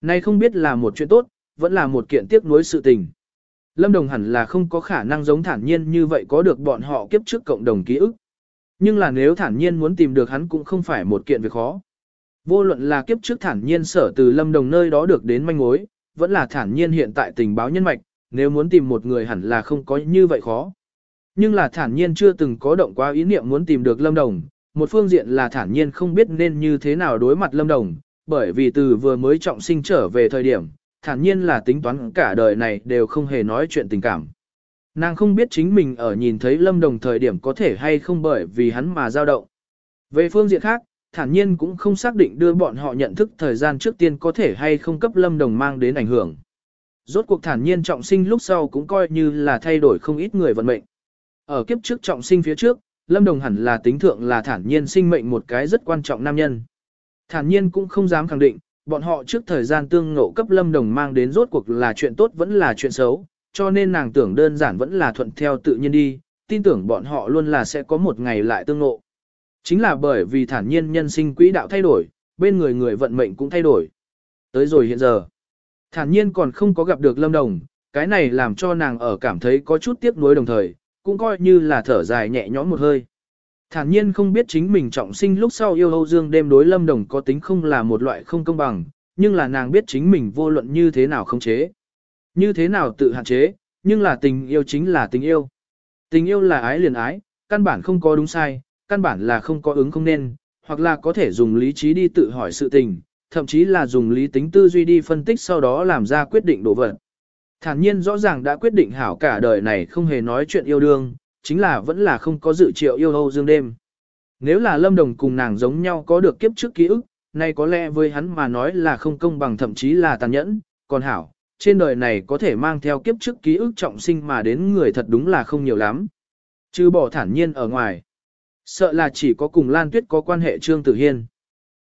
Này không biết là một chuyện tốt, vẫn là một kiện tiếc nuối sự tình. Lâm Đồng hẳn là không có khả năng giống thản nhiên như vậy có được bọn họ kiếp trước cộng đồng ký ức. Nhưng là nếu thản nhiên muốn tìm được hắn cũng không phải một kiện việc khó. Vô luận là kiếp trước thản nhiên sở từ lâm đồng nơi đó được đến manh mối, vẫn là thản nhiên hiện tại tình báo nhân mạch, nếu muốn tìm một người hẳn là không có như vậy khó. Nhưng là thản nhiên chưa từng có động qua ý niệm muốn tìm được lâm đồng, một phương diện là thản nhiên không biết nên như thế nào đối mặt lâm đồng, bởi vì từ vừa mới trọng sinh trở về thời điểm, thản nhiên là tính toán cả đời này đều không hề nói chuyện tình cảm. Nàng không biết chính mình ở nhìn thấy lâm đồng thời điểm có thể hay không bởi vì hắn mà dao động. Về phương diện khác, thản nhiên cũng không xác định đưa bọn họ nhận thức thời gian trước tiên có thể hay không cấp lâm đồng mang đến ảnh hưởng. Rốt cuộc thản nhiên trọng sinh lúc sau cũng coi như là thay đổi không ít người vận mệnh. Ở kiếp trước trọng sinh phía trước, lâm đồng hẳn là tính thượng là thản nhiên sinh mệnh một cái rất quan trọng nam nhân. Thản nhiên cũng không dám khẳng định, bọn họ trước thời gian tương ngộ cấp lâm đồng mang đến rốt cuộc là chuyện tốt vẫn là chuyện xấu, cho nên nàng tưởng đơn giản vẫn là thuận theo tự nhiên đi, tin tưởng bọn họ luôn là sẽ có một ngày lại tương ngộ. Chính là bởi vì thản nhiên nhân sinh quỹ đạo thay đổi, bên người người vận mệnh cũng thay đổi. Tới rồi hiện giờ, thản nhiên còn không có gặp được lâm đồng, cái này làm cho nàng ở cảm thấy có chút tiếc nuối đồng thời, cũng coi như là thở dài nhẹ nhõm một hơi. Thản nhiên không biết chính mình trọng sinh lúc sau yêu Âu Dương đêm đối lâm đồng có tính không là một loại không công bằng, nhưng là nàng biết chính mình vô luận như thế nào không chế. Như thế nào tự hạn chế, nhưng là tình yêu chính là tình yêu. Tình yêu là ái liền ái, căn bản không có đúng sai, căn bản là không có ứng không nên, hoặc là có thể dùng lý trí đi tự hỏi sự tình, thậm chí là dùng lý tính tư duy đi phân tích sau đó làm ra quyết định đổ vật. Thản nhiên rõ ràng đã quyết định hảo cả đời này không hề nói chuyện yêu đương, chính là vẫn là không có dự triệu yêu hâu Dương đêm. Nếu là Lâm Đồng cùng nàng giống nhau có được kiếp trước ký ức, nay có lẽ với hắn mà nói là không công bằng thậm chí là tàn nhẫn, còn hảo, trên đời này có thể mang theo kiếp trước ký ức trọng sinh mà đến người thật đúng là không nhiều lắm. Chứ bỏ thản nhiên ở ngoài. Sợ là chỉ có cùng Lan Tuyết có quan hệ Trương Tử Hiên.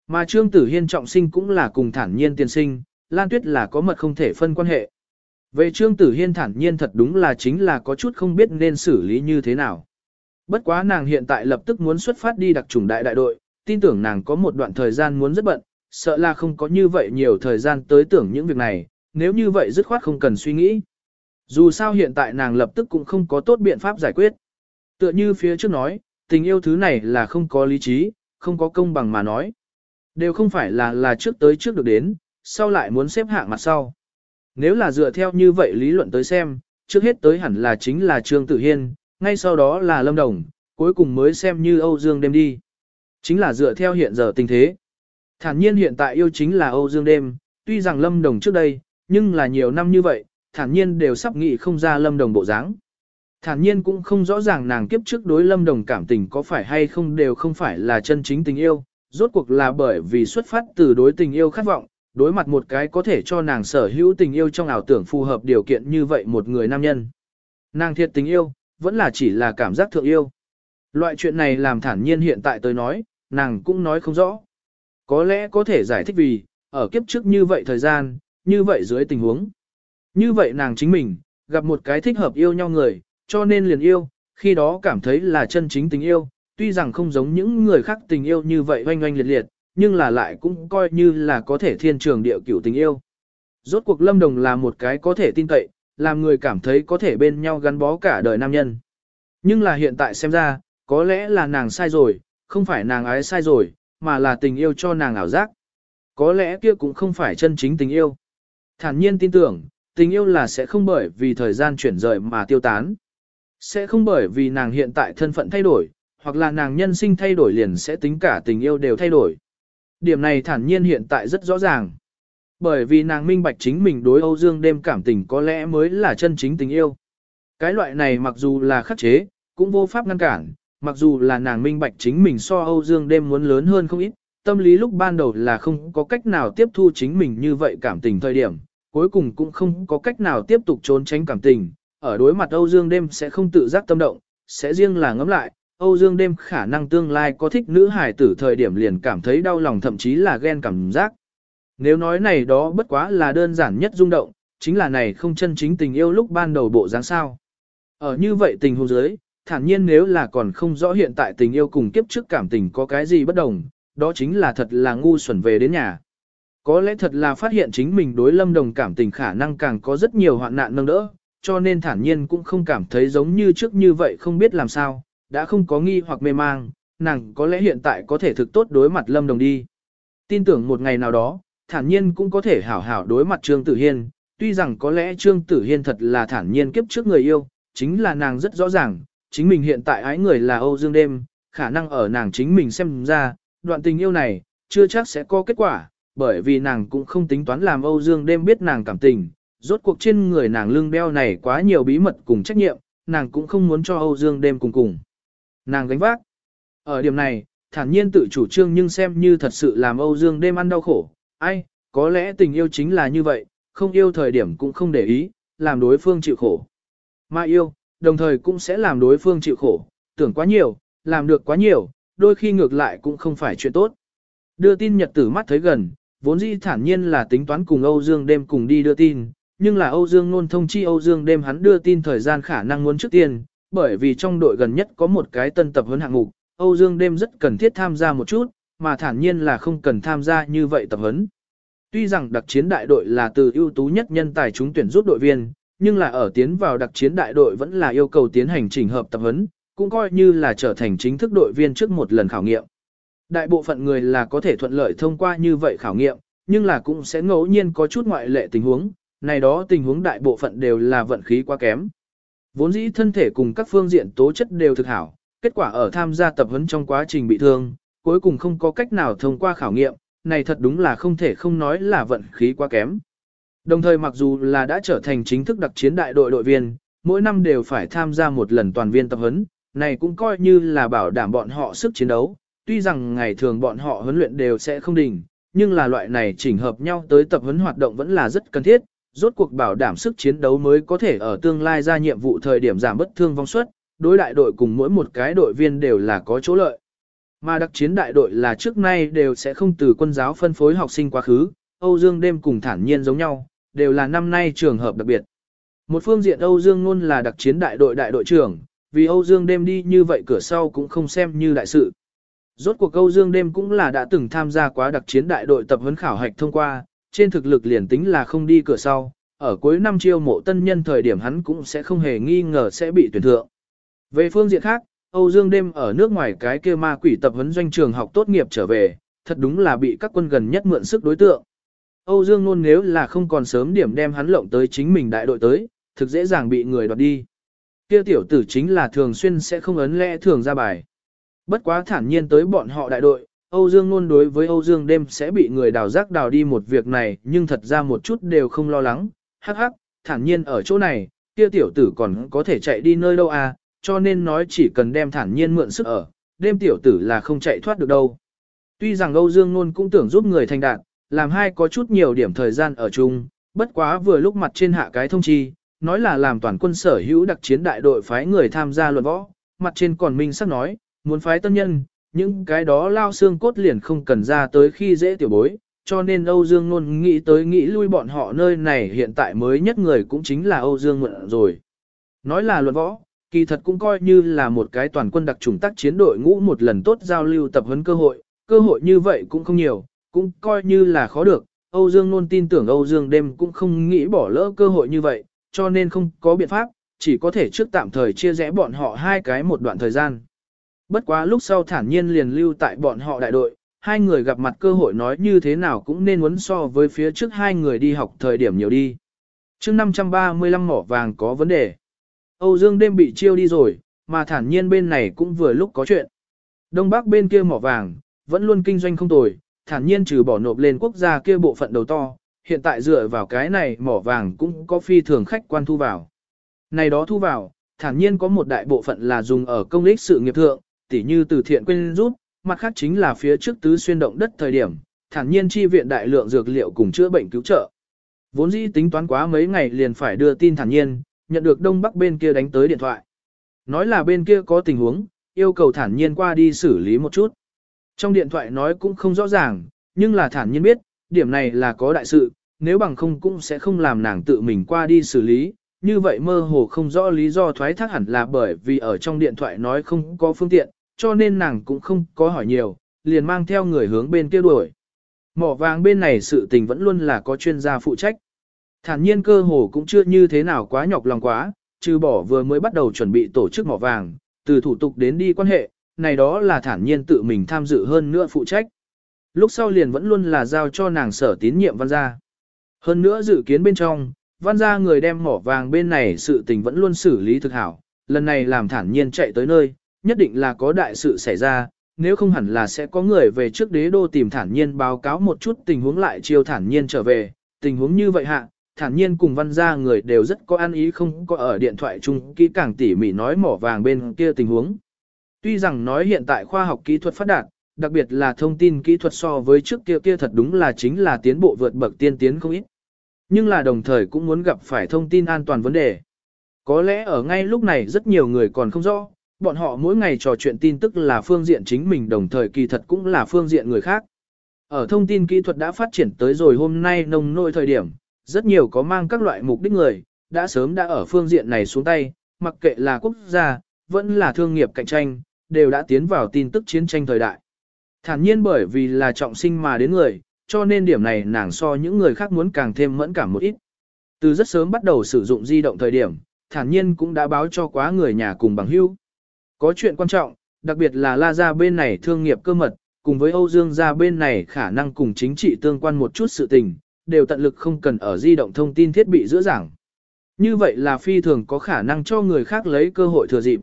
Mà Trương Tử Hiên trọng sinh cũng là cùng thản nhiên tiên sinh, Lan Tuyết là có mật không thể phân quan hệ. Về Trương Tử Hiên thản nhiên thật đúng là chính là có chút không biết nên xử lý như thế nào. Bất quá nàng hiện tại lập tức muốn xuất phát đi đặc trùng đại đại đội, tin tưởng nàng có một đoạn thời gian muốn rất bận, sợ là không có như vậy nhiều thời gian tới tưởng những việc này, nếu như vậy dứt khoát không cần suy nghĩ. Dù sao hiện tại nàng lập tức cũng không có tốt biện pháp giải quyết. Tựa như phía trước nói, tình yêu thứ này là không có lý trí, không có công bằng mà nói. Đều không phải là là trước tới trước được đến, sau lại muốn xếp hạng mặt sau. Nếu là dựa theo như vậy lý luận tới xem, trước hết tới hẳn là chính là Trương Tử Hiên, ngay sau đó là Lâm Đồng, cuối cùng mới xem như Âu Dương đêm đi. Chính là dựa theo hiện giờ tình thế. Thản nhiên hiện tại yêu chính là Âu Dương đêm, tuy rằng Lâm Đồng trước đây, nhưng là nhiều năm như vậy, thản nhiên đều sắp nghĩ không ra Lâm Đồng bộ dáng. Thản nhiên cũng không rõ ràng nàng kiếp trước đối lâm đồng cảm tình có phải hay không đều không phải là chân chính tình yêu, rốt cuộc là bởi vì xuất phát từ đối tình yêu khát vọng, đối mặt một cái có thể cho nàng sở hữu tình yêu trong ảo tưởng phù hợp điều kiện như vậy một người nam nhân. Nàng thiệt tình yêu, vẫn là chỉ là cảm giác thượng yêu. Loại chuyện này làm thản nhiên hiện tại tới nói, nàng cũng nói không rõ. Có lẽ có thể giải thích vì, ở kiếp trước như vậy thời gian, như vậy dưới tình huống. Như vậy nàng chính mình, gặp một cái thích hợp yêu nhau người, cho nên liền yêu, khi đó cảm thấy là chân chính tình yêu, tuy rằng không giống những người khác tình yêu như vậy oanh oanh liệt liệt, nhưng là lại cũng coi như là có thể thiên trường địa cửu tình yêu. Rốt cuộc Lâm Đồng là một cái có thể tin cậy, làm người cảm thấy có thể bên nhau gắn bó cả đời nam nhân. Nhưng là hiện tại xem ra, có lẽ là nàng sai rồi, không phải nàng ái sai rồi, mà là tình yêu cho nàng ảo giác. Có lẽ kia cũng không phải chân chính tình yêu. Thản nhiên tin tưởng, tình yêu là sẽ không bởi vì thời gian chuyển rời mà tiêu tán. Sẽ không bởi vì nàng hiện tại thân phận thay đổi, hoặc là nàng nhân sinh thay đổi liền sẽ tính cả tình yêu đều thay đổi. Điểm này thản nhiên hiện tại rất rõ ràng. Bởi vì nàng minh bạch chính mình đối Âu Dương đêm cảm tình có lẽ mới là chân chính tình yêu. Cái loại này mặc dù là khắc chế, cũng vô pháp ngăn cản, mặc dù là nàng minh bạch chính mình so Âu Dương đêm muốn lớn hơn không ít, tâm lý lúc ban đầu là không có cách nào tiếp thu chính mình như vậy cảm tình thời điểm, cuối cùng cũng không có cách nào tiếp tục trốn tránh cảm tình, ở đối mặt Âu Dương đêm sẽ không tự giác tâm động, sẽ riêng là ngẫm lại, Âu Dương đêm khả năng tương lai có thích nữ hải tử thời điểm liền cảm thấy đau lòng thậm chí là ghen cảm giác. Nếu nói này đó bất quá là đơn giản nhất rung động, chính là này không chân chính tình yêu lúc ban đầu bộ dáng sao. Ở như vậy tình huống dưới, thản nhiên nếu là còn không rõ hiện tại tình yêu cùng kiếp trước cảm tình có cái gì bất đồng, đó chính là thật là ngu xuẩn về đến nhà. Có lẽ thật là phát hiện chính mình đối lâm đồng cảm tình khả năng càng có rất nhiều hoạn nạn nâng đỡ, cho nên thản nhiên cũng không cảm thấy giống như trước như vậy không biết làm sao, đã không có nghi hoặc mê mang, nàng có lẽ hiện tại có thể thực tốt đối mặt lâm đồng đi. Tin tưởng một ngày nào đó, thản nhiên cũng có thể hảo hảo đối mặt Trương Tử Hiên, tuy rằng có lẽ Trương Tử Hiên thật là thản nhiên kiếp trước người yêu, chính là nàng rất rõ ràng, chính mình hiện tại ái người là Âu Dương Đêm, khả năng ở nàng chính mình xem ra, đoạn tình yêu này, chưa chắc sẽ có kết quả, bởi vì nàng cũng không tính toán làm Âu Dương Đêm biết nàng cảm tình, rốt cuộc trên người nàng lưng đeo này quá nhiều bí mật cùng trách nhiệm, nàng cũng không muốn cho Âu Dương Đêm cùng cùng. Nàng gánh vác. Ở điểm này, thản nhiên tự chủ trương nhưng xem như thật sự làm Âu Dương Đêm ăn đau khổ, ai, có lẽ tình yêu chính là như vậy, không yêu thời điểm cũng không để ý, làm đối phương chịu khổ. Mà yêu, đồng thời cũng sẽ làm đối phương chịu khổ, tưởng quá nhiều, làm được quá nhiều, đôi khi ngược lại cũng không phải chuyện tốt. Đưa tin nhật tử mắt thấy gần, vốn dĩ thản nhiên là tính toán cùng Âu Dương đêm cùng đi đưa tin, nhưng là Âu Dương luôn thông chi Âu Dương đêm hắn đưa tin thời gian khả năng muốn trước tiên, bởi vì trong đội gần nhất có một cái tân tập huấn hạng mục, Âu Dương đêm rất cần thiết tham gia một chút, mà thản nhiên là không cần tham gia như vậy tập huấn. Tuy rằng đặc chiến đại đội là từ ưu tú nhất nhân tài chúng tuyển rút đội viên, nhưng là ở tiến vào đặc chiến đại đội vẫn là yêu cầu tiến hành chỉnh hợp tập huấn, cũng coi như là trở thành chính thức đội viên trước một lần khảo nghiệm. Đại bộ phận người là có thể thuận lợi thông qua như vậy khảo nghiệm, nhưng là cũng sẽ ngẫu nhiên có chút ngoại lệ tình huống, này đó tình huống đại bộ phận đều là vận khí quá kém. Vốn dĩ thân thể cùng các phương diện tố chất đều thực hảo, kết quả ở tham gia tập huấn trong quá trình bị thương, cuối cùng không có cách nào thông qua khảo nghiệm, này thật đúng là không thể không nói là vận khí quá kém. Đồng thời mặc dù là đã trở thành chính thức đặc chiến đại đội đội viên, mỗi năm đều phải tham gia một lần toàn viên tập huấn, này cũng coi như là bảo đảm bọn họ sức chiến đấu, tuy rằng ngày thường bọn họ huấn luyện đều sẽ không đình, nhưng là loại này chỉnh hợp nhau tới tập huấn hoạt động vẫn là rất cần thiết, rốt cuộc bảo đảm sức chiến đấu mới có thể ở tương lai ra nhiệm vụ thời điểm giảm bất thương vong suất, đối đại đội cùng mỗi một cái đội viên đều là có chỗ lợi. Mà đặc chiến đại đội là trước nay đều sẽ không từ quân giáo phân phối học sinh quá khứ, Âu Dương đêm cùng thản nhiên giống nhau, đều là năm nay trường hợp đặc biệt. Một phương diện Âu Dương luôn là đặc chiến đại đội đại đội trưởng, vì Âu Dương đêm đi như vậy cửa sau cũng không xem như đại sự. Rốt cuộc Âu Dương đêm cũng là đã từng tham gia quá đặc chiến đại đội tập huấn khảo hạch thông qua, trên thực lực liền tính là không đi cửa sau, ở cuối năm chiêu mộ tân nhân thời điểm hắn cũng sẽ không hề nghi ngờ sẽ bị tuyển thượng. Về phương diện khác, Âu Dương đêm ở nước ngoài cái kia ma quỷ tập huấn doanh trường học tốt nghiệp trở về, thật đúng là bị các quân gần nhất mượn sức đối tượng. Âu Dương luôn nếu là không còn sớm điểm đem hắn lộng tới chính mình đại đội tới, thực dễ dàng bị người đoạt đi. Kia tiểu tử chính là thường xuyên sẽ không ấn lẽ thường ra bài. Bất quá thản nhiên tới bọn họ đại đội, Âu Dương luôn đối với Âu Dương đêm sẽ bị người đào rác đào đi một việc này nhưng thật ra một chút đều không lo lắng. Hắc hắc, thản nhiên ở chỗ này, kia tiểu tử còn có thể chạy đi nơi đâu à, cho nên nói chỉ cần đem thản nhiên mượn sức ở, đêm tiểu tử là không chạy thoát được đâu. Tuy rằng Âu Dương luôn cũng tưởng giúp người thành đạt, làm hai có chút nhiều điểm thời gian ở chung, bất quá vừa lúc mặt trên hạ cái thông chi, nói là làm toàn quân sở hữu đặc chiến đại đội phái người tham gia luận võ, mặt trên còn minh sắc nói, muốn phái tân nhân, những cái đó lao xương cốt liền không cần ra tới khi dễ tiểu bối, cho nên Âu Dương luôn nghĩ tới nghĩ lui bọn họ nơi này hiện tại mới nhất người cũng chính là Âu Dương Mượn rồi. Nói là luận võ, kỳ thật cũng coi như là một cái toàn quân đặc trùng tác chiến đội ngũ một lần tốt giao lưu tập huấn cơ hội, cơ hội như vậy cũng không nhiều, cũng coi như là khó được. Âu Dương luôn tin tưởng Âu Dương đêm cũng không nghĩ bỏ lỡ cơ hội như vậy, cho nên không có biện pháp, chỉ có thể trước tạm thời chia rẽ bọn họ hai cái một đoạn thời gian. Bất quá lúc sau thản nhiên liền lưu tại bọn họ đại đội, hai người gặp mặt cơ hội nói như thế nào cũng nên muốn so với phía trước hai người đi học thời điểm nhiều đi. chương 535 mỏ vàng có vấn đề. Âu Dương đêm bị chiêu đi rồi, mà thản nhiên bên này cũng vừa lúc có chuyện. Đông Bắc bên kia mỏ vàng, vẫn luôn kinh doanh không tồi, thản nhiên trừ bỏ nộp lên quốc gia kia bộ phận đầu to, hiện tại dựa vào cái này mỏ vàng cũng có phi thường khách quan thu vào. Này đó thu vào, thản nhiên có một đại bộ phận là dùng ở công ích sự nghiệp thượng, tỉ như từ thiện quên rút, mặt khác chính là phía trước tứ xuyên động đất thời điểm, thản nhiên chi viện đại lượng dược liệu cùng chữa bệnh cứu trợ. Vốn dĩ tính toán quá mấy ngày liền phải đưa tin thản nhiên, nhận được đông bắc bên kia đánh tới điện thoại. Nói là bên kia có tình huống, yêu cầu thản nhiên qua đi xử lý một chút. Trong điện thoại nói cũng không rõ ràng, nhưng là thản nhiên biết, điểm này là có đại sự, nếu bằng không cũng sẽ không làm nàng tự mình qua đi xử lý. Như vậy mơ hồ không rõ lý do thoái thác hẳn là bởi vì ở trong điện thoại nói không có phương tiện, cho nên nàng cũng không có hỏi nhiều, liền mang theo người hướng bên kia đuổi. Mỏ vàng bên này sự tình vẫn luôn là có chuyên gia phụ trách. Thản nhiên cơ hồ cũng chưa như thế nào quá nhọc lòng quá, trừ bỏ vừa mới bắt đầu chuẩn bị tổ chức mỏ vàng, từ thủ tục đến đi quan hệ, này đó là thản nhiên tự mình tham dự hơn nữa phụ trách. lúc sau liền vẫn luôn là giao cho nàng sở tín nhiệm văn gia. Hơn nữa dự kiến bên trong, văn gia người đem mỏ vàng bên này sự tình vẫn luôn xử lý thực hảo, lần này làm thản nhiên chạy tới nơi, nhất định là có đại sự xảy ra, nếu không hẳn là sẽ có người về trước đế đô tìm thản nhiên báo cáo một chút tình huống lại chiêu thản nhiên trở về, tình huống như vậy hạ, thản nhiên cùng văn gia người đều rất có ăn ý không có ở điện thoại chung kỹ càng tỉ mỉ nói mỏ vàng bên kia tình huống. Tuy rằng nói hiện tại khoa học kỹ thuật phát đạt, đặc biệt là thông tin kỹ thuật so với trước kia kia thật đúng là chính là tiến bộ vượt bậc tiên tiến không ít. Nhưng là đồng thời cũng muốn gặp phải thông tin an toàn vấn đề. Có lẽ ở ngay lúc này rất nhiều người còn không rõ, bọn họ mỗi ngày trò chuyện tin tức là phương diện chính mình đồng thời kỳ thật cũng là phương diện người khác. Ở thông tin kỹ thuật đã phát triển tới rồi hôm nay nông nôi thời điểm, rất nhiều có mang các loại mục đích người, đã sớm đã ở phương diện này xuống tay, mặc kệ là quốc gia, vẫn là thương nghiệp cạnh tranh, đều đã tiến vào tin tức chiến tranh thời đại. Thản nhiên bởi vì là trọng sinh mà đến người, cho nên điểm này nàng so những người khác muốn càng thêm mẫn cảm một ít. Từ rất sớm bắt đầu sử dụng di động thời điểm, thản nhiên cũng đã báo cho quá người nhà cùng bằng hữu. Có chuyện quan trọng, đặc biệt là La Gia bên này thương nghiệp cơ mật, cùng với Âu Dương Gia bên này khả năng cùng chính trị tương quan một chút sự tình, đều tận lực không cần ở di động thông tin thiết bị giữa giảng. Như vậy là phi thường có khả năng cho người khác lấy cơ hội thừa dịp.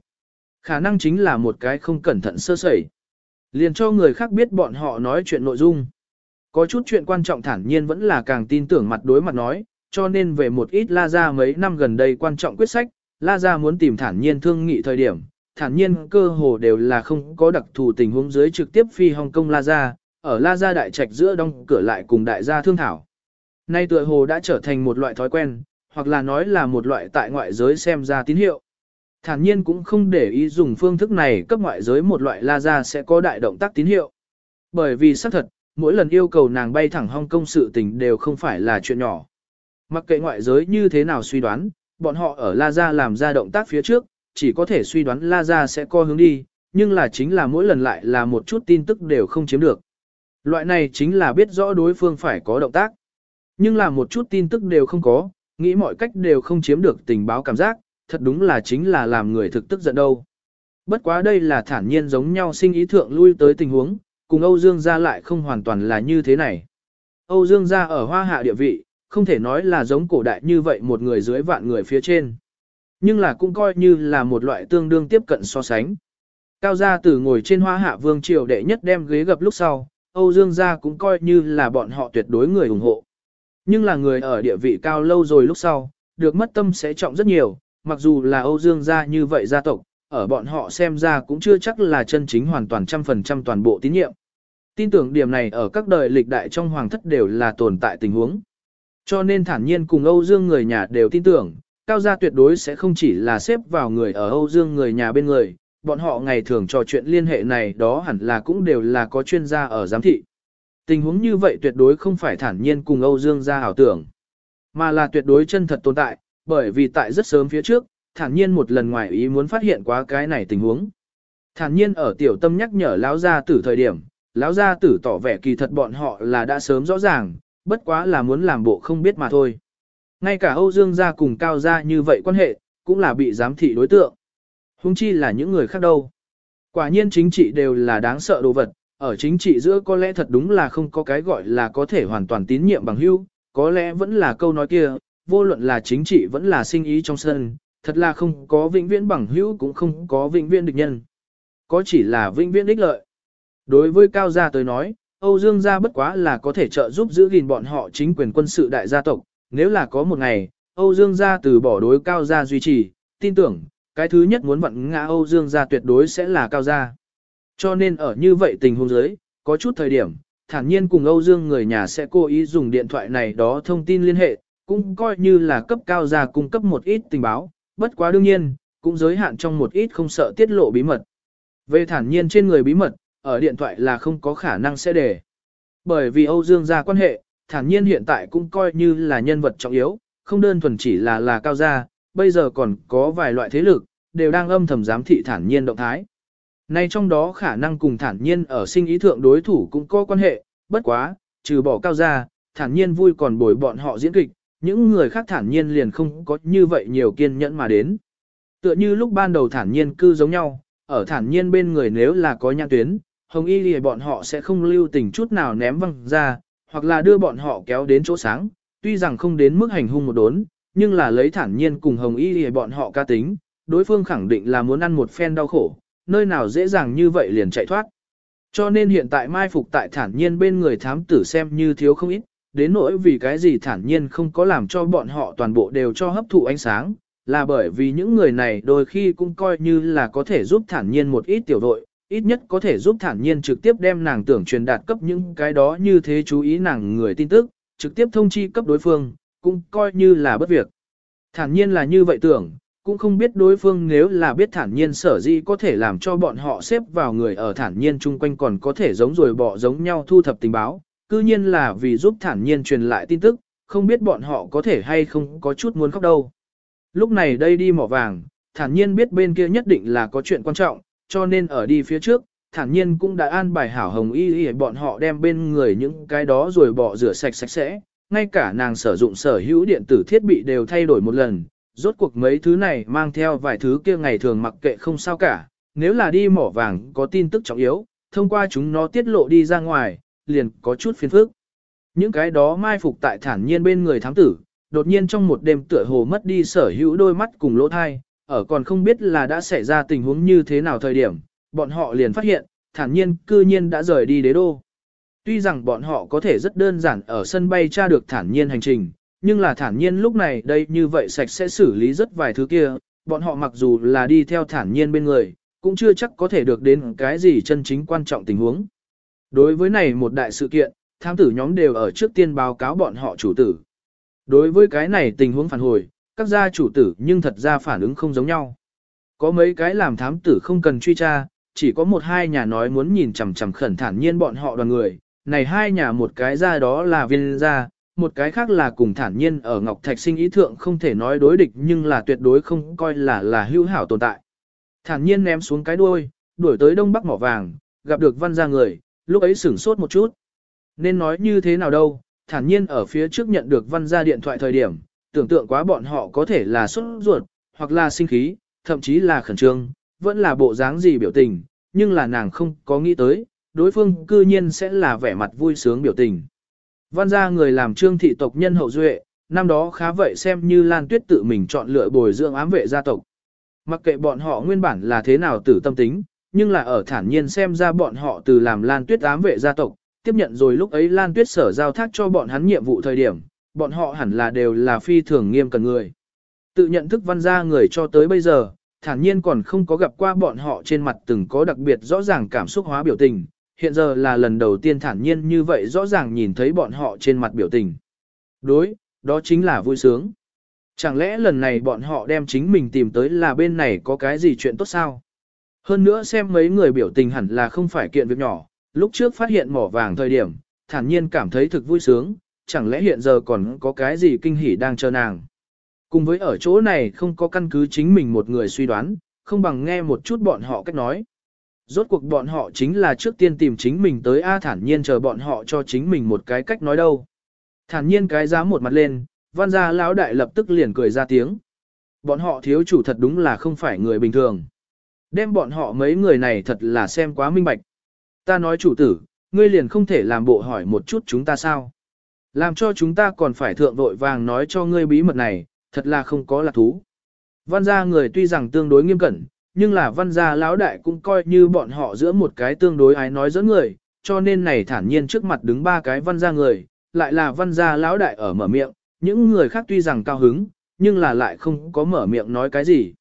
Khả năng chính là một cái không cẩn thận sơ sẩy. Liền cho người khác biết bọn họ nói chuyện nội dung. Có chút chuyện quan trọng thản nhiên vẫn là càng tin tưởng mặt đối mặt nói, cho nên về một ít La Gia mấy năm gần đây quan trọng quyết sách, La Gia muốn tìm thản nhiên thương nghị thời điểm, thản nhiên cơ hồ đều là không có đặc thù tình huống dưới trực tiếp phi Hồng Kông La Gia, ở La Gia đại trạch giữa đông cửa lại cùng đại gia thương thảo. Nay tựa hồ đã trở thành một loại thói quen, hoặc là nói là một loại tại ngoại giới xem ra tín hiệu. Thản nhiên cũng không để ý dùng phương thức này cấp ngoại giới một loại La Gia sẽ có đại động tác tín hiệu. Bởi vì xác thật, mỗi lần yêu cầu nàng bay thẳng Hong Kong sự tình đều không phải là chuyện nhỏ. Mặc kệ ngoại giới như thế nào suy đoán, bọn họ ở La Gia làm ra động tác phía trước, chỉ có thể suy đoán La Gia sẽ co hướng đi, nhưng là chính là mỗi lần lại là một chút tin tức đều không chiếm được. Loại này chính là biết rõ đối phương phải có động tác. Nhưng là một chút tin tức đều không có, nghĩ mọi cách đều không chiếm được tình báo cảm giác, thật đúng là chính là làm người thực tức giận đâu. Bất quá đây là thản nhiên giống nhau sinh ý thượng lui tới tình huống, cùng Âu Dương gia lại không hoàn toàn là như thế này. Âu Dương gia ở hoa hạ địa vị, không thể nói là giống cổ đại như vậy một người dưới vạn người phía trên. Nhưng là cũng coi như là một loại tương đương tiếp cận so sánh. Cao gia tử ngồi trên hoa hạ vương triều đệ nhất đem ghế gập lúc sau, Âu Dương gia cũng coi như là bọn họ tuyệt đối người ủng hộ. Nhưng là người ở địa vị cao lâu rồi lúc sau, được mất tâm sẽ trọng rất nhiều, mặc dù là Âu Dương gia như vậy gia tộc, ở bọn họ xem ra cũng chưa chắc là chân chính hoàn toàn trăm phần trăm toàn bộ tín nhiệm. Tin tưởng điểm này ở các đời lịch đại trong hoàng thất đều là tồn tại tình huống. Cho nên thản nhiên cùng Âu Dương người nhà đều tin tưởng, cao gia tuyệt đối sẽ không chỉ là xếp vào người ở Âu Dương người nhà bên người, bọn họ ngày thường trò chuyện liên hệ này đó hẳn là cũng đều là có chuyên gia ở giám thị. Tình huống như vậy tuyệt đối không phải thản nhiên cùng Âu Dương gia ảo tưởng, mà là tuyệt đối chân thật tồn tại, bởi vì tại rất sớm phía trước, thản nhiên một lần ngoài ý muốn phát hiện quá cái này tình huống. Thản nhiên ở tiểu tâm nhắc nhở lão gia tử thời điểm, lão gia tử tỏ vẻ kỳ thật bọn họ là đã sớm rõ ràng, bất quá là muốn làm bộ không biết mà thôi. Ngay cả Âu Dương gia cùng Cao gia như vậy quan hệ, cũng là bị giám thị đối tượng. Hùng chi là những người khác đâu. Quả nhiên chính trị đều là đáng sợ đồ vật, ở chính trị giữa có lẽ thật đúng là không có cái gọi là có thể hoàn toàn tín nhiệm bằng hữu, có lẽ vẫn là câu nói kia, vô luận là chính trị vẫn là sinh ý trong sân, thật là không có vĩnh viễn bằng hữu cũng không có vĩnh viễn địch nhân. Có chỉ là vĩnh viễn ích lợi. Đối với Cao gia tới nói, Âu Dương gia bất quá là có thể trợ giúp giữ gìn bọn họ chính quyền quân sự đại gia tộc, nếu là có một ngày, Âu Dương gia từ bỏ đối Cao gia duy trì, tin tưởng, cái thứ nhất muốn vặn ngã Âu Dương gia tuyệt đối sẽ là Cao gia. Cho nên ở như vậy tình huống dưới, có chút thời điểm, thản nhiên cùng Âu Dương người nhà sẽ cố ý dùng điện thoại này đó thông tin liên hệ, cũng coi như là cấp cao gia cung cấp một ít tình báo, bất quá đương nhiên, cũng giới hạn trong một ít không sợ tiết lộ bí mật. Về thản nhiên trên người bí mật, ở điện thoại là không có khả năng sẽ để. Bởi vì Âu Dương gia quan hệ, thản nhiên hiện tại cũng coi như là nhân vật trọng yếu, không đơn thuần chỉ là là cao gia, bây giờ còn có vài loại thế lực, đều đang âm thầm giám thị thản nhiên động thái. Nay trong đó khả năng cùng thản nhiên ở sinh ý thượng đối thủ cũng có quan hệ, bất quá, trừ bỏ cao gia, thản nhiên vui còn bồi bọn họ diễn kịch, những người khác thản nhiên liền không có như vậy nhiều kiên nhẫn mà đến. Tựa như lúc ban đầu thản nhiên cư giống nhau, ở thản nhiên bên người nếu là có nhãn tuyến, hồng y thì bọn họ sẽ không lưu tình chút nào ném văng ra, hoặc là đưa bọn họ kéo đến chỗ sáng, tuy rằng không đến mức hành hung một đốn, nhưng là lấy thản nhiên cùng hồng y thì bọn họ ca tính, đối phương khẳng định là muốn ăn một phen đau khổ, nơi nào dễ dàng như vậy liền chạy thoát. Cho nên hiện tại mai phục tại thản nhiên bên người thám tử xem như thiếu không ít, đến nỗi vì cái gì thản nhiên không có làm cho bọn họ toàn bộ đều cho hấp thụ ánh sáng, là bởi vì những người này đôi khi cũng coi như là có thể giúp thản nhiên một ít tiểu đội, ít nhất có thể giúp thản nhiên trực tiếp đem nàng tưởng truyền đạt cấp những cái đó như thế chú ý nàng người tin tức, trực tiếp thông chi cấp đối phương, cũng coi như là bất việc. Thản nhiên là như vậy tưởng, cũng không biết đối phương nếu là biết thản nhiên sở di có thể làm cho bọn họ xếp vào người ở thản nhiên chung quanh còn có thể giống rồi bỏ giống nhau thu thập tình báo, cư nhiên là vì giúp thản nhiên truyền lại tin tức, không biết bọn họ có thể hay không có chút muốn khóc đâu. Lúc này đây đi mỏ vàng, thản nhiên biết bên kia nhất định là có chuyện quan trọng, cho nên ở đi phía trước, thản nhiên cũng đã an bài hảo hồng y y bọn họ đem bên người những cái đó rồi bỏ rửa sạch sạch sẽ, ngay cả nàng sử dụng sở hữu điện tử thiết bị đều thay đổi một lần, rốt cuộc mấy thứ này mang theo vài thứ kia ngày thường mặc kệ không sao cả, nếu là đi mỏ vàng có tin tức trọng yếu, thông qua chúng nó tiết lộ đi ra ngoài, liền có chút phiền phức. Những cái đó mai phục tại thản nhiên bên người thám tử, đột nhiên trong một đêm tựa hồ mất đi sở hữu đôi mắt cùng lỗ thai, ở còn không biết là đã xảy ra tình huống như thế nào thời điểm, bọn họ liền phát hiện, thản nhiên cư nhiên đã rời đi đế đô. Tuy rằng bọn họ có thể rất đơn giản ở sân bay tra được thản nhiên hành trình, nhưng là thản nhiên lúc này đây như vậy sạch sẽ xử lý rất vài thứ kia, bọn họ mặc dù là đi theo thản nhiên bên người, cũng chưa chắc có thể được đến cái gì chân chính quan trọng tình huống. Đối với này một đại sự kiện, tham tử nhóm đều ở trước tiên báo cáo bọn họ chủ tử. Đối với cái này tình huống phản hồi, các gia chủ tử nhưng thật ra phản ứng không giống nhau. Có mấy cái làm thám tử không cần truy tra, chỉ có một hai nhà nói muốn nhìn chằm chằm khẩn thản nhiên bọn họ đoàn người, này hai nhà một cái ra đó là viên gia, một cái khác là cùng thản nhiên ở Ngọc Thạch sinh ý thượng không thể nói đối địch nhưng là tuyệt đối không coi là là hữu hảo tồn tại. Thản nhiên ném xuống cái đuôi, đuổi tới đông bắc mỏ vàng, gặp được văn gia người, lúc ấy sửng sốt một chút. Nên nói như thế nào đâu, thản nhiên ở phía trước nhận được văn gia điện thoại thời điểm, tưởng tượng quá bọn họ có thể là xuất ruột, hoặc là sinh khí, thậm chí là khẩn trương, vẫn là bộ dáng gì biểu tình, nhưng là nàng không có nghĩ tới, đối phương cư nhiên sẽ là vẻ mặt vui sướng biểu tình. Văn gia người làm trương thị tộc nhân hậu duệ, năm đó khá vậy xem như Lan Tuyết tự mình chọn lựa bồi dưỡng ám vệ gia tộc. Mặc kệ bọn họ nguyên bản là thế nào tử tâm tính, nhưng là ở thản nhiên xem ra bọn họ từ làm Lan Tuyết ám vệ gia tộc, tiếp nhận rồi lúc ấy Lan Tuyết sở giao thác cho bọn hắn nhiệm vụ thời điểm, bọn họ hẳn là đều là phi thường nghiêm cần người. Tự nhận thức văn gia người cho tới bây giờ, thản nhiên còn không có gặp qua bọn họ trên mặt từng có đặc biệt rõ ràng cảm xúc hóa biểu tình, hiện giờ là lần đầu tiên thản nhiên như vậy rõ ràng nhìn thấy bọn họ trên mặt biểu tình. Đối, đó chính là vui sướng. Chẳng lẽ lần này bọn họ đem chính mình tìm tới là bên này có cái gì chuyện tốt sao? Hơn nữa xem mấy người biểu tình hẳn là không phải kiện việc nhỏ, lúc trước phát hiện mỏ vàng thời điểm, thản nhiên cảm thấy thực vui sướng, chẳng lẽ hiện giờ còn có cái gì kinh hỉ đang chờ nàng. Cùng với ở chỗ này không có căn cứ chính mình một người suy đoán, không bằng nghe một chút bọn họ cách nói. Rốt cuộc bọn họ chính là trước tiên tìm chính mình tới A thản nhiên chờ bọn họ cho chính mình một cái cách nói đâu. Thản nhiên cái giá một mặt lên, văn gia lão đại lập tức liền cười ra tiếng. Bọn họ thiếu chủ thật đúng là không phải người bình thường. Đem bọn họ mấy người này thật là xem quá minh bạch. Ta nói chủ tử, ngươi liền không thể làm bộ hỏi một chút chúng ta sao. Làm cho chúng ta còn phải thượng vội vàng nói cho ngươi bí mật này, thật là không có lạc thú. Văn gia người tuy rằng tương đối nghiêm cẩn, nhưng là văn gia lão đại cũng coi như bọn họ giữa một cái tương đối ái nói dẫn người, cho nên này thản nhiên trước mặt đứng ba cái văn gia người, lại là văn gia lão đại ở mở miệng, những người khác tuy rằng cao hứng, nhưng là lại không có mở miệng nói cái gì.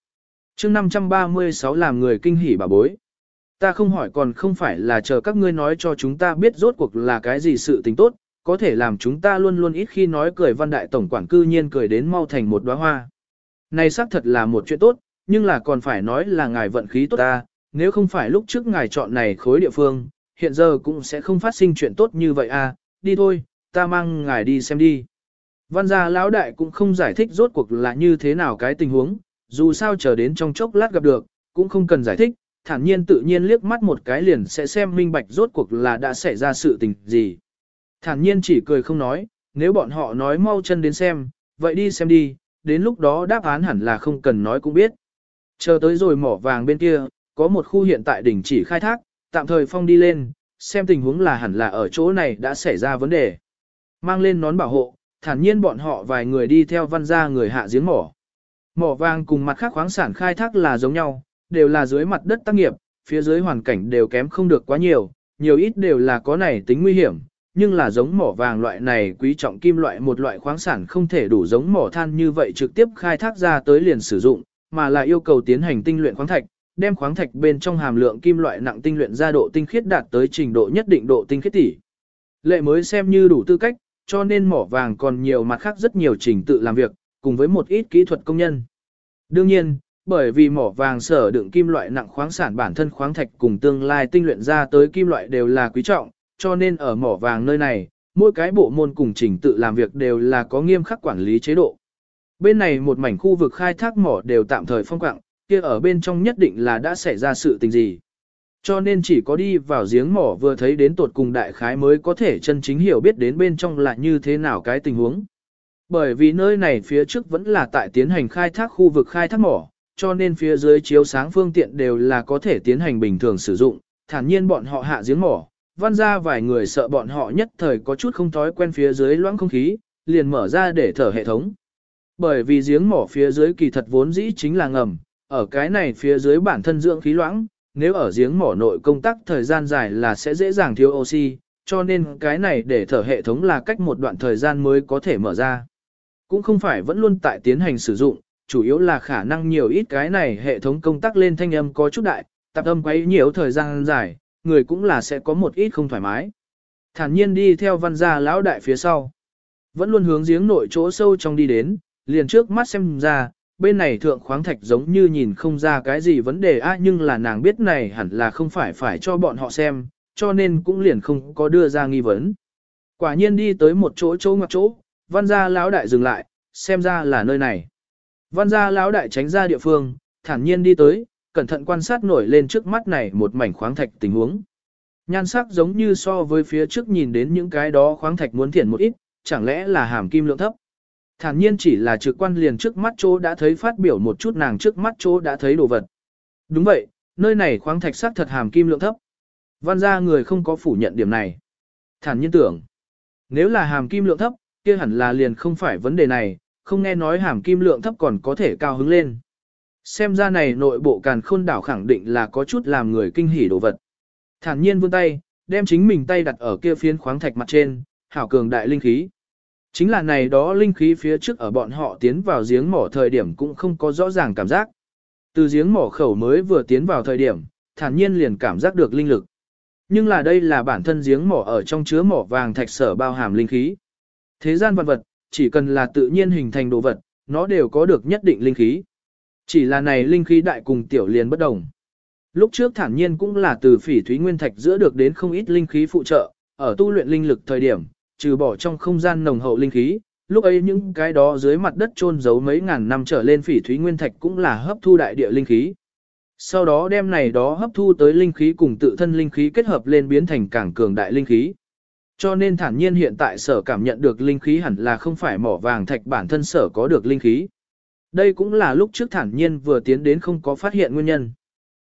chương 536 làm người kinh hỉ bà bối. Ta không hỏi còn không phải là chờ các ngươi nói cho chúng ta biết rốt cuộc là cái gì sự tình tốt, có thể làm chúng ta luôn luôn ít khi nói cười văn đại tổng quản cư nhiên cười đến mau thành một đóa hoa. Này xác thật là một chuyện tốt, nhưng là còn phải nói là ngài vận khí tốt ta, nếu không phải lúc trước ngài chọn này khối địa phương, hiện giờ cũng sẽ không phát sinh chuyện tốt như vậy à, đi thôi, ta mang ngài đi xem đi. Văn gia lão đại cũng không giải thích rốt cuộc là như thế nào cái tình huống, dù sao chờ đến trong chốc lát gặp được, cũng không cần giải thích, thản nhiên tự nhiên liếc mắt một cái liền sẽ xem minh bạch rốt cuộc là đã xảy ra sự tình gì. Thản nhiên chỉ cười không nói, nếu bọn họ nói mau chân đến xem, vậy đi xem đi, đến lúc đó đáp án hẳn là không cần nói cũng biết. Chờ tới rồi mỏ vàng bên kia, có một khu hiện tại đỉnh chỉ khai thác, tạm thời phong đi lên, xem tình huống là hẳn là ở chỗ này đã xảy ra vấn đề. Mang lên nón bảo hộ, thản nhiên bọn họ vài người đi theo văn gia người hạ giếng mỏ. Mỏ vàng cùng mặt khác khoáng sản khai thác là giống nhau, đều là dưới mặt đất tác nghiệp, phía dưới hoàn cảnh đều kém không được quá nhiều, nhiều ít đều là có này tính nguy hiểm, nhưng là giống mỏ vàng loại này quý trọng kim loại một loại khoáng sản không thể đủ giống mỏ than như vậy trực tiếp khai thác ra tới liền sử dụng, mà là yêu cầu tiến hành tinh luyện khoáng thạch, đem khoáng thạch bên trong hàm lượng kim loại nặng tinh luyện ra độ tinh khiết đạt tới trình độ nhất định độ tinh khiết tỷ. Lệ mới xem như đủ tư cách, cho nên mỏ vàng còn nhiều mặt khác rất nhiều trình tự làm việc, cùng với một ít kỹ thuật công nhân. Đương nhiên, bởi vì mỏ vàng sở đựng kim loại nặng khoáng sản bản thân khoáng thạch cùng tương lai tinh luyện ra tới kim loại đều là quý trọng, cho nên ở mỏ vàng nơi này, mỗi cái bộ môn cùng trình tự làm việc đều là có nghiêm khắc quản lý chế độ. Bên này một mảnh khu vực khai thác mỏ đều tạm thời phong quạng, kia ở bên trong nhất định là đã xảy ra sự tình gì. Cho nên chỉ có đi vào giếng mỏ vừa thấy đến tột cùng đại khái mới có thể chân chính hiểu biết đến bên trong là như thế nào cái tình huống. Bởi vì nơi này phía trước vẫn là tại tiến hành khai thác khu vực khai thác mỏ, cho nên phía dưới chiếu sáng phương tiện đều là có thể tiến hành bình thường sử dụng, thản nhiên bọn họ hạ giếng mỏ, văn ra vài người sợ bọn họ nhất thời có chút không thói quen phía dưới loãng không khí, liền mở ra để thở hệ thống. Bởi vì giếng mỏ phía dưới kỳ thật vốn dĩ chính là ngầm, ở cái này phía dưới bản thân dưỡng khí loãng, nếu ở giếng mỏ nội công tác thời gian dài là sẽ dễ dàng thiếu oxy, cho nên cái này để thở hệ thống là cách một đoạn thời gian mới có thể mở ra. Cũng không phải vẫn luôn tại tiến hành sử dụng, chủ yếu là khả năng nhiều ít cái này hệ thống công tác lên thanh âm có chút đại, tạp âm quấy nhiều thời gian dài, người cũng là sẽ có một ít không thoải mái. Thản nhiên đi theo văn gia lão đại phía sau. Vẫn luôn hướng giếng nội chỗ sâu trong đi đến, liền trước mắt xem ra, bên này thượng khoáng thạch giống như nhìn không ra cái gì vấn đề á nhưng là nàng biết này hẳn là không phải phải cho bọn họ xem, cho nên cũng liền không có đưa ra nghi vấn. Quả nhiên đi tới một chỗ chỗ ngoặc chỗ, văn gia lão đại dừng lại, xem ra là nơi này. Văn gia lão đại tránh ra địa phương, thản nhiên đi tới, cẩn thận quan sát nổi lên trước mắt này một mảnh khoáng thạch tình huống. Nhan sắc giống như so với phía trước nhìn đến những cái đó khoáng thạch muốn thiện một ít, chẳng lẽ là hàm kim lượng thấp. Thản nhiên chỉ là trực quan liền trước mắt chỗ đã thấy phát biểu một chút nàng trước mắt chỗ đã thấy đồ vật. Đúng vậy, nơi này khoáng thạch sắc thật hàm kim lượng thấp. Văn gia người không có phủ nhận điểm này. Thản nhiên tưởng, nếu là hàm kim lượng thấp, kia hẳn là liền không phải vấn đề này, không nghe nói hàm kim lượng thấp còn có thể cao hứng lên. Xem ra này nội bộ càn khôn đảo khẳng định là có chút làm người kinh hỉ đồ vật. Thản nhiên vươn tay, đem chính mình tay đặt ở kia phiến khoáng thạch mặt trên, hảo cường đại linh khí. Chính là này đó linh khí phía trước ở bọn họ tiến vào giếng mỏ thời điểm cũng không có rõ ràng cảm giác. Từ giếng mỏ khẩu mới vừa tiến vào thời điểm, thản nhiên liền cảm giác được linh lực. Nhưng là đây là bản thân giếng mỏ ở trong chứa mỏ vàng thạch sở bao hàm linh khí. Thế gian vật vật, chỉ cần là tự nhiên hình thành đồ vật, nó đều có được nhất định linh khí. Chỉ là này linh khí đại cùng tiểu liền bất đồng. Lúc trước thản nhiên cũng là từ phỉ thúy nguyên thạch giữa được đến không ít linh khí phụ trợ, ở tu luyện linh lực thời điểm, trừ bỏ trong không gian nồng hậu linh khí, lúc ấy những cái đó dưới mặt đất trôn giấu mấy ngàn năm trở lên phỉ thúy nguyên thạch cũng là hấp thu đại địa linh khí. Sau đó đem này đó hấp thu tới linh khí cùng tự thân linh khí kết hợp lên biến thành càng cường đại linh khí. Cho nên thản nhiên hiện tại sở cảm nhận được linh khí hẳn là không phải mỏ vàng thạch bản thân sở có được linh khí. Đây cũng là lúc trước thản nhiên vừa tiến đến không có phát hiện nguyên nhân.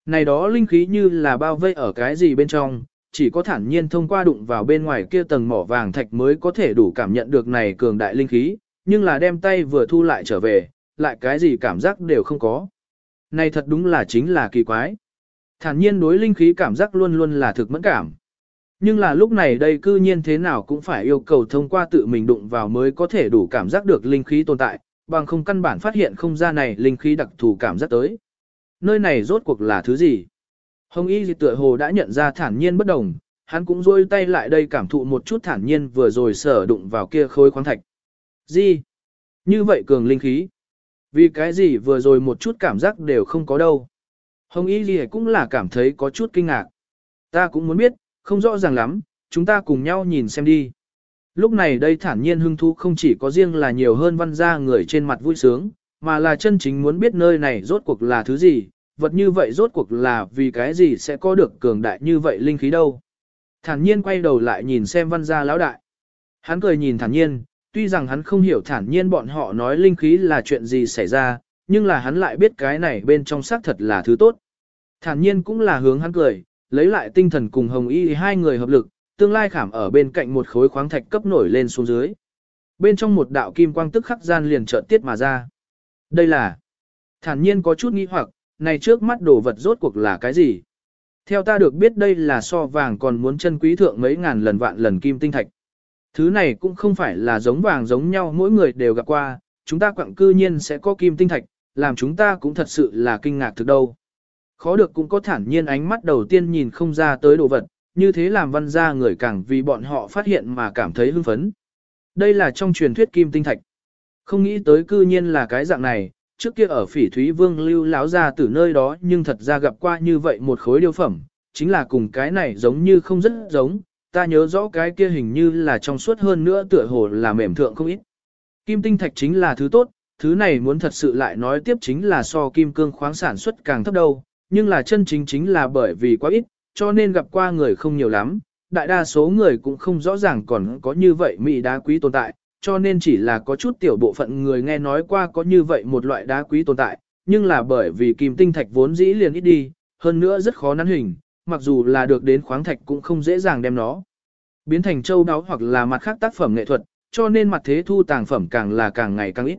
Này đó linh khí như là bao vây ở cái gì bên trong, chỉ có thản nhiên thông qua đụng vào bên ngoài kia tầng mỏ vàng thạch mới có thể đủ cảm nhận được này cường đại linh khí, nhưng là đem tay vừa thu lại trở về, lại cái gì cảm giác đều không có. Này thật đúng là chính là kỳ quái. Thản nhiên đối linh khí cảm giác luôn luôn là thực mẫn cảm. Nhưng là lúc này đây cư nhiên thế nào cũng phải yêu cầu thông qua tự mình đụng vào mới có thể đủ cảm giác được linh khí tồn tại, bằng không căn bản phát hiện không ra này linh khí đặc thù cảm giác tới. Nơi này rốt cuộc là thứ gì? Hồng Y tựa hồ đã nhận ra thản nhiên bất đồng, hắn cũng rôi tay lại đây cảm thụ một chút thản nhiên vừa rồi sở đụng vào kia khối khoáng thạch. Gì? Như vậy cường linh khí. Vì cái gì vừa rồi một chút cảm giác đều không có đâu. Hồng Y Ghi cũng là cảm thấy có chút kinh ngạc. Ta cũng muốn biết, không rõ ràng lắm, chúng ta cùng nhau nhìn xem đi. Lúc này đây thản nhiên hưng thú không chỉ có riêng là nhiều hơn văn gia người trên mặt vui sướng, mà là chân chính muốn biết nơi này rốt cuộc là thứ gì, vật như vậy rốt cuộc là vì cái gì sẽ có được cường đại như vậy linh khí đâu. Thản nhiên quay đầu lại nhìn xem văn gia lão đại. Hắn cười nhìn thản nhiên, tuy rằng hắn không hiểu thản nhiên bọn họ nói linh khí là chuyện gì xảy ra, nhưng là hắn lại biết cái này bên trong xác thật là thứ tốt. Thản nhiên cũng là hướng hắn cười, lấy lại tinh thần cùng Hồng Y hai người hợp lực, tương lai khảm ở bên cạnh một khối khoáng thạch cấp nổi lên xuống dưới. Bên trong một đạo kim quang tức khắc gian liền chợt tiết mà ra. Đây là thản nhiên có chút nghi hoặc, này trước mắt đồ vật rốt cuộc là cái gì? Theo ta được biết đây là so vàng còn muốn chân quý thượng mấy ngàn lần vạn lần kim tinh thạch. Thứ này cũng không phải là giống vàng giống nhau mỗi người đều gặp qua, chúng ta quặng cư nhiên sẽ có kim tinh thạch, làm chúng ta cũng thật sự là kinh ngạc thực đâu. Khó được cũng có thản nhiên ánh mắt đầu tiên nhìn không ra tới đồ vật, như thế làm văn gia người càng vì bọn họ phát hiện mà cảm thấy hưng phấn. Đây là trong truyền thuyết kim tinh thạch. Không nghĩ tới cư nhiên là cái dạng này, trước kia ở phỉ thúy vương lưu láo ra từ nơi đó nhưng thật ra gặp qua như vậy một khối điêu phẩm, chính là cùng cái này giống như không rất giống, ta nhớ rõ cái kia hình như là trong suốt hơn nữa tựa hồ là mềm thượng không ít. Kim tinh thạch chính là thứ tốt, thứ này muốn thật sự lại nói tiếp chính là so kim cương khoáng sản xuất càng thấp đâu, nhưng là chân chính chính là bởi vì quá ít, cho nên gặp qua người không nhiều lắm, đại đa số người cũng không rõ ràng còn có như vậy mỹ đá quý tồn tại, cho nên chỉ là có chút tiểu bộ phận người nghe nói qua có như vậy một loại đá quý tồn tại, nhưng là bởi vì kim tinh thạch vốn dĩ liền ít đi, hơn nữa rất khó nắn hình, mặc dù là được đến khoáng thạch cũng không dễ dàng đem nó biến thành châu đáo hoặc là mặt khác tác phẩm nghệ thuật, cho nên mặt thế thu tàng phẩm càng là càng ngày càng ít.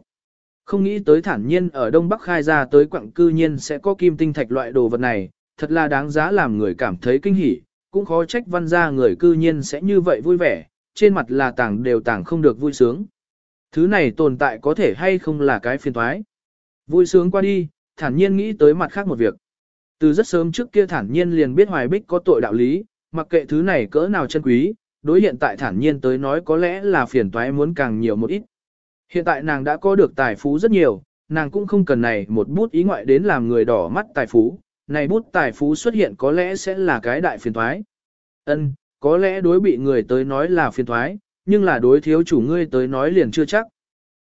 Không nghĩ tới thản nhiên ở Đông Bắc khai ra tới quặng cư nhiên sẽ có kim tinh thạch loại đồ vật này, thật là đáng giá làm người cảm thấy kinh hỉ, cũng khó trách văn gia người cư nhiên sẽ như vậy vui vẻ, trên mặt là tàng đều tàng không được vui sướng. Thứ này tồn tại có thể hay không là cái phiền toái. Vui sướng qua đi, thản nhiên nghĩ tới mặt khác một việc. Từ rất sớm trước kia thản nhiên liền biết Hoài Bích có tội đạo lý, mặc kệ thứ này cỡ nào chân quý, đối hiện tại thản nhiên tới nói có lẽ là phiền toái muốn càng nhiều một ít. Hiện tại nàng đã có được tài phú rất nhiều, nàng cũng không cần này một bút ý ngoại đến làm người đỏ mắt tài phú, này bút tài phú xuất hiện có lẽ sẽ là cái đại phiền toái. Ân, có lẽ đối bị người tới nói là phiền toái, nhưng là đối thiếu chủ ngươi tới nói liền chưa chắc.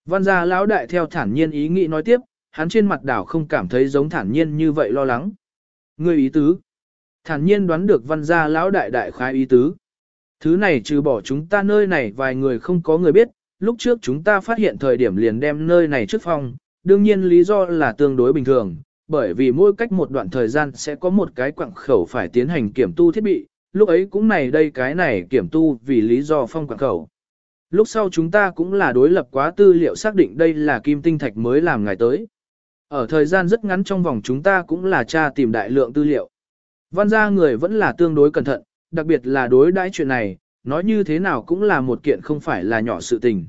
Văn gia lão đại theo thản nhiên ý nghĩ nói tiếp, hắn trên mặt đảo không cảm thấy giống thản nhiên như vậy lo lắng. Ngươi ý tứ. Thản nhiên đoán được văn gia lão đại đại khái ý tứ. Thứ này trừ bỏ chúng ta nơi này vài người không có người biết, lúc trước chúng ta phát hiện thời điểm liền đem nơi này trước phòng, đương nhiên lý do là tương đối bình thường, bởi vì mỗi cách một đoạn thời gian sẽ có một cái quặng khẩu phải tiến hành kiểm tu thiết bị, lúc ấy cũng này đây cái này kiểm tu vì lý do phong quặng khẩu. Lúc sau chúng ta cũng là đối lập quá tư liệu xác định đây là kim tinh thạch mới làm ngày tới. Ở thời gian rất ngắn trong vòng chúng ta cũng là tra tìm đại lượng tư liệu. Văn gia người vẫn là tương đối cẩn thận, đặc biệt là đối đãi chuyện này, nói như thế nào cũng là một kiện không phải là nhỏ sự tình.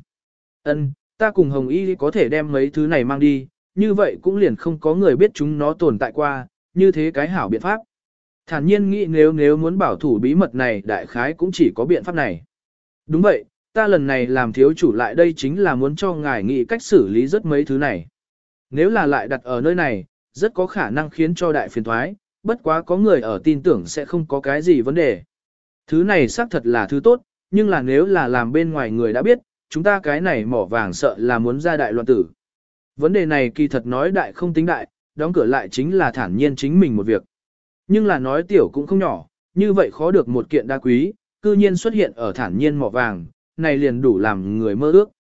Ân, ta cùng Hồng Y có thể đem mấy thứ này mang đi, như vậy cũng liền không có người biết chúng nó tồn tại qua, như thế cái hảo biện pháp. Thản nhiên nghĩ nếu nếu muốn bảo thủ bí mật này đại khái cũng chỉ có biện pháp này. Đúng vậy, ta lần này làm thiếu chủ lại đây chính là muốn cho ngài nghĩ cách xử lý rất mấy thứ này. Nếu là lại đặt ở nơi này, rất có khả năng khiến cho đại phiền thoái, bất quá có người ở tin tưởng sẽ không có cái gì vấn đề. Thứ này xác thật là thứ tốt, nhưng là nếu là làm bên ngoài người đã biết, chúng ta cái này mỏ vàng sợ là muốn ra đại loạn tử. Vấn đề này kỳ thật nói đại không tính đại, đóng cửa lại chính là thản nhiên chính mình một việc. Nhưng là nói tiểu cũng không nhỏ, như vậy khó được một kiện đa quý, cư nhiên xuất hiện ở thản nhiên mỏ vàng, này liền đủ làm người mơ ước.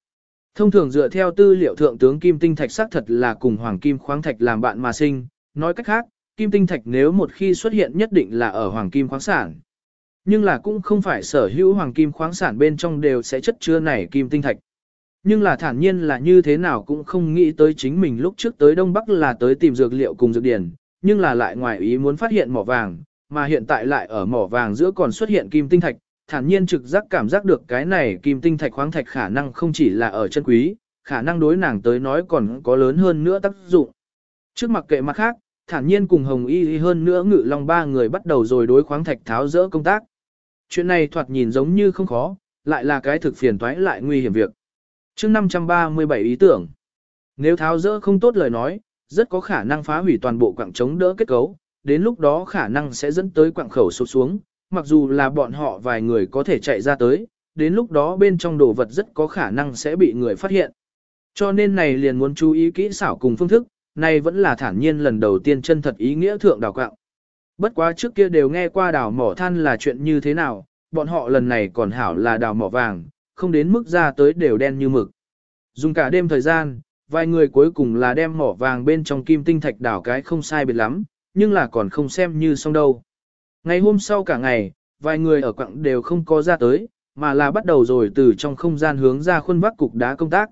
Thông thường dựa theo tư liệu thượng tướng kim tinh thạch xác thật là cùng hoàng kim khoáng thạch làm bạn mà sinh, nói cách khác, kim tinh thạch nếu một khi xuất hiện nhất định là ở hoàng kim khoáng sản. Nhưng là cũng không phải sở hữu hoàng kim khoáng sản bên trong đều sẽ chất chứa này kim tinh thạch. Nhưng là thản nhiên là như thế nào cũng không nghĩ tới chính mình lúc trước tới Đông Bắc là tới tìm dược liệu cùng dược điển, nhưng là lại ngoài ý muốn phát hiện mỏ vàng, mà hiện tại lại ở mỏ vàng giữa còn xuất hiện kim tinh thạch, thản nhiên trực giác cảm giác được cái này kim tinh thạch khoáng thạch khả năng không chỉ là ở chân quý, khả năng đối nàng tới nói còn có lớn hơn nữa tác dụng. Trước mặt kệ mặt khác, thản nhiên cùng Hồng Y hơn nữa ngự long ba người bắt đầu rồi đối khoáng thạch tháo rỡ công tác. Chuyện này thoạt nhìn giống như không khó, lại là cái thực phiền toái lại nguy hiểm việc chương 537 ý tưởng. Nếu tháo rỡ không tốt lời nói, rất có khả năng phá hủy toàn bộ quặng chống đỡ kết cấu, đến lúc đó khả năng sẽ dẫn tới quặng khẩu sụp xuống, mặc dù là bọn họ vài người có thể chạy ra tới, đến lúc đó bên trong đồ vật rất có khả năng sẽ bị người phát hiện. Cho nên này liền muốn chú ý kỹ xảo cùng phương thức, này vẫn là thản nhiên lần đầu tiên chân thật ý nghĩa thượng đào quạng. Bất quá trước kia đều nghe qua đào mỏ than là chuyện như thế nào, bọn họ lần này còn hảo là đào mỏ vàng, không đến mức ra tới đều đen như mực. Dùng cả đêm thời gian, vài người cuối cùng là đem mỏ vàng bên trong kim tinh thạch đào cái không sai biệt lắm, nhưng là còn không xem như xong đâu. Ngày hôm sau cả ngày, vài người ở quặng đều không có ra tới, mà là bắt đầu rồi từ trong không gian hướng ra khuôn vác cục đá công tác.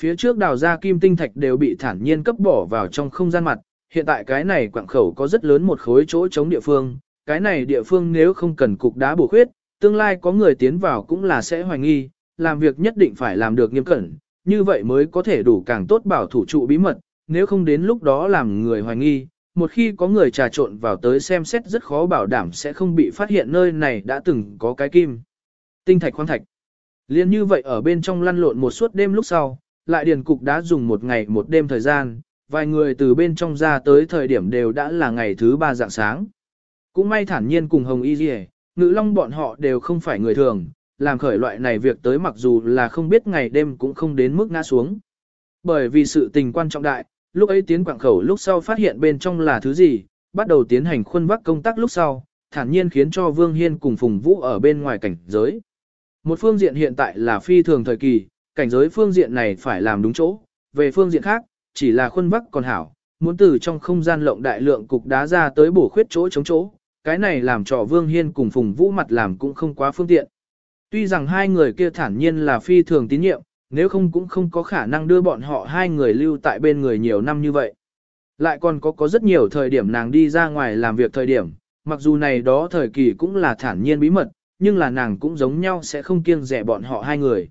Phía trước đào ra kim tinh thạch đều bị thản nhiên cấp bỏ vào trong không gian mặt, hiện tại cái này quặng khẩu có rất lớn một khối chỗ chống địa phương, cái này địa phương nếu không cần cục đá bổ khuyết, tương lai có người tiến vào cũng là sẽ hoài nghi, làm việc nhất định phải làm được nghiêm cẩn, như vậy mới có thể đủ càng tốt bảo thủ trụ bí mật, nếu không đến lúc đó làm người hoài nghi, một khi có người trà trộn vào tới xem xét rất khó bảo đảm sẽ không bị phát hiện nơi này đã từng có cái kim. Tinh thạch khoáng thạch. Liên như vậy ở bên trong lăn lộn một suốt đêm lúc sau, lại điền cục đã dùng một ngày một đêm thời gian, vài người từ bên trong ra tới thời điểm đều đã là ngày thứ ba dạng sáng. Cũng may thản nhiên cùng Hồng Y Diệp, ngự long bọn họ đều không phải người thường, làm khởi loại này việc tới mặc dù là không biết ngày đêm cũng không đến mức ngã xuống. Bởi vì sự tình quan trọng đại, lúc ấy tiến quảng khẩu lúc sau phát hiện bên trong là thứ gì, bắt đầu tiến hành khuôn vác công tác lúc sau, thản nhiên khiến cho Vương Hiên cùng Phùng Vũ ở bên ngoài cảnh giới. Một phương diện hiện tại là phi thường thời kỳ, cảnh giới phương diện này phải làm đúng chỗ, về phương diện khác, chỉ là khuôn vác còn hảo, muốn từ trong không gian lộng đại lượng cục đá ra tới bổ khuyết chỗ chống chỗ, cái này làm cho Vương Hiên cùng Phùng Vũ mặt làm cũng không quá phương tiện. Tuy rằng hai người kia thản nhiên là phi thường tín nhiệm, nếu không cũng không có khả năng đưa bọn họ hai người lưu tại bên người nhiều năm như vậy. Lại còn có có rất nhiều thời điểm nàng đi ra ngoài làm việc thời điểm, mặc dù này đó thời kỳ cũng là thản nhiên bí mật, nhưng là nàng cũng giống nhau sẽ không kiêng rẻ bọn họ hai người.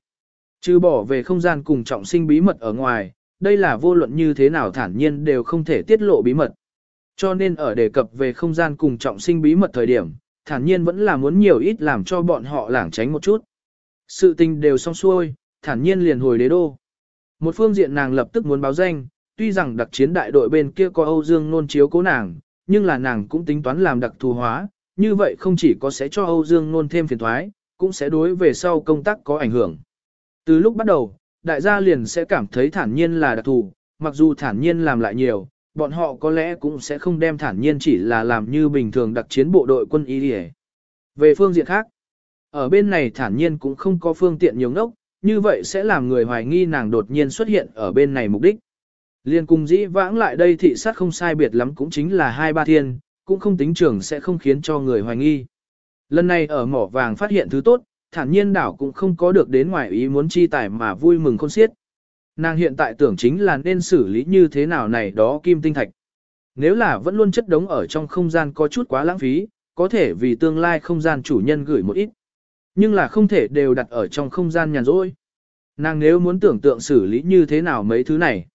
Trừ bỏ về không gian cùng trọng sinh bí mật ở ngoài, đây là vô luận như thế nào thản nhiên đều không thể tiết lộ bí mật. Cho nên ở đề cập về không gian cùng trọng sinh bí mật thời điểm, thản nhiên vẫn là muốn nhiều ít làm cho bọn họ lảng tránh một chút. Sự tình đều xong xuôi, thản nhiên liền hồi đế đô. Một phương diện nàng lập tức muốn báo danh, tuy rằng đặc chiến đại đội bên kia có Âu Dương nôn chiếu cố nàng, nhưng là nàng cũng tính toán làm đặc thù hóa, như vậy không chỉ có sẽ cho Âu Dương nôn thêm phiền thoái, cũng sẽ đối về sau công tác có ảnh hưởng. Từ lúc bắt đầu, đại gia liền sẽ cảm thấy thản nhiên là đặc thù, mặc dù thản nhiên làm lại nhiều, bọn họ có lẽ cũng sẽ không đem thản nhiên chỉ là làm như bình thường đặc chiến bộ đội quân y đi Về phương diện khác, ở bên này thản nhiên cũng không có phương tiện nhiều ngốc, như vậy sẽ làm người hoài nghi nàng đột nhiên xuất hiện ở bên này mục đích. Liên cùng dĩ vãng lại đây thị sát không sai biệt lắm cũng chính là hai ba thiên, cũng không tính trưởng sẽ không khiến cho người hoài nghi. Lần này ở mỏ vàng phát hiện thứ tốt, thản nhiên đảo cũng không có được đến ngoài ý muốn chi tài mà vui mừng khôn xiết. Nàng hiện tại tưởng chính là nên xử lý như thế nào này đó kim tinh thạch. Nếu là vẫn luôn chất đống ở trong không gian có chút quá lãng phí, có thể vì tương lai không gian chủ nhân gửi một ít. Nhưng là không thể đều đặt ở trong không gian nhàn rỗi. Nàng nếu muốn tưởng tượng xử lý như thế nào mấy thứ này.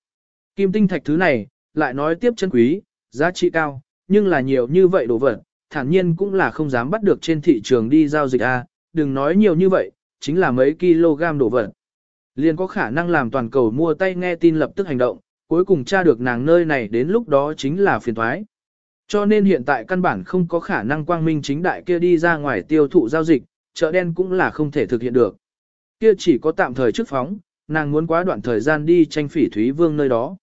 Kim tinh thạch thứ này, lại nói tiếp chân quý, giá trị cao, nhưng là nhiều như vậy đồ vật, thản nhiên cũng là không dám bắt được trên thị trường đi giao dịch A, đừng nói nhiều như vậy, chính là mấy kg đồ vật. Liền có khả năng làm toàn cầu mua tay nghe tin lập tức hành động, cuối cùng tra được nàng nơi này đến lúc đó chính là phiền thoái. Cho nên hiện tại căn bản không có khả năng quang minh chính đại kia đi ra ngoài tiêu thụ giao dịch, chợ đen cũng là không thể thực hiện được. Kia chỉ có tạm thời trước phóng, nàng muốn quá đoạn thời gian đi tranh phỉ Thúy Vương nơi đó.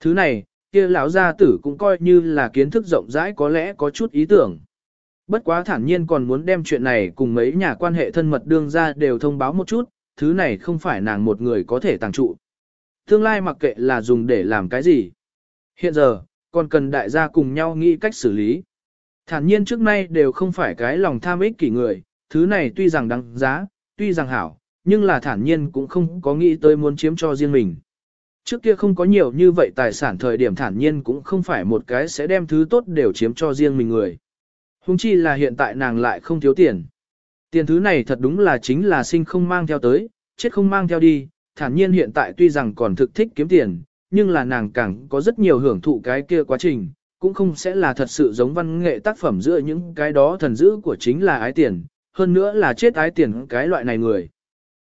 Thứ này, kia lão gia tử cũng coi như là kiến thức rộng rãi có lẽ có chút ý tưởng. Bất quá thản nhiên còn muốn đem chuyện này cùng mấy nhà quan hệ thân mật đương ra đều thông báo một chút, thứ này không phải nàng một người có thể tàng trụ. Tương lai mặc kệ là dùng để làm cái gì. Hiện giờ, còn cần đại gia cùng nhau nghĩ cách xử lý. Thản nhiên trước nay đều không phải cái lòng tham ích kỷ người, thứ này tuy rằng đáng giá, tuy rằng hảo, nhưng là thản nhiên cũng không có nghĩ tới muốn chiếm cho riêng mình. Trước kia không có nhiều như vậy tài sản thời điểm thản nhiên cũng không phải một cái sẽ đem thứ tốt đều chiếm cho riêng mình người. Hùng chi là hiện tại nàng lại không thiếu tiền. Tiền thứ này thật đúng là chính là sinh không mang theo tới, chết không mang theo đi, thản nhiên hiện tại tuy rằng còn thực thích kiếm tiền, nhưng là nàng càng có rất nhiều hưởng thụ cái kia quá trình, cũng không sẽ là thật sự giống văn nghệ tác phẩm giữa những cái đó thần dữ của chính là ái tiền, hơn nữa là chết ái tiền cái loại này người.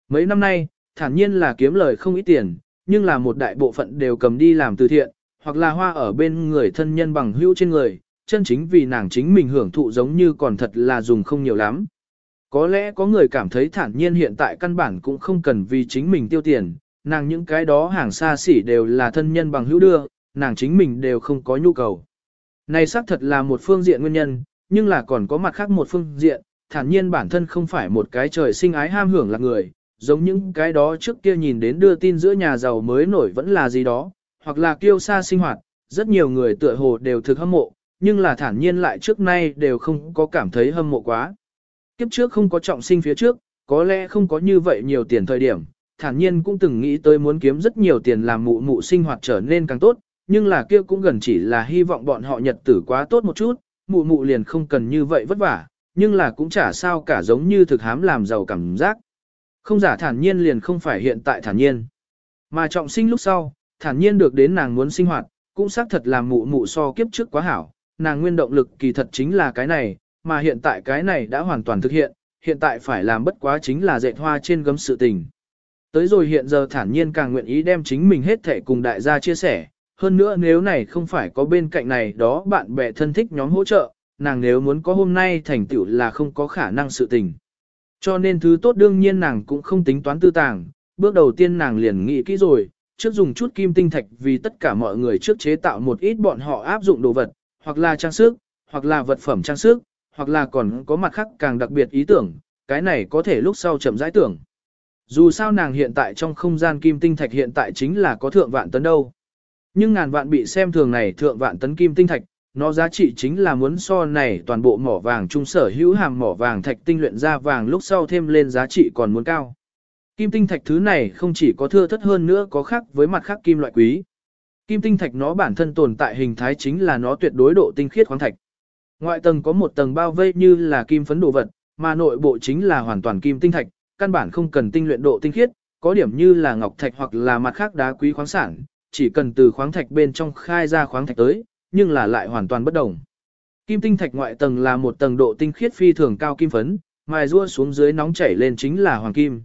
Mấy năm nay, thản nhiên là kiếm lời không ít tiền, nhưng là một đại bộ phận đều cầm đi làm từ thiện, hoặc là hoa ở bên người thân nhân bằng hữu trên người, chân chính vì nàng chính mình hưởng thụ giống như còn thật là dùng không nhiều lắm. Có lẽ có người cảm thấy thản nhiên hiện tại căn bản cũng không cần vì chính mình tiêu tiền, nàng những cái đó hàng xa xỉ đều là thân nhân bằng hữu đưa, nàng chính mình đều không có nhu cầu. Này xác thật là một phương diện nguyên nhân, nhưng là còn có mặt khác một phương diện, thản nhiên bản thân không phải một cái trời sinh ái ham hưởng là người, giống những cái đó trước kia nhìn đến đưa tin giữa nhà giàu mới nổi vẫn là gì đó, hoặc là kiêu xa sinh hoạt, rất nhiều người tựa hồ đều thực hâm mộ, nhưng là thản nhiên lại trước nay đều không có cảm thấy hâm mộ quá. Kiếp trước không có trọng sinh phía trước, có lẽ không có như vậy nhiều tiền thời điểm, thản nhiên cũng từng nghĩ tới muốn kiếm rất nhiều tiền làm mụ mụ sinh hoạt trở nên càng tốt, nhưng là kia cũng gần chỉ là hy vọng bọn họ nhật tử quá tốt một chút, mụ mụ liền không cần như vậy vất vả, nhưng là cũng chả sao cả giống như thực hám làm giàu cảm giác. Không giả thản nhiên liền không phải hiện tại thản nhiên. Mà trọng sinh lúc sau, thản nhiên được đến nàng muốn sinh hoạt, cũng xác thật là mụ mụ so kiếp trước quá hảo, nàng nguyên động lực kỳ thật chính là cái này, mà hiện tại cái này đã hoàn toàn thực hiện, hiện tại phải làm bất quá chính là dệt hoa trên gấm sự tình. Tới rồi hiện giờ thản nhiên càng nguyện ý đem chính mình hết thể cùng đại gia chia sẻ, hơn nữa nếu này không phải có bên cạnh này đó bạn bè thân thích nhóm hỗ trợ, nàng nếu muốn có hôm nay thành tựu là không có khả năng sự tình. Cho nên thứ tốt đương nhiên nàng cũng không tính toán tư tàng, bước đầu tiên nàng liền nghĩ kỹ rồi, trước dùng chút kim tinh thạch vì tất cả mọi người trước chế tạo một ít bọn họ áp dụng đồ vật, hoặc là trang sức, hoặc là vật phẩm trang sức, hoặc là còn có mặt khác càng đặc biệt ý tưởng, cái này có thể lúc sau chậm rãi tưởng. Dù sao nàng hiện tại trong không gian kim tinh thạch hiện tại chính là có thượng vạn tấn đâu. Nhưng ngàn vạn bị xem thường này thượng vạn tấn kim tinh thạch, nó giá trị chính là muốn so này toàn bộ mỏ vàng trung sở hữu hàng mỏ vàng thạch tinh luyện ra vàng lúc sau thêm lên giá trị còn muốn cao. Kim tinh thạch thứ này không chỉ có thưa thất hơn nữa có khác với mặt khác kim loại quý. Kim tinh thạch nó bản thân tồn tại hình thái chính là nó tuyệt đối độ tinh khiết khoáng thạch. Ngoại tầng có một tầng bao vây như là kim phấn đồ vật, mà nội bộ chính là hoàn toàn kim tinh thạch, căn bản không cần tinh luyện độ tinh khiết, có điểm như là ngọc thạch hoặc là mặt khác đá quý khoáng sản, chỉ cần từ khoáng thạch bên trong khai ra khoáng thạch tới, nhưng là lại hoàn toàn bất đồng. Kim tinh thạch ngoại tầng là một tầng độ tinh khiết phi thường cao kim phấn, mài rua xuống dưới nóng chảy lên chính là hoàng kim.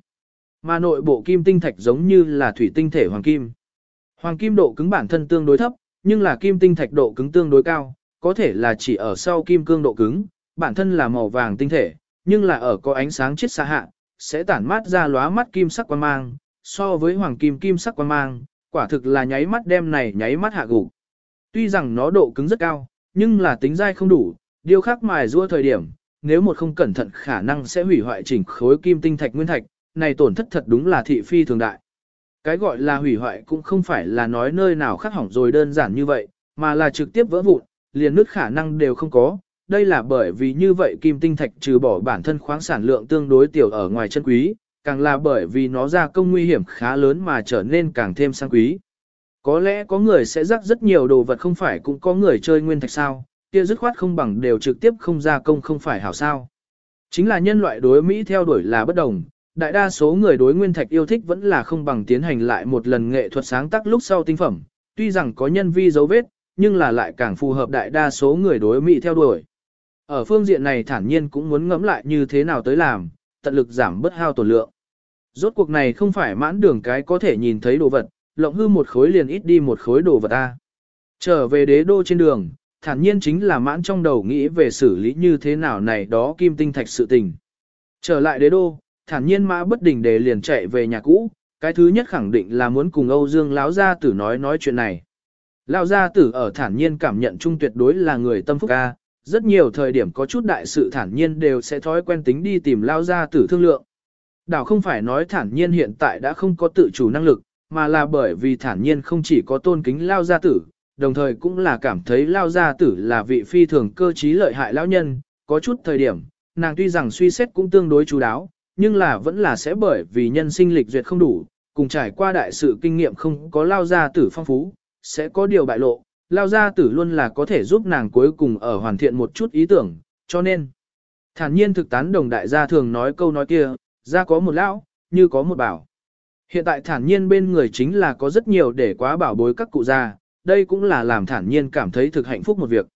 Mà nội bộ kim tinh thạch giống như là thủy tinh thể hoàng kim. Hoàng kim độ cứng bản thân tương đối thấp, nhưng là kim tinh thạch độ cứng tương đối cao, có thể là chỉ ở sau kim cương độ cứng, bản thân là màu vàng tinh thể, nhưng là ở có ánh sáng chiết xa hạ, sẽ tản mát ra lóa mắt kim sắc quan mang, so với hoàng kim kim sắc quan mang, quả thực là nháy mắt đem này nháy mắt hạ gục. Tuy rằng nó độ cứng rất cao, nhưng là tính dai không đủ, điều khác mài rua thời điểm, nếu một không cẩn thận khả năng sẽ hủy hoại chỉnh khối kim tinh thạch nguyên thạch, này tổn thất thật đúng là thị phi thường đại. Cái gọi là hủy hoại cũng không phải là nói nơi nào khắc hỏng rồi đơn giản như vậy, mà là trực tiếp vỡ vụn, liền nước khả năng đều không có. Đây là bởi vì như vậy kim tinh thạch trừ bỏ bản thân khoáng sản lượng tương đối tiểu ở ngoài chân quý, càng là bởi vì nó ra công nguy hiểm khá lớn mà trở nên càng thêm sang quý. Có lẽ có người sẽ rắc rất nhiều đồ vật không phải cũng có người chơi nguyên thạch sao, kia dứt khoát không bằng đều trực tiếp không ra công không phải hảo sao. Chính là nhân loại đối Mỹ theo đuổi là bất đồng, đại đa số người đối nguyên thạch yêu thích vẫn là không bằng tiến hành lại một lần nghệ thuật sáng tác lúc sau tinh phẩm, tuy rằng có nhân vi dấu vết, nhưng là lại càng phù hợp đại đa số người đối Mỹ theo đuổi. Ở phương diện này thản nhiên cũng muốn ngẫm lại như thế nào tới làm, tận lực giảm bớt hao tổn lượng. Rốt cuộc này không phải mãn đường cái có thể nhìn thấy đồ vật, lộng hư một khối liền ít đi một khối đồ vật ta. Trở về đế đô trên đường, thản nhiên chính là mãn trong đầu nghĩ về xử lý như thế nào này đó kim tinh thạch sự tình. Trở lại đế đô, thản nhiên mã bất đình để liền chạy về nhà cũ, cái thứ nhất khẳng định là muốn cùng Âu Dương láo gia tử nói nói chuyện này. Lão gia tử ở thản nhiên cảm nhận chung tuyệt đối là người tâm phúc ca, rất nhiều thời điểm có chút đại sự thản nhiên đều sẽ thói quen tính đi tìm lão gia tử thương lượng. Đảo không phải nói thản nhiên hiện tại đã không có tự chủ năng lực, mà là bởi vì thản nhiên không chỉ có tôn kính lao gia tử, đồng thời cũng là cảm thấy lao gia tử là vị phi thường cơ trí lợi hại lão nhân, có chút thời điểm, nàng tuy rằng suy xét cũng tương đối chú đáo, nhưng là vẫn là sẽ bởi vì nhân sinh lịch duyệt không đủ, cùng trải qua đại sự kinh nghiệm không có lao gia tử phong phú, sẽ có điều bại lộ, lao gia tử luôn là có thể giúp nàng cuối cùng ở hoàn thiện một chút ý tưởng, cho nên, thản nhiên thực tán đồng đại gia thường nói câu nói kia, ra có một lão, như có một bảo. Hiện tại thản nhiên bên người chính là có rất nhiều để quá bảo bối các cụ già, đây cũng là làm thản nhiên cảm thấy thực hạnh phúc một việc.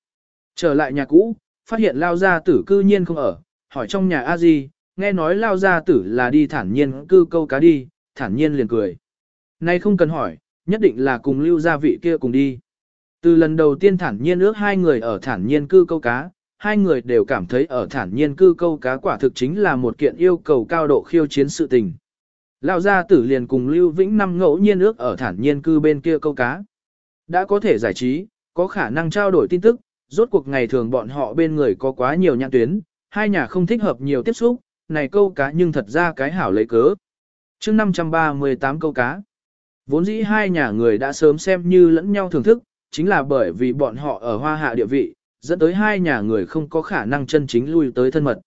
Trở lại nhà cũ, phát hiện lao gia tử cư nhiên không ở, hỏi trong nhà a di, nghe nói lao gia tử là đi thản nhiên cư câu cá đi, thản nhiên liền cười. Nay không cần hỏi, nhất định là cùng lưu gia vị kia cùng đi. Từ lần đầu tiên thản nhiên ước hai người ở thản nhiên cư câu cá, hai người đều cảm thấy ở thản nhiên cư câu cá quả thực chính là một kiện yêu cầu cao độ khiêu chiến sự tình. Lão gia tử liền cùng Lưu Vĩnh năm ngẫu nhiên ước ở thản nhiên cư bên kia câu cá. Đã có thể giải trí, có khả năng trao đổi tin tức, rốt cuộc ngày thường bọn họ bên người có quá nhiều nhãn tuyến, hai nhà không thích hợp nhiều tiếp xúc, này câu cá nhưng thật ra cái hảo lấy cớ. chương 538 câu cá, vốn dĩ hai nhà người đã sớm xem như lẫn nhau thưởng thức, chính là bởi vì bọn họ ở hoa hạ địa vị, dẫn tới hai nhà người không có khả năng chân chính lui tới thân mật.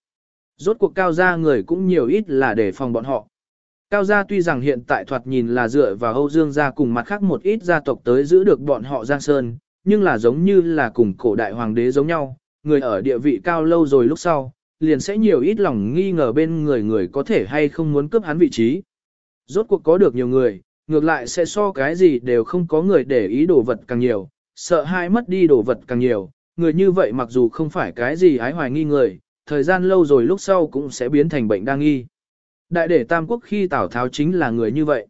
Rốt cuộc cao gia người cũng nhiều ít là để phòng bọn họ. Cao gia tuy rằng hiện tại thoạt nhìn là dựa vào Âu Dương gia cùng mặt khác một ít gia tộc tới giữ được bọn họ Giang Sơn, nhưng là giống như là cùng cổ đại hoàng đế giống nhau, người ở địa vị cao lâu rồi lúc sau, liền sẽ nhiều ít lòng nghi ngờ bên người người có thể hay không muốn cướp hắn vị trí. Rốt cuộc có được nhiều người, ngược lại sẽ so cái gì đều không có người để ý đồ vật càng nhiều, sợ hai mất đi đồ vật càng nhiều, người như vậy mặc dù không phải cái gì ái hoài nghi người, thời gian lâu rồi lúc sau cũng sẽ biến thành bệnh đa nghi. Đại để Tam Quốc khi Tào Tháo chính là người như vậy.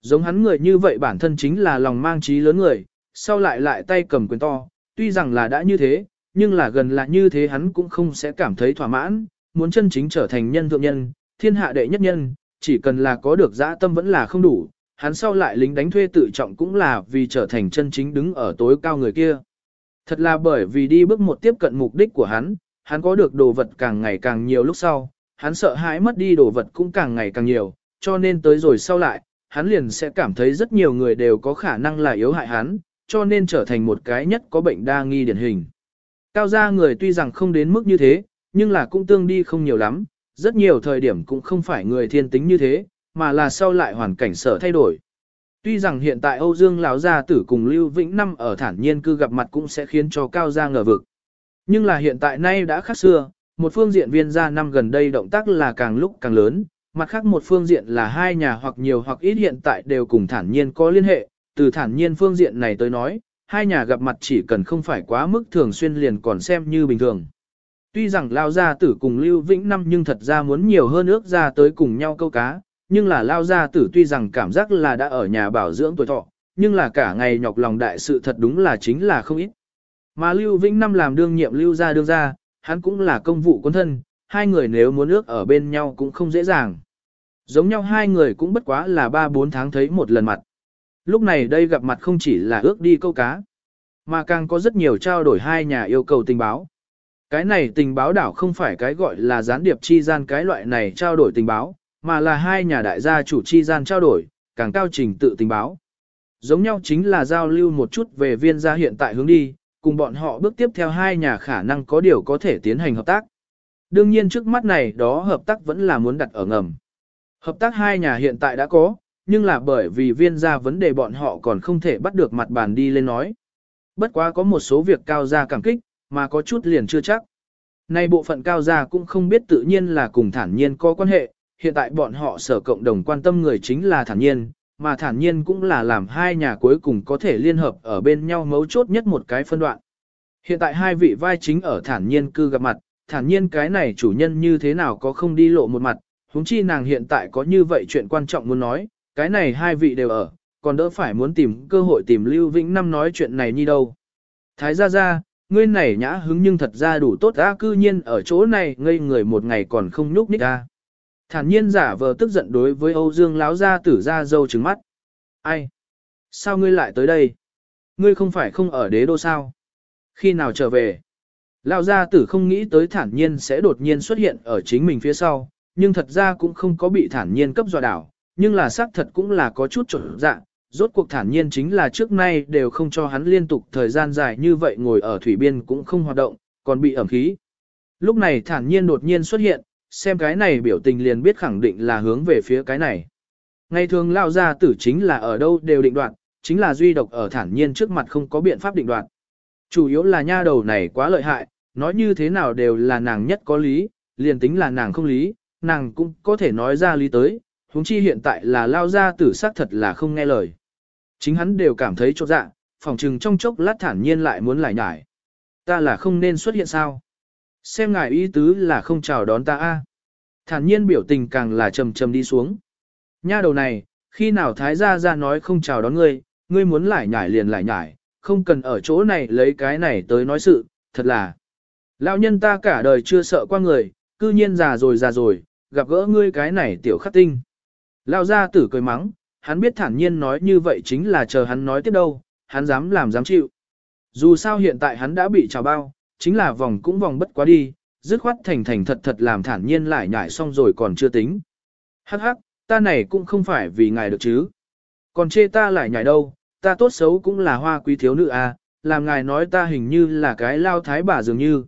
Giống hắn người như vậy bản thân chính là lòng mang trí lớn người, sau lại lại tay cầm quyền to, tuy rằng là đã như thế, nhưng là gần là như thế hắn cũng không sẽ cảm thấy thỏa mãn, muốn chân chính trở thành nhân thượng nhân, thiên hạ đệ nhất nhân, chỉ cần là có được dã tâm vẫn là không đủ, hắn sau lại lính đánh thuê tự trọng cũng là vì trở thành chân chính đứng ở tối cao người kia. Thật là bởi vì đi bước một tiếp cận mục đích của hắn, hắn có được đồ vật càng ngày càng nhiều lúc sau, hắn sợ hãi mất đi đồ vật cũng càng ngày càng nhiều, cho nên tới rồi sau lại, hắn liền sẽ cảm thấy rất nhiều người đều có khả năng là yếu hại hắn, cho nên trở thành một cái nhất có bệnh đa nghi điển hình. Cao gia người tuy rằng không đến mức như thế, nhưng là cũng tương đi không nhiều lắm, rất nhiều thời điểm cũng không phải người thiên tính như thế, mà là sau lại hoàn cảnh sở thay đổi. Tuy rằng hiện tại Âu Dương lão gia tử cùng Lưu Vĩnh Năm ở thản nhiên cư gặp mặt cũng sẽ khiến cho Cao gia ngờ vực. Nhưng là hiện tại nay đã khác xưa, một phương diện viên gia năm gần đây động tác là càng lúc càng lớn, mặt khác một phương diện là hai nhà hoặc nhiều hoặc ít hiện tại đều cùng thản nhiên có liên hệ, từ thản nhiên phương diện này tới nói, hai nhà gặp mặt chỉ cần không phải quá mức thường xuyên liền còn xem như bình thường. Tuy rằng Lao Gia Tử cùng Lưu Vĩnh Năm nhưng thật ra muốn nhiều hơn ước ra tới cùng nhau câu cá, nhưng là Lao Gia Tử tuy rằng cảm giác là đã ở nhà bảo dưỡng tuổi thọ, nhưng là cả ngày nhọc lòng đại sự thật đúng là chính là không ít. Mà Lưu Vĩnh Năm làm đương nhiệm Lưu Gia đương gia, hắn cũng là công vụ quân thân, hai người nếu muốn ước ở bên nhau cũng không dễ dàng. Giống nhau hai người cũng bất quá là 3-4 tháng thấy một lần mặt. Lúc này đây gặp mặt không chỉ là ước đi câu cá, mà càng có rất nhiều trao đổi hai nhà yêu cầu tình báo. Cái này tình báo đảo không phải cái gọi là gián điệp chi gian cái loại này trao đổi tình báo, mà là hai nhà đại gia chủ chi gian trao đổi, càng cao trình tự tình báo. Giống nhau chính là giao lưu một chút về viên gia hiện tại hướng đi, cùng bọn họ bước tiếp theo hai nhà khả năng có điều có thể tiến hành hợp tác. Đương nhiên trước mắt này đó hợp tác vẫn là muốn đặt ở ngầm. Hợp tác hai nhà hiện tại đã có, nhưng là bởi vì viên gia vấn đề bọn họ còn không thể bắt được mặt bàn đi lên nói. Bất quá có một số việc cao gia cảm kích, mà có chút liền chưa chắc. Nay bộ phận cao gia cũng không biết tự nhiên là cùng thản nhiên có quan hệ, hiện tại bọn họ sở cộng đồng quan tâm người chính là thản nhiên, mà thản nhiên cũng là làm hai nhà cuối cùng có thể liên hợp ở bên nhau mấu chốt nhất một cái phân đoạn. Hiện tại hai vị vai chính ở thản nhiên cư gặp mặt, thản nhiên cái này chủ nhân như thế nào có không đi lộ một mặt, huống chi nàng hiện tại có như vậy chuyện quan trọng muốn nói, cái này hai vị đều ở, còn đỡ phải muốn tìm cơ hội tìm Lưu Vĩnh Năm nói chuyện này như đâu. Thái gia gia, ngươi này nhã hứng nhưng thật ra đủ tốt á cư nhiên ở chỗ này ngây người một ngày còn không nhúc nhích ra. Thản nhiên giả vờ tức giận đối với Âu Dương láo gia tử ra dâu trứng mắt. Ai? Sao ngươi lại tới đây? Ngươi không phải không ở đế đô sao? Khi nào trở về? Lão gia tử không nghĩ tới thản nhiên sẽ đột nhiên xuất hiện ở chính mình phía sau, nhưng thật ra cũng không có bị thản nhiên cấp dọa đảo, nhưng là xác thật cũng là có chút trộn dạ, rốt cuộc thản nhiên chính là trước nay đều không cho hắn liên tục thời gian dài như vậy ngồi ở thủy biên cũng không hoạt động, còn bị ẩm khí. Lúc này thản nhiên đột nhiên xuất hiện, xem cái này biểu tình liền biết khẳng định là hướng về phía cái này. Ngày thường lao ra tử chính là ở đâu đều định đoạt, chính là duy độc ở thản nhiên trước mặt không có biện pháp định đoạt. Chủ yếu là nha đầu này quá lợi hại, nói như thế nào đều là nàng nhất có lý, liền tính là nàng không lý, nàng cũng có thể nói ra lý tới, huống chi hiện tại là lao ra tử xác thật là không nghe lời. Chính hắn đều cảm thấy chột dạ, phòng trừng trong chốc lát thản nhiên lại muốn lại nhải. Ta là không nên xuất hiện sao? Xem ngài ý tứ là không chào đón ta a. Thản nhiên biểu tình càng là trầm trầm đi xuống. Nha đầu này, khi nào thái gia ra nói không chào đón ngươi, ngươi muốn lại nhải liền lại nhải, không cần ở chỗ này lấy cái này tới nói sự, thật là. Lão nhân ta cả đời chưa sợ qua người, cư nhiên già rồi già rồi, gặp gỡ ngươi cái này tiểu khắc tinh. Lão gia tử cười mắng, hắn biết thản nhiên nói như vậy chính là chờ hắn nói tiếp đâu, hắn dám làm dám chịu. Dù sao hiện tại hắn đã bị trào bao, chính là vòng cũng vòng bất quá đi, dứt khoát thành thành thật thật làm thản nhiên lại nhảy xong rồi còn chưa tính. Hắc hắc, ta này cũng không phải vì ngài được chứ. Còn chê ta lại nhảy đâu, ta tốt xấu cũng là hoa quý thiếu nữ à, làm ngài nói ta hình như là cái lao thái bà dường như.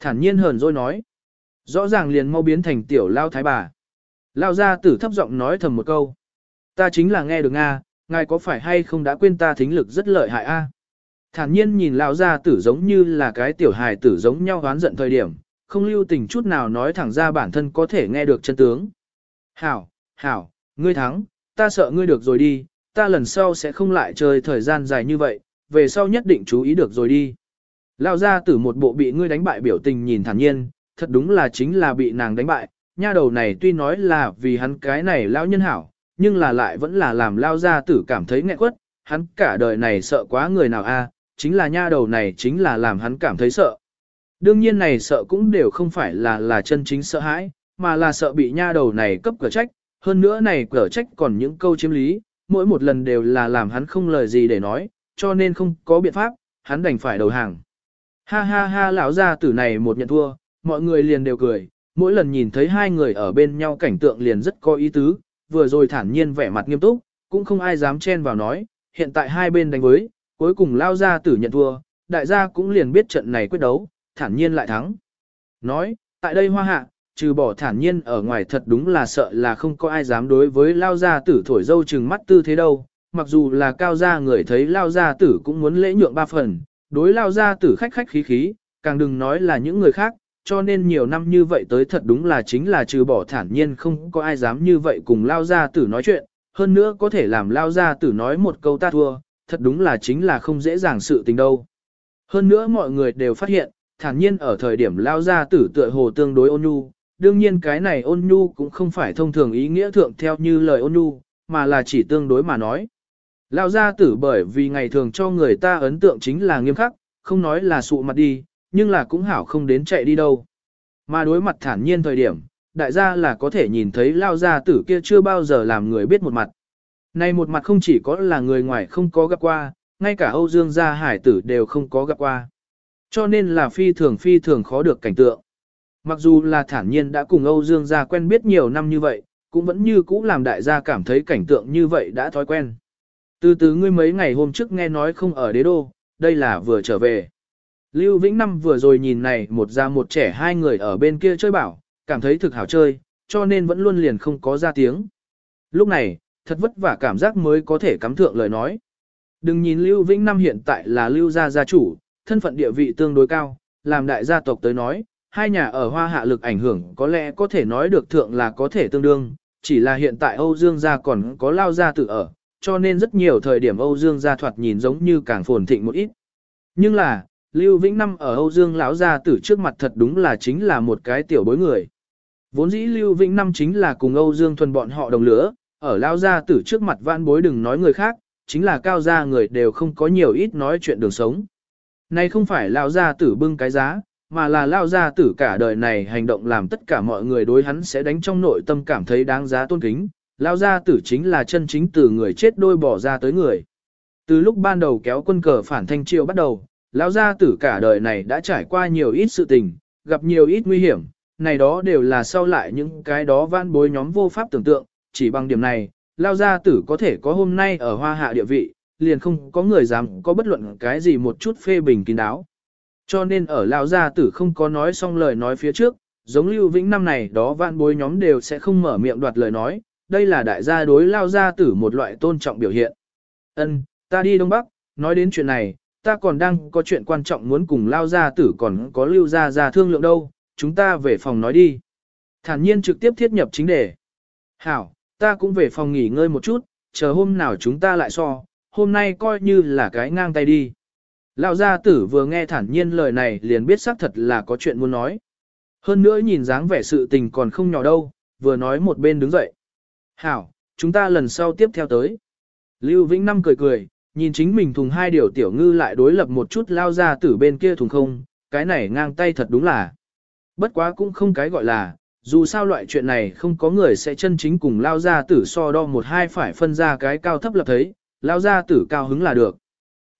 Thản nhiên hờn rồi nói. Rõ ràng liền mau biến thành tiểu lao thái bà. Lao gia tử thấp giọng nói thầm một câu. Ta chính là nghe được Nga, ngài có phải hay không đã quên ta thính lực rất lợi hại a? Thản nhiên nhìn lão gia tử giống như là cái tiểu hài tử giống nhau hoán giận thời điểm, không lưu tình chút nào nói thẳng ra bản thân có thể nghe được chân tướng. Hảo, hảo, ngươi thắng, ta sợ ngươi được rồi đi, ta lần sau sẽ không lại chơi thời gian dài như vậy, về sau nhất định chú ý được rồi đi. Lão gia tử một bộ bị ngươi đánh bại biểu tình nhìn thản nhiên, thật đúng là chính là bị nàng đánh bại, nha đầu này tuy nói là vì hắn cái này lão nhân hảo, nhưng là lại vẫn là làm lão gia tử cảm thấy nghẹn quất, hắn cả đời này sợ quá người nào a, chính là nha đầu này chính là làm hắn cảm thấy sợ. Đương nhiên này sợ cũng đều không phải là là chân chính sợ hãi, mà là sợ bị nha đầu này cấp cửa trách, hơn nữa này cửa trách còn những câu chiếm lý, mỗi một lần đều là làm hắn không lời gì để nói, cho nên không có biện pháp, hắn đành phải đầu hàng. Ha ha ha lão gia tử này một nhận thua, mọi người liền đều cười, mỗi lần nhìn thấy hai người ở bên nhau cảnh tượng liền rất có ý tứ, vừa rồi thản nhiên vẻ mặt nghiêm túc, cũng không ai dám chen vào nói, hiện tại hai bên đánh với, cuối cùng lao gia tử nhận thua, đại gia cũng liền biết trận này quyết đấu, thản nhiên lại thắng. Nói, tại đây hoa hạ, trừ bỏ thản nhiên ở ngoài thật đúng là sợ là không có ai dám đối với lao gia tử thổi dâu chừng mắt tư thế đâu, mặc dù là cao gia người thấy lao gia tử cũng muốn lễ nhượng ba phần, đối lao gia tử khách khách khí khí, càng đừng nói là những người khác, cho nên nhiều năm như vậy tới thật đúng là chính là trừ bỏ thản nhiên không có ai dám như vậy cùng lao gia tử nói chuyện, hơn nữa có thể làm lao gia tử nói một câu ta thua, thật đúng là chính là không dễ dàng sự tình đâu. Hơn nữa mọi người đều phát hiện, thản nhiên ở thời điểm lao gia tử tựa hồ tương đối ôn nhu, đương nhiên cái này ôn nhu cũng không phải thông thường ý nghĩa thượng theo như lời ôn nhu, mà là chỉ tương đối mà nói. Lao gia tử bởi vì ngày thường cho người ta ấn tượng chính là nghiêm khắc, không nói là sụ mặt đi, nhưng là cũng hảo không đến chạy đi đâu. Mà đối mặt thản nhiên thời điểm, đại gia là có thể nhìn thấy Lao gia tử kia chưa bao giờ làm người biết một mặt. Này một mặt không chỉ có là người ngoài không có gặp qua, ngay cả Âu Dương gia hải tử đều không có gặp qua. Cho nên là phi thường phi thường khó được cảnh tượng. Mặc dù là thản nhiên đã cùng Âu Dương gia quen biết nhiều năm như vậy, cũng vẫn như cũ làm đại gia cảm thấy cảnh tượng như vậy đã thói quen. Từ từ ngươi mấy ngày hôm trước nghe nói không ở đế đô, đây là vừa trở về. Lưu Vĩnh Năm vừa rồi nhìn này một già một trẻ hai người ở bên kia chơi bảo, cảm thấy thực hảo chơi, cho nên vẫn luôn liền không có ra tiếng. Lúc này, thật vất vả cảm giác mới có thể cắm thượng lời nói. Đừng nhìn Lưu Vĩnh Năm hiện tại là Lưu gia gia chủ, thân phận địa vị tương đối cao, làm đại gia tộc tới nói, hai nhà ở hoa hạ lực ảnh hưởng có lẽ có thể nói được thượng là có thể tương đương, chỉ là hiện tại Âu Dương gia còn có lao gia tự ở, cho nên rất nhiều thời điểm Âu Dương gia thoạt nhìn giống như càng phồn thịnh một ít. Nhưng là, Lưu Vĩnh Năm ở Âu Dương lão gia tử trước mặt thật đúng là chính là một cái tiểu bối người. Vốn dĩ Lưu Vĩnh Năm chính là cùng Âu Dương thuần bọn họ đồng lửa, ở lão gia tử trước mặt vãn bối đừng nói người khác, chính là cao gia người đều không có nhiều ít nói chuyện đường sống. Này không phải lão gia tử bưng cái giá, mà là lão gia tử cả đời này hành động làm tất cả mọi người đối hắn sẽ đánh trong nội tâm cảm thấy đáng giá tôn kính, Lao gia tử chính là chân chính từ người chết đôi bỏ ra tới người. Từ lúc ban đầu kéo quân cờ phản thanh triều bắt đầu, lão gia tử cả đời này đã trải qua nhiều ít sự tình, gặp nhiều ít nguy hiểm, này đó đều là sau lại những cái đó van bối nhóm vô pháp tưởng tượng, chỉ bằng điểm này, lao gia tử có thể có hôm nay ở hoa hạ địa vị, liền không có người dám có bất luận cái gì một chút phê bình kín đáo. Cho nên ở lao gia tử không có nói xong lời nói phía trước, giống lưu vĩnh năm này đó vạn bối nhóm đều sẽ không mở miệng đoạt lời nói, đây là đại gia đối lao gia tử một loại tôn trọng biểu hiện. Ân, ta đi Đông Bắc, nói đến chuyện này, ta còn đang có chuyện quan trọng muốn cùng lao gia tử còn có lưu gia gia thương lượng đâu, chúng ta về phòng nói đi. Thản nhiên trực tiếp thiết nhập chính đề. Hảo, ta cũng về phòng nghỉ ngơi một chút, chờ hôm nào chúng ta lại so, hôm nay coi như là cái ngang tay đi. Lão gia tử vừa nghe thản nhiên lời này liền biết xác thật là có chuyện muốn nói. Hơn nữa nhìn dáng vẻ sự tình còn không nhỏ đâu, vừa nói một bên đứng dậy. Hảo, chúng ta lần sau tiếp theo tới. Lưu Vĩnh Năm cười cười, nhìn chính mình thùng hai điều tiểu ngư lại đối lập một chút lao ra từ bên kia thùng không, cái này ngang tay thật đúng là. Bất quá cũng không cái gọi là, dù sao loại chuyện này không có người sẽ chân chính cùng lao gia tử so đo một hai phải phân ra cái cao thấp lập thấy, lao gia tử cao hứng là được.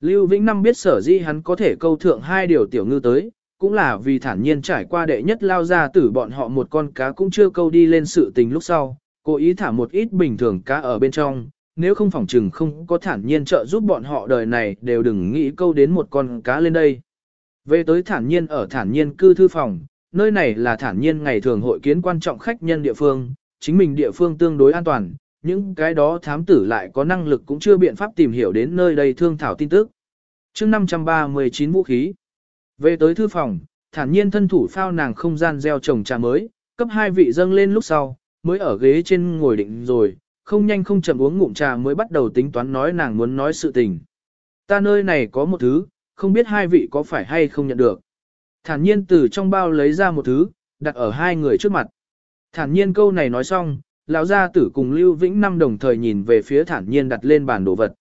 Lưu Vĩnh Năm biết sở di hắn có thể câu thượng hai điều tiểu ngư tới, cũng là vì thản nhiên trải qua đệ nhất lao gia tử bọn họ một con cá cũng chưa câu đi lên sự tình lúc sau, cố ý thả một ít bình thường cá ở bên trong, nếu không phỏng trừng không có thản nhiên trợ giúp bọn họ đời này đều đừng nghĩ câu đến một con cá lên đây. Về tới thản nhiên ở thản nhiên cư thư phòng, nơi này là thản nhiên ngày thường hội kiến quan trọng khách nhân địa phương, chính mình địa phương tương đối an toàn, những cái đó thám tử lại có năng lực cũng chưa biện pháp tìm hiểu đến nơi đây thương thảo tin tức. Trước 539 vũ khí. Về tới thư phòng, thản nhiên thân thủ phao nàng không gian gieo trồng trà mới, cấp hai vị dâng lên lúc sau, mới ở ghế trên ngồi định rồi, không nhanh không chậm uống ngụm trà mới bắt đầu tính toán nói nàng muốn nói sự tình. Ta nơi này có một thứ, không biết hai vị có phải hay không nhận được. Thản nhiên từ trong bao lấy ra một thứ, đặt ở hai người trước mặt. Thản nhiên câu này nói xong, lão gia tử cùng Lưu Vĩnh Năm đồng thời nhìn về phía thản nhiên đặt lên bàn đồ vật.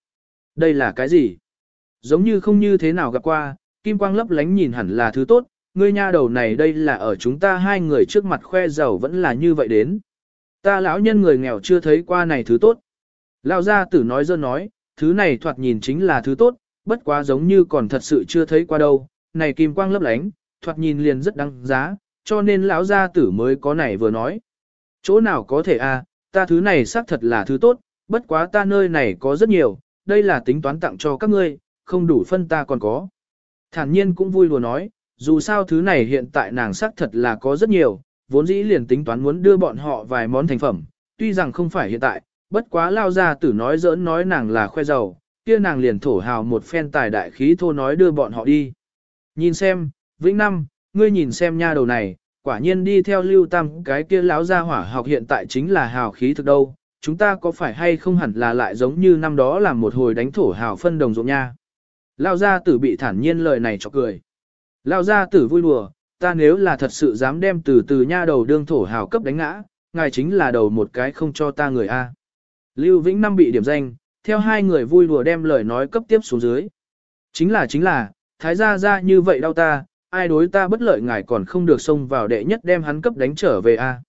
Đây là cái gì? Giống như không như thế nào gặp qua, kim quang lấp lánh nhìn hẳn là thứ tốt, ngươi nha đầu này đây là ở chúng ta hai người trước mặt khoe giàu vẫn là như vậy đến. Ta lão nhân người nghèo chưa thấy qua này thứ tốt. Lão gia tử nói dơ nói, thứ này thoạt nhìn chính là thứ tốt, bất quá giống như còn thật sự chưa thấy qua đâu, này kim quang lấp lánh, thoạt nhìn liền rất đáng giá, cho nên lão gia tử mới có này vừa nói. Chỗ nào có thể a, à, ta thứ này xác thật là thứ tốt, bất quá ta nơi này có rất nhiều, đây là tính toán tặng cho các ngươi, không đủ phân ta còn có. Thản nhiên cũng vui lùa nói, dù sao thứ này hiện tại nàng xác thật là có rất nhiều, vốn dĩ liền tính toán muốn đưa bọn họ vài món thành phẩm, tuy rằng không phải hiện tại, bất quá lao ra tử nói giỡn nói nàng là khoe giàu, kia nàng liền thổ hào một phen tài đại khí thô nói đưa bọn họ đi. Nhìn xem, Vĩnh Năm, ngươi nhìn xem nha đầu này, quả nhiên đi theo lưu tam cái kia lão gia hỏa học hiện tại chính là hào khí thực đâu, chúng ta có phải hay không hẳn là lại giống như năm đó làm một hồi đánh thổ hào phân đồng ruộng nha. Lao gia tử bị thản nhiên lời này cho cười. Lao gia tử vui đùa, ta nếu là thật sự dám đem từ từ nha đầu đương thổ hào cấp đánh ngã, ngài chính là đầu một cái không cho ta người A. Lưu Vĩnh Năm bị điểm danh, theo hai người vui đùa đem lời nói cấp tiếp xuống dưới. Chính là chính là, thái gia ra như vậy đau ta, ai đối ta bất lợi ngài còn không được xông vào đệ nhất đem hắn cấp đánh trở về a.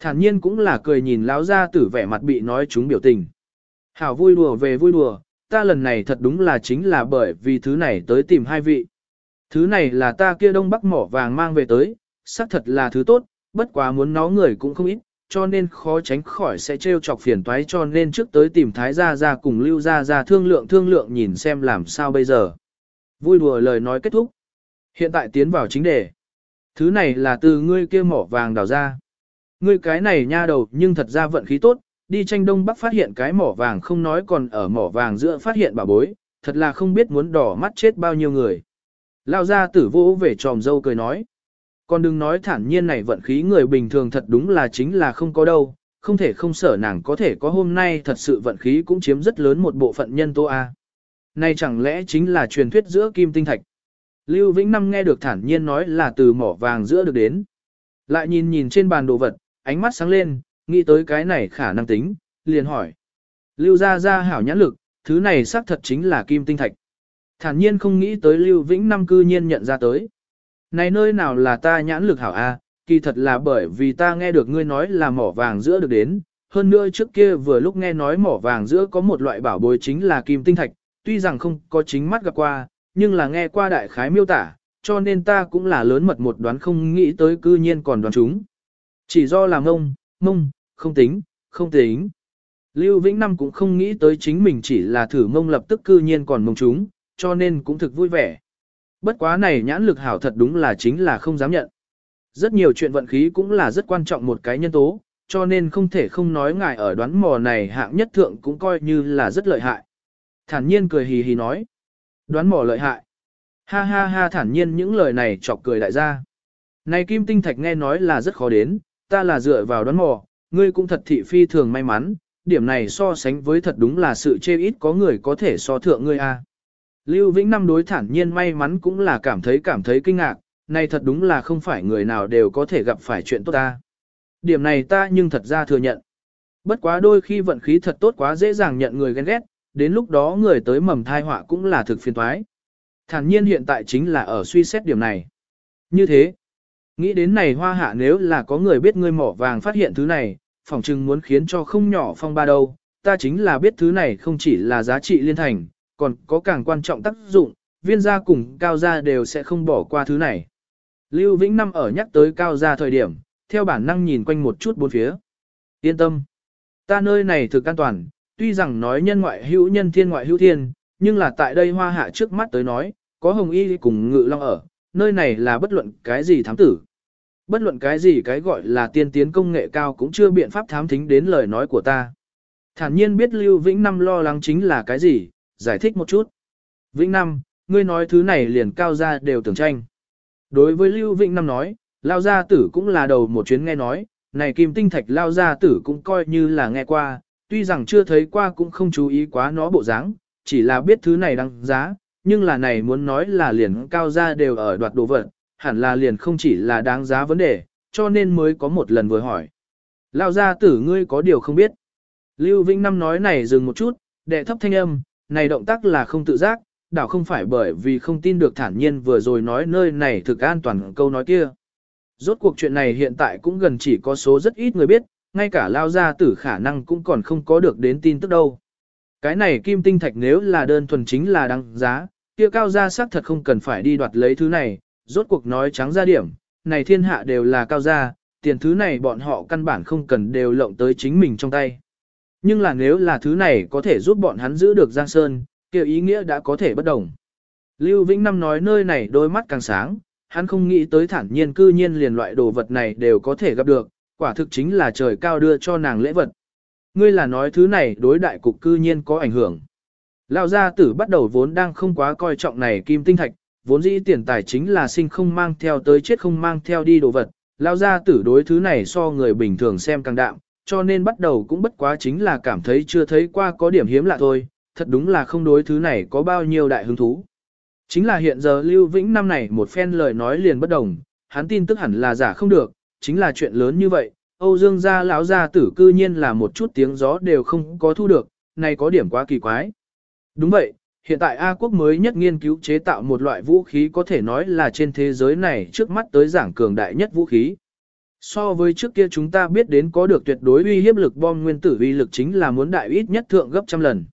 Thản nhiên cũng là cười nhìn lão gia tử vẻ mặt bị nói chúng biểu tình. Hảo vui đùa về vui đùa, ta lần này thật đúng là chính là bởi vì thứ này tới tìm hai vị. Thứ này là ta kia đông bắc mỏ vàng mang về tới, xác thật là thứ tốt, bất quá muốn nó người cũng không ít, cho nên khó tránh khỏi sẽ trêu chọc phiền toái cho nên trước tới tìm Thái Gia Gia cùng Lưu Gia Gia thương lượng thương lượng nhìn xem làm sao bây giờ. Vui đùa lời nói kết thúc. Hiện tại tiến vào chính đề. Thứ này là từ ngươi kia mỏ vàng đào ra. Ngươi cái này nha đầu nhưng thật ra vận khí tốt, đi tranh đông bắc phát hiện cái mỏ vàng không nói còn ở mỏ vàng giữa phát hiện bà bối, thật là không biết muốn đỏ mắt chết bao nhiêu người. Lao ra tử vũ về tròm dâu cười nói. Còn đừng nói thản nhiên này vận khí người bình thường thật đúng là chính là không có đâu, không thể không sở nàng có thể có hôm nay thật sự vận khí cũng chiếm rất lớn một bộ phận nhân tố A. Này chẳng lẽ chính là truyền thuyết giữa kim tinh thạch. Lưu Vĩnh Năm nghe được thản nhiên nói là từ mỏ vàng giữa được đến. Lại nhìn nhìn trên bàn đồ vật, ánh mắt sáng lên, nghĩ tới cái này khả năng tính, liền hỏi. Lưu ra ra hảo nhãn lực, thứ này xác thật chính là kim tinh thạch. Thản nhiên không nghĩ tới Lưu Vĩnh Năm cư nhiên nhận ra tới. Này nơi nào là ta nhãn lực hảo a, kỳ thật là bởi vì ta nghe được ngươi nói là mỏ vàng giữa được đến. Hơn nữa trước kia vừa lúc nghe nói mỏ vàng giữa có một loại bảo bối chính là kim tinh thạch, tuy rằng không có chính mắt gặp qua, nhưng là nghe qua đại khái miêu tả, cho nên ta cũng là lớn mật một đoán không nghĩ tới cư nhiên còn đoán chúng. Chỉ do là ngông, mông, không tính, không tính. Lưu Vĩnh Năm cũng không nghĩ tới chính mình chỉ là thử mông lập tức cư nhiên còn mông chúng, cho nên cũng thực vui vẻ. Bất quá này nhãn lực hảo thật đúng là chính là không dám nhận. Rất nhiều chuyện vận khí cũng là rất quan trọng một cái nhân tố, cho nên không thể không nói ngài ở đoán mò này hạng nhất thượng cũng coi như là rất lợi hại. Thản nhiên cười hì hì nói. Đoán mò lợi hại. Ha ha ha thản nhiên những lời này chọc cười đại gia. Này kim tinh thạch nghe nói là rất khó đến, ta là dựa vào đoán mò, ngươi cũng thật thị phi thường may mắn, điểm này so sánh với thật đúng là sự chê ít có người có thể so thượng ngươi a. Lưu Vĩnh Năm đối thản nhiên may mắn cũng là cảm thấy cảm thấy kinh ngạc, này thật đúng là không phải người nào đều có thể gặp phải chuyện tốt ta. Điểm này ta nhưng thật ra thừa nhận. Bất quá đôi khi vận khí thật tốt quá dễ dàng nhận người ghen ghét, đến lúc đó người tới mầm thai họa cũng là thực phiền toái. Thản nhiên hiện tại chính là ở suy xét điểm này. Như thế, nghĩ đến này hoa hạ nếu là có người biết ngươi mỏ vàng phát hiện thứ này, phỏng chừng muốn khiến cho không nhỏ phong ba đâu, ta chính là biết thứ này không chỉ là giá trị liên thành, còn có càng quan trọng tác dụng, viên gia cùng cao gia đều sẽ không bỏ qua thứ này. Lưu Vĩnh Năm ở nhắc tới cao gia thời điểm, theo bản năng nhìn quanh một chút bốn phía. Yên tâm, ta nơi này thực an toàn, tuy rằng nói nhân ngoại hữu nhân thiên ngoại hữu thiên, nhưng là tại đây hoa hạ trước mắt tới nói, có hồng y cùng ngự long ở, nơi này là bất luận cái gì thám tử. Bất luận cái gì cái gọi là tiên tiến công nghệ cao cũng chưa biện pháp thám thính đến lời nói của ta. Thản nhiên biết Lưu Vĩnh Năm lo lắng chính là cái gì, giải thích một chút. Vĩnh Năm, ngươi nói thứ này liền cao ra đều tưởng tranh. Đối với Lưu Vĩnh Năm nói, Lao Gia Tử cũng là đầu một chuyến nghe nói, này kim tinh thạch Lao Gia Tử cũng coi như là nghe qua, tuy rằng chưa thấy qua cũng không chú ý quá nó bộ dáng, chỉ là biết thứ này đăng giá, nhưng là này muốn nói là liền cao ra đều ở đoạt đồ vật, hẳn là liền không chỉ là đáng giá vấn đề, cho nên mới có một lần vừa hỏi. Lao Gia Tử ngươi có điều không biết. Lưu Vĩnh Năm nói này dừng một chút, đệ thấp thanh âm, này động tác là không tự giác, đảo không phải bởi vì không tin được thản nhiên vừa rồi nói nơi này thực an toàn câu nói kia. Rốt cuộc chuyện này hiện tại cũng gần chỉ có số rất ít người biết, ngay cả lao gia tử khả năng cũng còn không có được đến tin tức đâu. Cái này kim tinh thạch nếu là đơn thuần chính là đăng giá, kia cao gia xác thật không cần phải đi đoạt lấy thứ này, rốt cuộc nói trắng ra điểm, này thiên hạ đều là cao gia, tiền thứ này bọn họ căn bản không cần đều lộng tới chính mình trong tay. Nhưng là nếu là thứ này có thể giúp bọn hắn giữ được Giang Sơn, kia ý nghĩa đã có thể bất đồng. Lưu Vĩnh Năm nói nơi này đôi mắt càng sáng, hắn không nghĩ tới thản nhiên cư nhiên liền loại đồ vật này đều có thể gặp được, quả thực chính là trời cao đưa cho nàng lễ vật. Ngươi là nói thứ này đối đại cục cư nhiên có ảnh hưởng. Lão gia tử bắt đầu vốn đang không quá coi trọng này kim tinh thạch, vốn dĩ tiền tài chính là sinh không mang theo tới chết không mang theo đi đồ vật. Lão gia tử đối thứ này so người bình thường xem càng đạm, cho nên bắt đầu cũng bất quá chính là cảm thấy chưa thấy qua có điểm hiếm lạ thôi, thật đúng là không đối thứ này có bao nhiêu đại hứng thú. Chính là hiện giờ Lưu Vĩnh năm này một phen lời nói liền bất đồng, hắn tin tức hẳn là giả không được, chính là chuyện lớn như vậy, Âu Dương gia lão gia tử cư nhiên là một chút tiếng gió đều không có thu được, này có điểm quá kỳ quái. Đúng vậy, hiện tại A quốc mới nhất nghiên cứu chế tạo một loại vũ khí có thể nói là trên thế giới này trước mắt tới giảng cường đại nhất vũ khí. So với trước kia chúng ta biết đến có được tuyệt đối uy hiếp lực bom nguyên tử uy lực chính là muốn đại ít nhất thượng gấp trăm lần.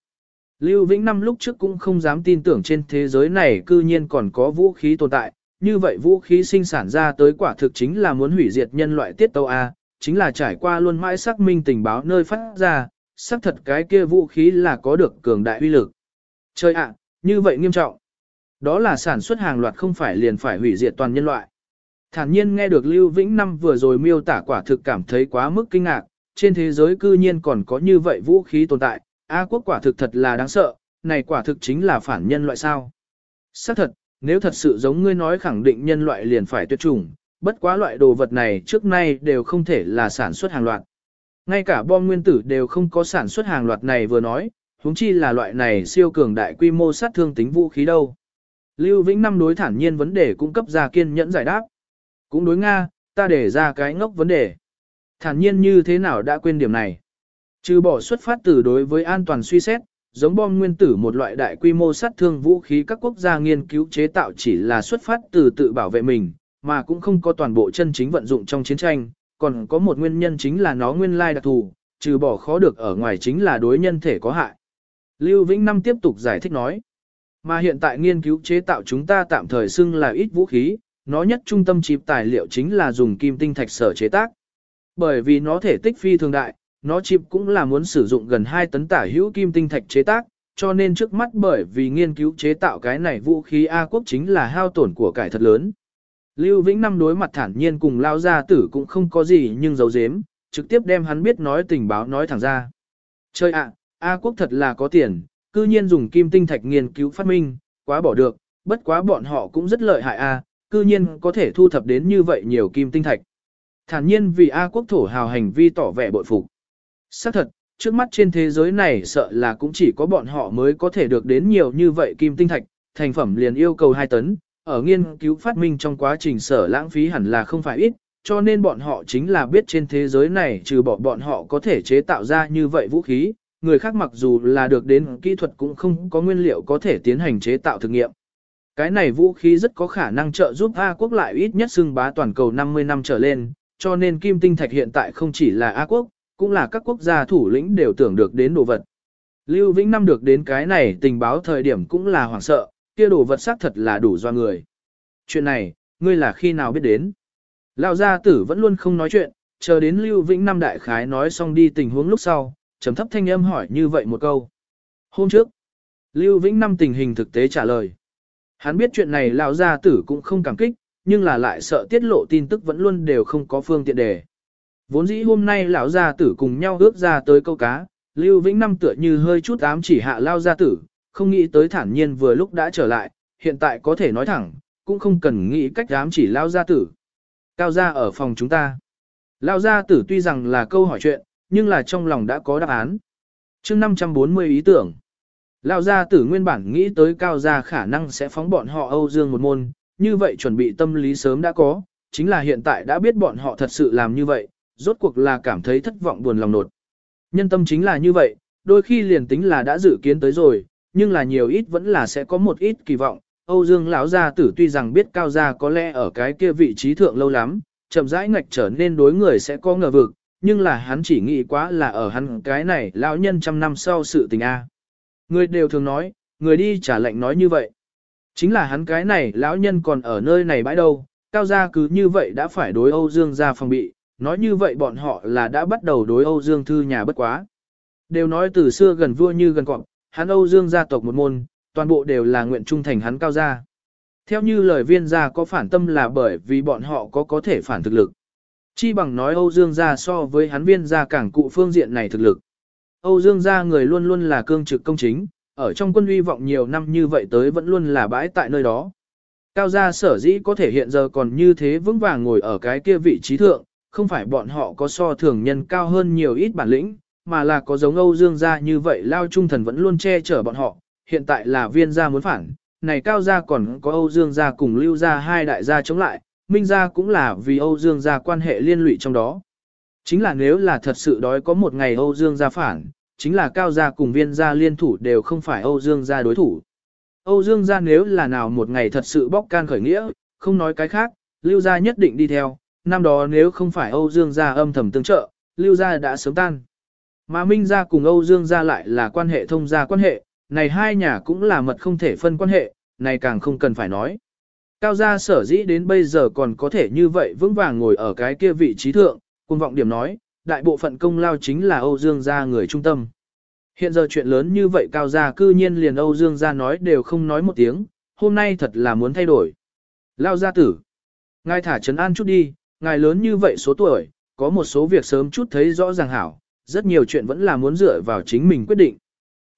Lưu Vĩnh năm lúc trước cũng không dám tin tưởng trên thế giới này cư nhiên còn có vũ khí tồn tại, như vậy vũ khí sinh sản ra tới quả thực chính là muốn hủy diệt nhân loại tiết tâu A, chính là trải qua luôn mãi xác minh tình báo nơi phát ra, xác thật cái kia vũ khí là có được cường đại uy lực. Chơi ạ, như vậy nghiêm trọng. Đó là sản xuất hàng loạt không phải liền phải hủy diệt toàn nhân loại. Thản nhiên nghe được Lưu Vĩnh Năm vừa rồi miêu tả quả thực cảm thấy quá mức kinh ngạc, trên thế giới cư nhiên còn có như vậy vũ khí tồn tại, A quốc quả thực thật là đáng sợ, này quả thực chính là phản nhân loại sao. Xác thật, nếu thật sự giống ngươi nói khẳng định nhân loại liền phải tuyệt chủng, bất quá loại đồ vật này trước nay đều không thể là sản xuất hàng loạt. Ngay cả bom nguyên tử đều không có sản xuất hàng loạt này vừa nói, huống chi là loại này siêu cường đại quy mô sát thương tính vũ khí đâu. Lưu Vĩnh Năm đối thản nhiên vấn đề cung cấp ra kiên nhẫn giải đáp. Cũng đối Nga, ta để ra cái ngốc vấn đề. Thản nhiên như thế nào đã quên điểm này. Trừ bỏ xuất phát từ đối với an toàn suy xét, giống bom nguyên tử một loại đại quy mô sát thương vũ khí các quốc gia nghiên cứu chế tạo chỉ là xuất phát từ tự bảo vệ mình, mà cũng không có toàn bộ chân chính vận dụng trong chiến tranh, còn có một nguyên nhân chính là nó nguyên lai đặc thù, trừ bỏ khó được ở ngoài chính là đối nhân thể có hại. Lưu Vĩnh Năm tiếp tục giải thích nói, mà hiện tại nghiên cứu chế tạo chúng ta tạm thời xưng là ít vũ khí, nó nhất trung tâm chịp tài liệu chính là dùng kim tinh thạch sở chế tác. Bởi vì nó thể tích phi thường đại, nó chip cũng là muốn sử dụng gần 2 tấn tả hữu kim tinh thạch chế tác, cho nên trước mắt bởi vì nghiên cứu chế tạo cái này vũ khí A quốc chính là hao tổn của cải thật lớn. Lưu Vĩnh Năm đối mặt thản nhiên cùng lao gia tử cũng không có gì nhưng giấu giếm, trực tiếp đem hắn biết nói tình báo nói thẳng ra. Chơi ạ, A quốc thật là có tiền, cư nhiên dùng kim tinh thạch nghiên cứu phát minh, quá bỏ được, bất quá bọn họ cũng rất lợi hại A, cư nhiên có thể thu thập đến như vậy nhiều kim tinh thạch. Thản nhiên vì A quốc thổ hào hành vi tỏ vẻ bội phục. Xác thật, trước mắt trên thế giới này sợ là cũng chỉ có bọn họ mới có thể được đến nhiều như vậy kim tinh thạch, thành phẩm liền yêu cầu 2 tấn, ở nghiên cứu phát minh trong quá trình sở lãng phí hẳn là không phải ít, cho nên bọn họ chính là biết trên thế giới này trừ bỏ bọn họ có thể chế tạo ra như vậy vũ khí, người khác mặc dù là được đến kỹ thuật cũng không có nguyên liệu có thể tiến hành chế tạo thử nghiệm. Cái này vũ khí rất có khả năng trợ giúp A quốc lại ít nhất xưng bá toàn cầu 50 năm trở lên, cho nên kim tinh thạch hiện tại không chỉ là A quốc, cũng là các quốc gia thủ lĩnh đều tưởng được đến đồ vật. Lưu Vĩnh Năm được đến cái này tình báo thời điểm cũng là hoảng sợ, kia đồ vật xác thật là đủ do người. Chuyện này, ngươi là khi nào biết đến? Lão gia tử vẫn luôn không nói chuyện, chờ đến Lưu Vĩnh Năm đại khái nói xong đi tình huống lúc sau, trầm thấp thanh âm hỏi như vậy một câu. Hôm trước, Lưu Vĩnh Năm tình hình thực tế trả lời. Hắn biết chuyện này lão gia tử cũng không cảm kích, nhưng là lại sợ tiết lộ tin tức vẫn luôn đều không có phương tiện đề. Vốn dĩ hôm nay lão gia tử cùng nhau ước ra tới câu cá, Lưu Vĩnh Năm tựa như hơi chút ám chỉ hạ lao gia tử, không nghĩ tới thản nhiên vừa lúc đã trở lại, hiện tại có thể nói thẳng, cũng không cần nghĩ cách ám chỉ lao gia tử. Cao gia ở phòng chúng ta. Lao gia tử tuy rằng là câu hỏi chuyện, nhưng là trong lòng đã có đáp án. chương 540 ý tưởng. Lao gia tử nguyên bản nghĩ tới cao gia khả năng sẽ phóng bọn họ Âu Dương một môn, như vậy chuẩn bị tâm lý sớm đã có, chính là hiện tại đã biết bọn họ thật sự làm như vậy, rốt cuộc là cảm thấy thất vọng buồn lòng nột. Nhân tâm chính là như vậy, đôi khi liền tính là đã dự kiến tới rồi, nhưng là nhiều ít vẫn là sẽ có một ít kỳ vọng. Âu Dương lão gia tử tuy rằng biết cao gia có lẽ ở cái kia vị trí thượng lâu lắm, chậm rãi ngạch trở nên đối người sẽ có ngờ vực, nhưng là hắn chỉ nghĩ quá là ở hắn cái này lão nhân trăm năm sau sự tình a. Người đều thường nói, người đi trả lệnh nói như vậy. Chính là hắn cái này lão nhân còn ở nơi này bãi đâu, cao gia cứ như vậy đã phải đối Âu Dương gia phòng bị, nói như vậy bọn họ là đã bắt đầu đối Âu Dương thư nhà bất quá. Đều nói từ xưa gần vua như gần cọp, hắn Âu Dương gia tộc một môn, toàn bộ đều là nguyện trung thành hắn cao gia. Theo như lời viên gia có phản tâm là bởi vì bọn họ có có thể phản thực lực. Chi bằng nói Âu Dương gia so với hắn viên gia càng cụ phương diện này thực lực. Âu Dương gia người luôn luôn là cương trực công chính, ở trong quân uy vọng nhiều năm như vậy tới vẫn luôn là bãi tại nơi đó. Cao gia sở dĩ có thể hiện giờ còn như thế vững vàng ngồi ở cái kia vị trí thượng, không phải bọn họ có so thường nhân cao hơn nhiều ít bản lĩnh, mà là có giống Âu Dương gia như vậy lao trung thần vẫn luôn che chở bọn họ, hiện tại là viên gia muốn phản, này cao gia còn có Âu Dương gia cùng lưu gia hai đại gia chống lại, minh gia cũng là vì Âu Dương gia quan hệ liên lụy trong đó. Chính là nếu là thật sự đói có một ngày Âu Dương gia phản, chính là cao gia cùng viên gia liên thủ đều không phải Âu Dương gia đối thủ. Âu Dương gia nếu là nào một ngày thật sự bóc can khởi nghĩa, không nói cái khác, lưu gia nhất định đi theo, năm đó nếu không phải Âu Dương gia âm thầm tương trợ, lưu gia đã sớm tan. Mà Minh gia cùng Âu Dương gia lại là quan hệ thông gia quan hệ, này hai nhà cũng là mật không thể phân quan hệ, này càng không cần phải nói. Cao gia sở dĩ đến bây giờ còn có thể như vậy vững vàng ngồi ở cái kia vị trí thượng, quân vọng điểm nói, đại bộ phận công lao chính là Âu Dương gia người trung tâm. Hiện giờ chuyện lớn như vậy cao gia cư nhiên liền Âu Dương gia nói đều không nói một tiếng, hôm nay thật là muốn thay đổi. Lao gia tử. Ngài thả trấn an chút đi, ngài lớn như vậy số tuổi, có một số việc sớm chút thấy rõ ràng hảo, rất nhiều chuyện vẫn là muốn dựa vào chính mình quyết định.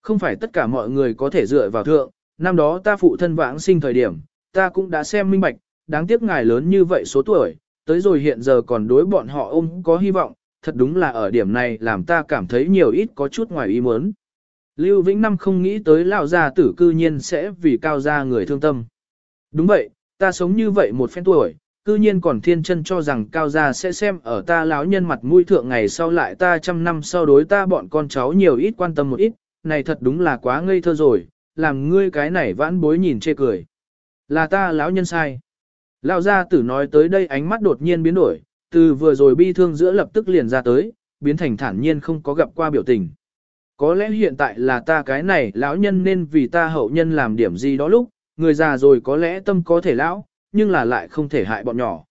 Không phải tất cả mọi người có thể dựa vào thượng, năm đó ta phụ thân vãng sinh thời điểm, ta cũng đã xem minh bạch, đáng tiếc ngài lớn như vậy số tuổi, tới rồi hiện giờ còn đối bọn họ ôm có hy vọng, thật đúng là ở điểm này làm ta cảm thấy nhiều ít có chút ngoài ý muốn. Lưu Vĩnh Năm không nghĩ tới lão gia tử cư nhiên sẽ vì cao gia người thương tâm. Đúng vậy, ta sống như vậy một phen tuổi, cư nhiên còn thiên chân cho rằng cao gia sẽ xem ở ta lão nhân mặt mũi thượng ngày sau lại ta trăm năm sau đối ta bọn con cháu nhiều ít quan tâm một ít, này thật đúng là quá ngây thơ rồi, làm ngươi cái này vãn bối nhìn chê cười. Là ta lão nhân sai. Lão gia tử nói tới đây ánh mắt đột nhiên biến đổi, từ vừa rồi bi thương giữa lập tức liền ra tới, biến thành thản nhiên không có gặp qua biểu tình. Có lẽ hiện tại là ta cái này lão nhân nên vì ta hậu nhân làm điểm gì đó lúc, người già rồi có lẽ tâm có thể lão, nhưng là lại không thể hại bọn nhỏ.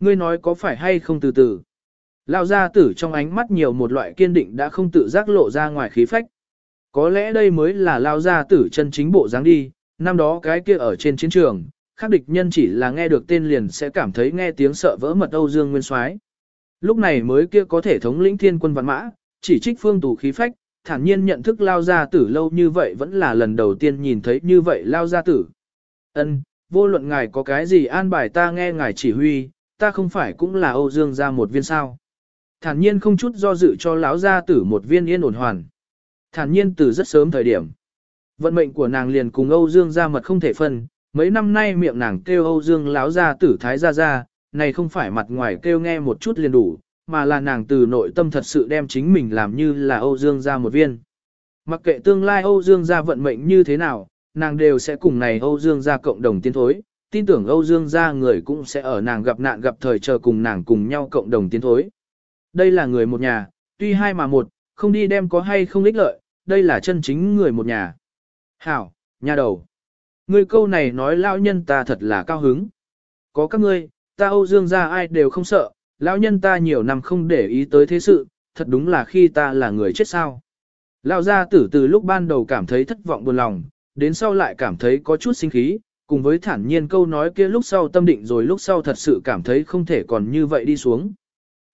Ngươi nói có phải hay không từ từ. Lão gia tử trong ánh mắt nhiều một loại kiên định đã không tự giác lộ ra ngoài khí phách. Có lẽ đây mới là Lão gia tử chân chính bộ dáng đi, năm đó cái kia ở trên chiến trường, khác địch nhân chỉ là nghe được tên liền sẽ cảm thấy nghe tiếng sợ vỡ mật Âu Dương Nguyên Soái. Lúc này mới kia có thể thống lĩnh thiên quân vạn mã, chỉ trích phương tù khí phách, thản nhiên nhận thức lao gia tử lâu như vậy vẫn là lần đầu tiên nhìn thấy như vậy lao gia tử. Ân, vô luận ngài có cái gì an bài ta nghe ngài chỉ huy, ta không phải cũng là Âu Dương gia một viên sao. Thản nhiên không chút do dự cho lão gia tử một viên yên ổn hoàn. Thản nhiên từ rất sớm thời điểm. Vận mệnh của nàng liền cùng Âu Dương gia mật không thể phân, mấy năm nay miệng nàng kêu Âu Dương lão gia tử thái gia gia, này không phải mặt ngoài kêu nghe một chút liền đủ, mà là nàng từ nội tâm thật sự đem chính mình làm như là Âu Dương gia một viên. Mặc kệ tương lai Âu Dương gia vận mệnh như thế nào, nàng đều sẽ cùng này Âu Dương gia cộng đồng tiến thối, tin tưởng Âu Dương gia người cũng sẽ ở nàng gặp nạn gặp thời chờ cùng nàng cùng nhau cộng đồng tiến thối. Đây là người một nhà, tuy hai mà một, không đi đem có hay không ích lợi, đây là chân chính người một nhà. Hảo, nhà đầu. Ngươi câu này nói lão nhân ta thật là cao hứng. Có các ngươi, ta Âu Dương gia ai đều không sợ, lão nhân ta nhiều năm không để ý tới thế sự, thật đúng là khi ta là người chết sao. Lão gia tử từ lúc ban đầu cảm thấy thất vọng buồn lòng, đến sau lại cảm thấy có chút sinh khí, cùng với thản nhiên câu nói kia lúc sau tâm định rồi lúc sau thật sự cảm thấy không thể còn như vậy đi xuống.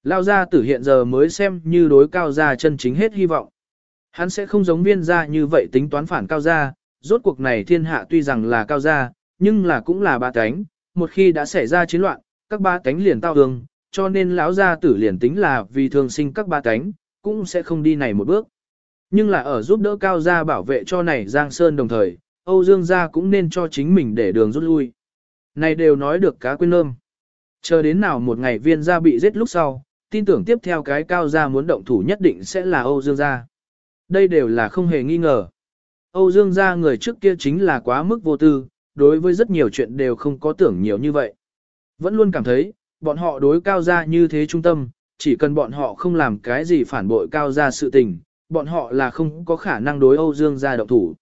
Lão gia tử hiện giờ mới xem như đối cao gia chân chính hết hy vọng. Hắn sẽ không giống viên gia như vậy tính toán phản cao gia, rốt cuộc này thiên hạ tuy rằng là cao gia, nhưng là cũng là ba cánh, một khi đã xảy ra chiến loạn, các ba cánh liền tao hương, cho nên lão gia tử liền tính là vì thường sinh các ba cánh, cũng sẽ không đi này một bước. Nhưng là ở giúp đỡ cao gia bảo vệ cho này Giang Sơn đồng thời, Âu Dương gia cũng nên cho chính mình để đường rút lui. Này đều nói được cá quên lơm. Chờ đến nào một ngày viên gia bị giết lúc sau, tin tưởng tiếp theo cái cao gia muốn động thủ nhất định sẽ là Âu Dương gia. Đây đều là không hề nghi ngờ. Âu Dương gia người trước kia chính là quá mức vô tư, đối với rất nhiều chuyện đều không có tưởng nhiều như vậy. Vẫn luôn cảm thấy, bọn họ đối cao gia như thế trung tâm, chỉ cần bọn họ không làm cái gì phản bội cao gia sự tình, bọn họ là không có khả năng đối Âu Dương gia động thủ.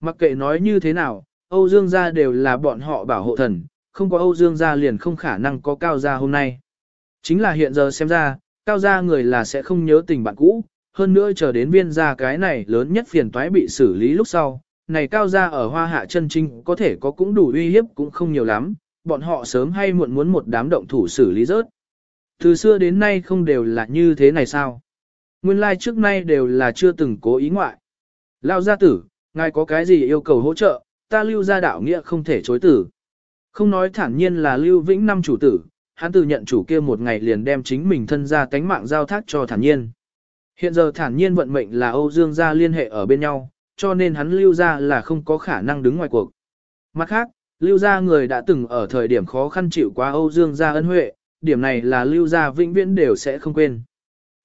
Mặc kệ nói như thế nào, Âu Dương gia đều là bọn họ bảo hộ thần, không có Âu Dương gia liền không khả năng có cao gia hôm nay. Chính là hiện giờ xem ra, cao gia người là sẽ không nhớ tình bạn cũ, hơn nữa chờ đến viên gia cái này lớn nhất phiền toái bị xử lý lúc sau, này cao gia ở hoa hạ chân trinh có thể có cũng đủ uy hiếp cũng không nhiều lắm, bọn họ sớm hay muộn muốn một đám động thủ xử lý rớt. Từ xưa đến nay không đều là như thế này sao? Nguyên lai like trước nay đều là chưa từng cố ý ngoại. Lao gia tử, ngài có cái gì yêu cầu hỗ trợ, ta lưu gia đạo nghĩa không thể chối tử. Không nói thản nhiên là lưu vĩnh năm chủ tử, hắn từ nhận chủ kia một ngày liền đem chính mình thân ra cánh mạng giao thác cho thản nhiên. Hiện giờ thản nhiên vận mệnh là Âu Dương gia liên hệ ở bên nhau, cho nên hắn lưu gia là không có khả năng đứng ngoài cuộc. Mặt khác, lưu gia người đã từng ở thời điểm khó khăn chịu qua Âu Dương gia ân huệ, điểm này là lưu gia vĩnh viễn đều sẽ không quên.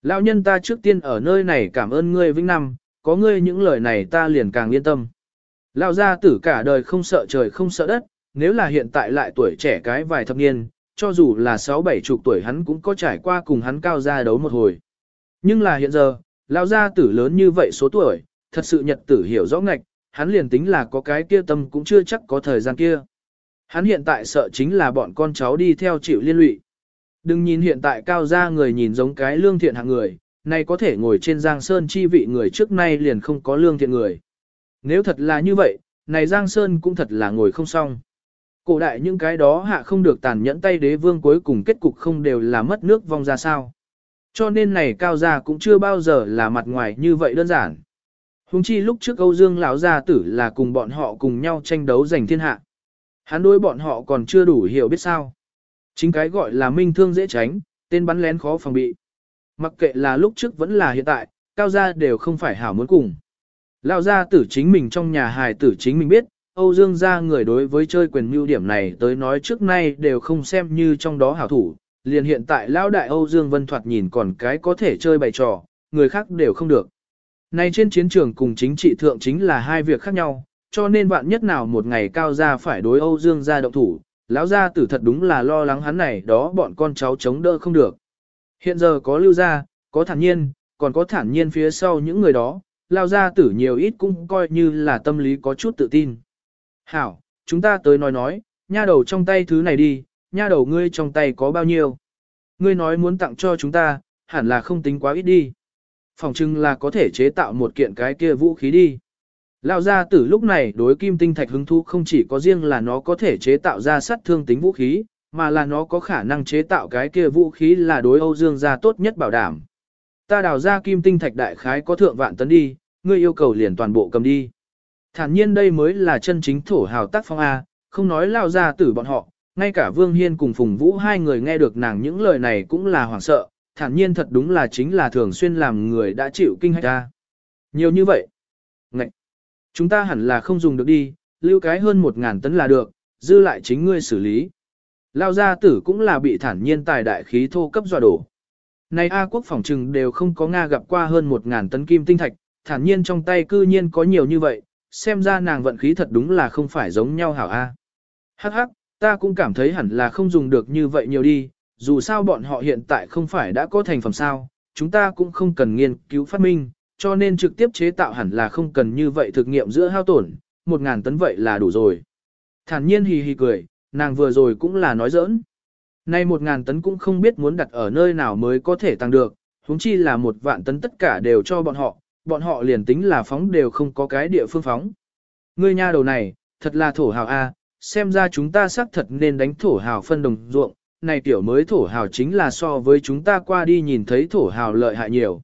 Lão nhân ta trước tiên ở nơi này cảm ơn ngươi vĩnh năm, có ngươi những lời này ta liền càng yên tâm. Lão gia tử cả đời không sợ trời không sợ đất, nếu là hiện tại lại tuổi trẻ cái vài thập niên, cho dù là sáu bảy chục tuổi hắn cũng có trải qua cùng hắn cao gia đấu một hồi. Nhưng là hiện giờ, lão gia tử lớn như vậy số tuổi, thật sự nhật tử hiểu rõ ngạch, hắn liền tính là có cái kia tâm cũng chưa chắc có thời gian kia. Hắn hiện tại sợ chính là bọn con cháu đi theo chịu liên lụy. Đừng nhìn hiện tại cao gia người nhìn giống cái lương thiện hạng người, này có thể ngồi trên Giang Sơn chi vị người trước nay liền không có lương thiện người. Nếu thật là như vậy, này Giang Sơn cũng thật là ngồi không xong. Cổ đại những cái đó hạ không được tàn nhẫn tay đế vương cuối cùng kết cục không đều là mất nước vong ra sao. Cho nên này cao gia cũng chưa bao giờ là mặt ngoài như vậy đơn giản. Hùng chi lúc trước Âu Dương lão gia tử là cùng bọn họ cùng nhau tranh đấu giành thiên hạ. Hắn đối bọn họ còn chưa đủ hiểu biết sao. Chính cái gọi là minh thương dễ tránh, tên bắn lén khó phòng bị. Mặc kệ là lúc trước vẫn là hiện tại, cao gia đều không phải hảo muốn cùng. Lão gia tử chính mình trong nhà hài tử chính mình biết, Âu Dương gia người đối với chơi quyền mưu điểm này tới nói trước nay đều không xem như trong đó hảo thủ, liền hiện tại lão đại Âu Dương Vân thoạt nhìn còn cái có thể chơi bày trò, người khác đều không được. Này trên chiến trường cùng chính trị thượng chính là hai việc khác nhau, cho nên bạn nhất nào một ngày cao gia phải đối Âu Dương gia động thủ, lão gia tử thật đúng là lo lắng hắn này đó bọn con cháu chống đỡ không được. Hiện giờ có lưu gia, có thản nhiên, còn có thản nhiên phía sau những người đó, lão gia tử nhiều ít cũng coi như là tâm lý có chút tự tin. Hảo, chúng ta tới nói nói, nha đầu trong tay thứ này đi, nha đầu ngươi trong tay có bao nhiêu? Ngươi nói muốn tặng cho chúng ta, hẳn là không tính quá ít đi. Phòng trưng là có thể chế tạo một kiện cái kia vũ khí đi. Lão gia tử lúc này đối kim tinh thạch hứng thú không chỉ có riêng là nó có thể chế tạo ra sát thương tính vũ khí, mà là nó có khả năng chế tạo cái kia vũ khí là đối Âu Dương gia tốt nhất bảo đảm. Ta đào ra kim tinh thạch đại khái có thượng vạn tấn đi, ngươi yêu cầu liền toàn bộ cầm đi. Thản nhiên đây mới là chân chính thổ hào tác phong A, không nói lao gia tử bọn họ, ngay cả Vương Hiên cùng Phùng Vũ hai người nghe được nàng những lời này cũng là hoảng sợ, thản nhiên thật đúng là chính là thường xuyên làm người đã chịu kinh hách ta. Nhiều như vậy. Ngậy. Chúng ta hẳn là không dùng được đi, lưu cái hơn một ngàn tấn là được, dư lại chính ngươi xử lý. Lao gia tử cũng là bị thản nhiên tài đại khí thô cấp dọa đổ. Này A quốc phòng trừng đều không có Nga gặp qua hơn một ngàn tấn kim tinh thạch, thản nhiên trong tay cư nhiên có nhiều như vậy, xem ra nàng vận khí thật đúng là không phải giống nhau hảo A. Hắc hắc, ta cũng cảm thấy hẳn là không dùng được như vậy nhiều đi, dù sao bọn họ hiện tại không phải đã có thành phẩm sao, chúng ta cũng không cần nghiên cứu phát minh, cho nên trực tiếp chế tạo hẳn là không cần như vậy thực nghiệm giữa hao tổn, một ngàn tấn vậy là đủ rồi. Thản nhiên hì hì cười, nàng vừa rồi cũng là nói giỡn. Nay một ngàn tấn cũng không biết muốn đặt ở nơi nào mới có thể tăng được, huống chi là một vạn tấn tất cả đều cho bọn họ, bọn họ liền tính là phóng đều không có cái địa phương phóng. Ngươi nha đầu này, thật là thổ hào a, xem ra chúng ta xác thật nên đánh thổ hào phân đồng ruộng, này tiểu mới thổ hào chính là so với chúng ta qua đi nhìn thấy thổ hào lợi hại nhiều.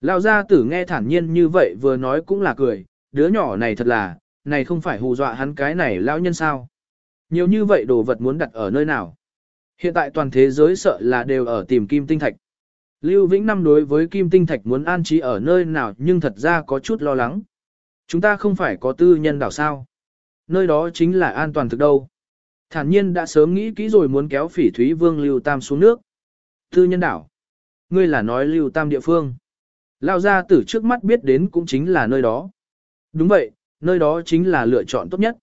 Lão gia tử nghe thản nhiên như vậy vừa nói cũng là cười, đứa nhỏ này thật là, này không phải hù dọa hắn cái này lão nhân sao. Nhiều như vậy đồ vật muốn đặt ở nơi nào. Hiện tại toàn thế giới sợ là đều ở tìm kim tinh thạch. Lưu Vĩnh Năm đối với kim tinh thạch muốn an trí ở nơi nào nhưng thật ra có chút lo lắng. Chúng ta không phải có tư nhân đảo sao. Nơi đó chính là an toàn thực đâu. Thản nhiên đã sớm nghĩ kỹ rồi muốn kéo phỉ thúy vương Lưu Tam xuống nước. Tư nhân đảo. Ngươi là nói Lưu Tam địa phương. Lao ra từ trước mắt biết đến cũng chính là nơi đó. Đúng vậy, nơi đó chính là lựa chọn tốt nhất.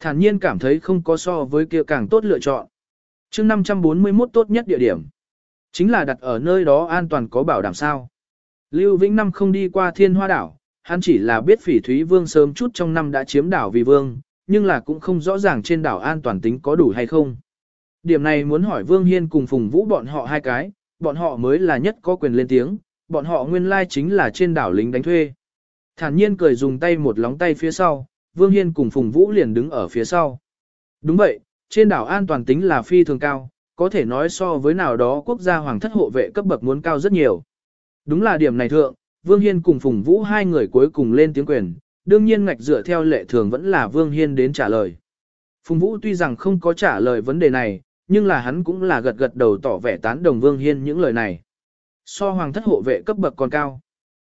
Thản nhiên cảm thấy không có so với kia càng tốt lựa chọn. chương 541 tốt nhất địa điểm. Chính là đặt ở nơi đó an toàn có bảo đảm sao. Lưu Vĩnh Năm không đi qua thiên hoa đảo, hắn chỉ là biết phỉ thúy vương sớm chút trong năm đã chiếm đảo vì vương, nhưng là cũng không rõ ràng trên đảo an toàn tính có đủ hay không. Điểm này muốn hỏi Vương Hiên cùng Phùng Vũ bọn họ hai cái, bọn họ mới là nhất có quyền lên tiếng, bọn họ nguyên lai chính là trên đảo lính đánh thuê. Thản nhiên cười dùng tay một lóng tay phía sau, Vương Hiên cùng Phùng Vũ liền đứng ở phía sau. Đúng vậy, trên đảo an toàn tính là phi thường cao, có thể nói so với nào đó quốc gia hoàng thất hộ vệ cấp bậc muốn cao rất nhiều. Đúng là điểm này thượng, Vương Hiên cùng Phùng Vũ hai người cuối cùng lên tiếng quyền, đương nhiên ngạch dựa theo lệ thường vẫn là Vương Hiên đến trả lời. Phùng Vũ tuy rằng không có trả lời vấn đề này, nhưng là hắn cũng là gật gật đầu tỏ vẻ tán đồng Vương Hiên những lời này. So hoàng thất hộ vệ cấp bậc còn cao.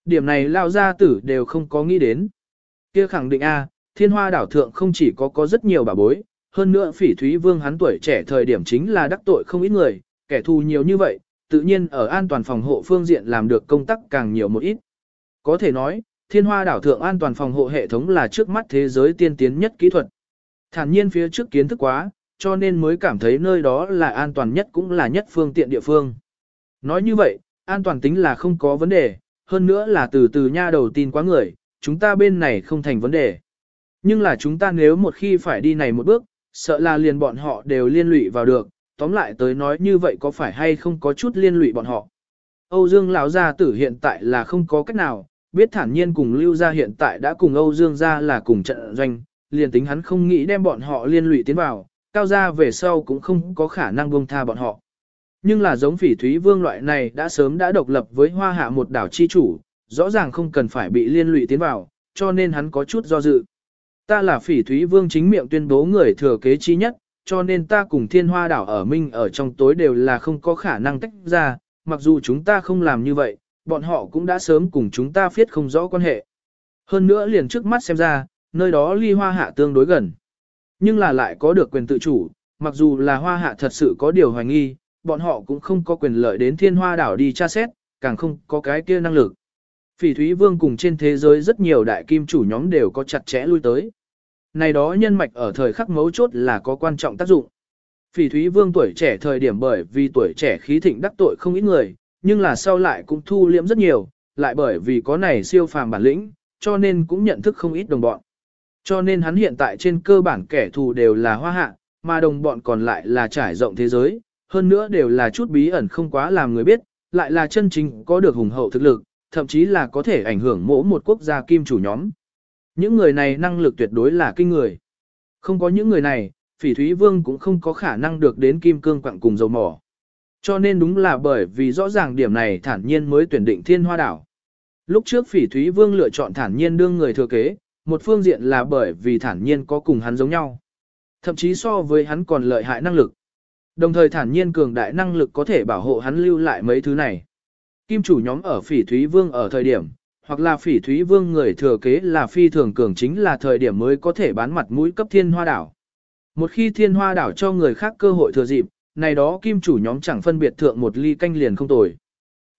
Điểm này lao gia tử đều không có nghĩ đến. Kia khẳng định A, thiên hoa đảo thượng không chỉ có có rất nhiều bà bối, hơn nữa phỉ thúy vương hắn tuổi trẻ thời điểm chính là đắc tội không ít người, kẻ thù nhiều như vậy, tự nhiên ở an toàn phòng hộ phương diện làm được công tác càng nhiều một ít. Có thể nói, thiên hoa đảo thượng an toàn phòng hộ hệ thống là trước mắt thế giới tiên tiến nhất kỹ thuật. Thản nhiên phía trước kiến thức quá, cho nên mới cảm thấy nơi đó là an toàn nhất cũng là nhất phương tiện địa phương. Nói như vậy, an toàn tính là không có vấn đề, hơn nữa là từ từ nha đầu tin quá người, chúng ta bên này không thành vấn đề. Nhưng là chúng ta nếu một khi phải đi này một bước, sợ là liền bọn họ đều liên lụy vào được, tóm lại tới nói như vậy có phải hay không có chút liên lụy bọn họ. Âu Dương lão gia tử hiện tại là không có cách nào, biết thản nhiên cùng Lưu gia hiện tại đã cùng Âu Dương gia là cùng trận doanh, liền tính hắn không nghĩ đem bọn họ liên lụy tiến vào, cao gia về sau cũng không có khả năng buông tha bọn họ. Nhưng là giống phỉ thúy vương loại này đã sớm đã độc lập với hoa hạ một đảo chi chủ, rõ ràng không cần phải bị liên lụy tiến vào, cho nên hắn có chút do dự. Ta là phỉ thúy vương chính miệng tuyên bố người thừa kế chi nhất, cho nên ta cùng thiên hoa đảo ở minh ở trong tối đều là không có khả năng tách ra, mặc dù chúng ta không làm như vậy, bọn họ cũng đã sớm cùng chúng ta phiết không rõ quan hệ. Hơn nữa liền trước mắt xem ra, nơi đó ly hoa hạ tương đối gần. Nhưng là lại có được quyền tự chủ, mặc dù là hoa hạ thật sự có điều hoài nghi, bọn họ cũng không có quyền lợi đến thiên hoa đảo đi tra xét, càng không có cái kia năng lực. Phỉ Thúy Vương cùng trên thế giới rất nhiều đại kim chủ nhóm đều có chặt chẽ lui tới. Này đó nhân mạch ở thời khắc mấu chốt là có quan trọng tác dụng. Phỉ Thúy Vương tuổi trẻ thời điểm bởi vì tuổi trẻ khí thịnh đắc tội không ít người, nhưng là sau lại cũng thu liễm rất nhiều, lại bởi vì có này siêu phàm bản lĩnh, cho nên cũng nhận thức không ít đồng bọn. Cho nên hắn hiện tại trên cơ bản kẻ thù đều là hoa hạ, mà đồng bọn còn lại là trải rộng thế giới, hơn nữa đều là chút bí ẩn không quá làm người biết, lại là chân chính có được hùng hậu thực lực, thậm chí là có thể ảnh hưởng mỗi một quốc gia kim chủ nhóm. Những người này năng lực tuyệt đối là kinh người. Không có những người này, phỉ thúy vương cũng không có khả năng được đến kim cương quặng cùng dầu mỏ. Cho nên đúng là bởi vì rõ ràng điểm này thản nhiên mới tuyển định thiên hoa đảo. Lúc trước phỉ thúy vương lựa chọn thản nhiên đương người thừa kế, một phương diện là bởi vì thản nhiên có cùng hắn giống nhau. Thậm chí so với hắn còn lợi hại năng lực. Đồng thời thản nhiên cường đại năng lực có thể bảo hộ hắn lưu lại mấy thứ này. Kim chủ nhóm ở phỉ thúy vương ở thời điểm, hoặc là phỉ thúy vương người thừa kế là phi thường cường chính là thời điểm mới có thể bán mặt mũi cấp thiên hoa đảo. Một khi thiên hoa đảo cho người khác cơ hội thừa dịp, này đó kim chủ nhóm chẳng phân biệt thượng một ly canh liền không tồi.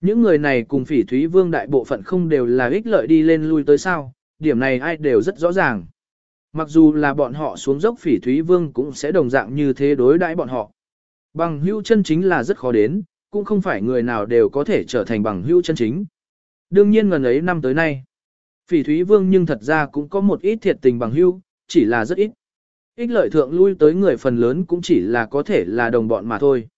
Những người này cùng phỉ thúy vương đại bộ phận không đều là ích lợi đi lên lui tới sao, điểm này ai đều rất rõ ràng. Mặc dù là bọn họ xuống dốc phỉ thúy vương cũng sẽ đồng dạng như thế đối đãi bọn họ. Bằng hữu chân chính là rất khó đến, cũng không phải người nào đều có thể trở thành bằng hữu chân chính. Đương nhiên ngần ấy năm tới nay, phỉ thúy vương nhưng thật ra cũng có một ít thiệt tình bằng hữu, chỉ là rất ít. Ích lợi thượng lui tới người phần lớn cũng chỉ là có thể là đồng bọn mà thôi.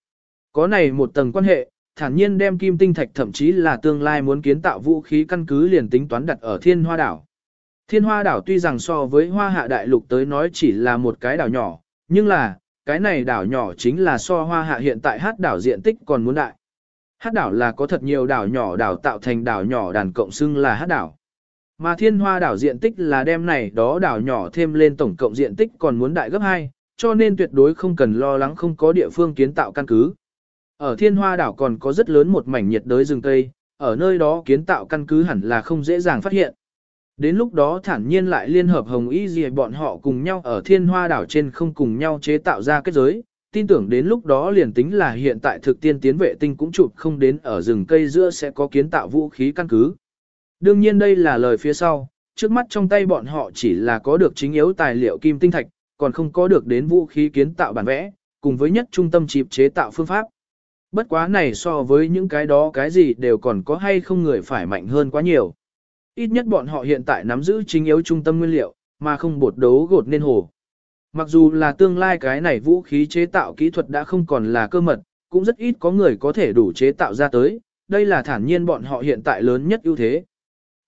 Có này một tầng quan hệ, thản nhiên đem kim tinh thạch thậm chí là tương lai muốn kiến tạo vũ khí căn cứ liền tính toán đặt ở thiên hoa đảo. Thiên hoa đảo tuy rằng so với hoa hạ đại lục tới nói chỉ là một cái đảo nhỏ, nhưng là, cái này đảo nhỏ chính là so hoa hạ hiện tại hát đảo diện tích còn muốn đại. Hát đảo là có thật nhiều đảo nhỏ đảo tạo thành đảo nhỏ đàn cộng xưng là hát đảo. Mà thiên hoa đảo diện tích là đem này đó đảo nhỏ thêm lên tổng cộng diện tích còn muốn đại gấp 2, cho nên tuyệt đối không cần lo lắng không có địa phương kiến tạo căn cứ. Ở thiên hoa đảo còn có rất lớn một mảnh nhiệt đới rừng Tây, ở nơi đó kiến tạo căn cứ hẳn là không dễ dàng phát hiện. Đến lúc đó thản nhiên lại liên hợp Hồng Y gì bọn họ cùng nhau ở thiên hoa đảo trên không cùng nhau chế tạo ra kết giới, tin tưởng đến lúc đó liền tính là hiện tại thực tiên tiến vệ tinh cũng chụp không đến ở rừng cây giữa sẽ có kiến tạo vũ khí căn cứ. Đương nhiên đây là lời phía sau, trước mắt trong tay bọn họ chỉ là có được chính yếu tài liệu kim tinh thạch, còn không có được đến vũ khí kiến tạo bản vẽ, cùng với nhất trung tâm chịp chế tạo phương pháp. Bất quá này so với những cái đó cái gì đều còn có hay không người phải mạnh hơn quá nhiều. Ít nhất bọn họ hiện tại nắm giữ chính yếu trung tâm nguyên liệu, mà không bột đấu gột nên hồ. Mặc dù là tương lai cái này vũ khí chế tạo kỹ thuật đã không còn là cơ mật, cũng rất ít có người có thể đủ chế tạo ra tới, đây là thản nhiên bọn họ hiện tại lớn nhất ưu thế.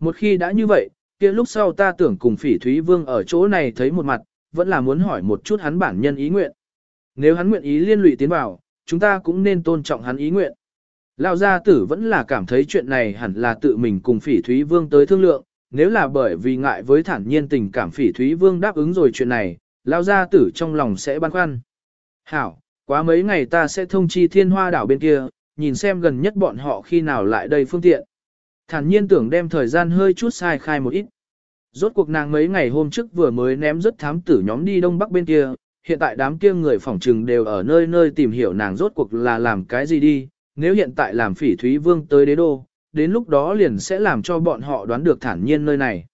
Một khi đã như vậy, kia lúc sau ta tưởng cùng phỉ Thúy Vương ở chỗ này thấy một mặt, vẫn là muốn hỏi một chút hắn bản nhân ý nguyện. Nếu hắn nguyện ý liên lụy tiến vào, chúng ta cũng nên tôn trọng hắn ý nguyện. Lão gia tử vẫn là cảm thấy chuyện này hẳn là tự mình cùng phỉ Thúy Vương tới thương lượng, nếu là bởi vì ngại với thản nhiên tình cảm phỉ Thúy Vương đáp ứng rồi chuyện này, Lão gia tử trong lòng sẽ băn khoăn. Hảo, quá mấy ngày ta sẽ thông chi thiên hoa đảo bên kia, nhìn xem gần nhất bọn họ khi nào lại đây phương tiện. Thản nhiên tưởng đem thời gian hơi chút sai khai một ít. Rốt cuộc nàng mấy ngày hôm trước vừa mới ném rất thám tử nhóm đi đông bắc bên kia, hiện tại đám kia người phỏng trừng đều ở nơi nơi tìm hiểu nàng rốt cuộc là làm cái gì đi, nếu hiện tại làm phỉ thúy vương tới đế đô, đến lúc đó liền sẽ làm cho bọn họ đoán được thản nhiên nơi này.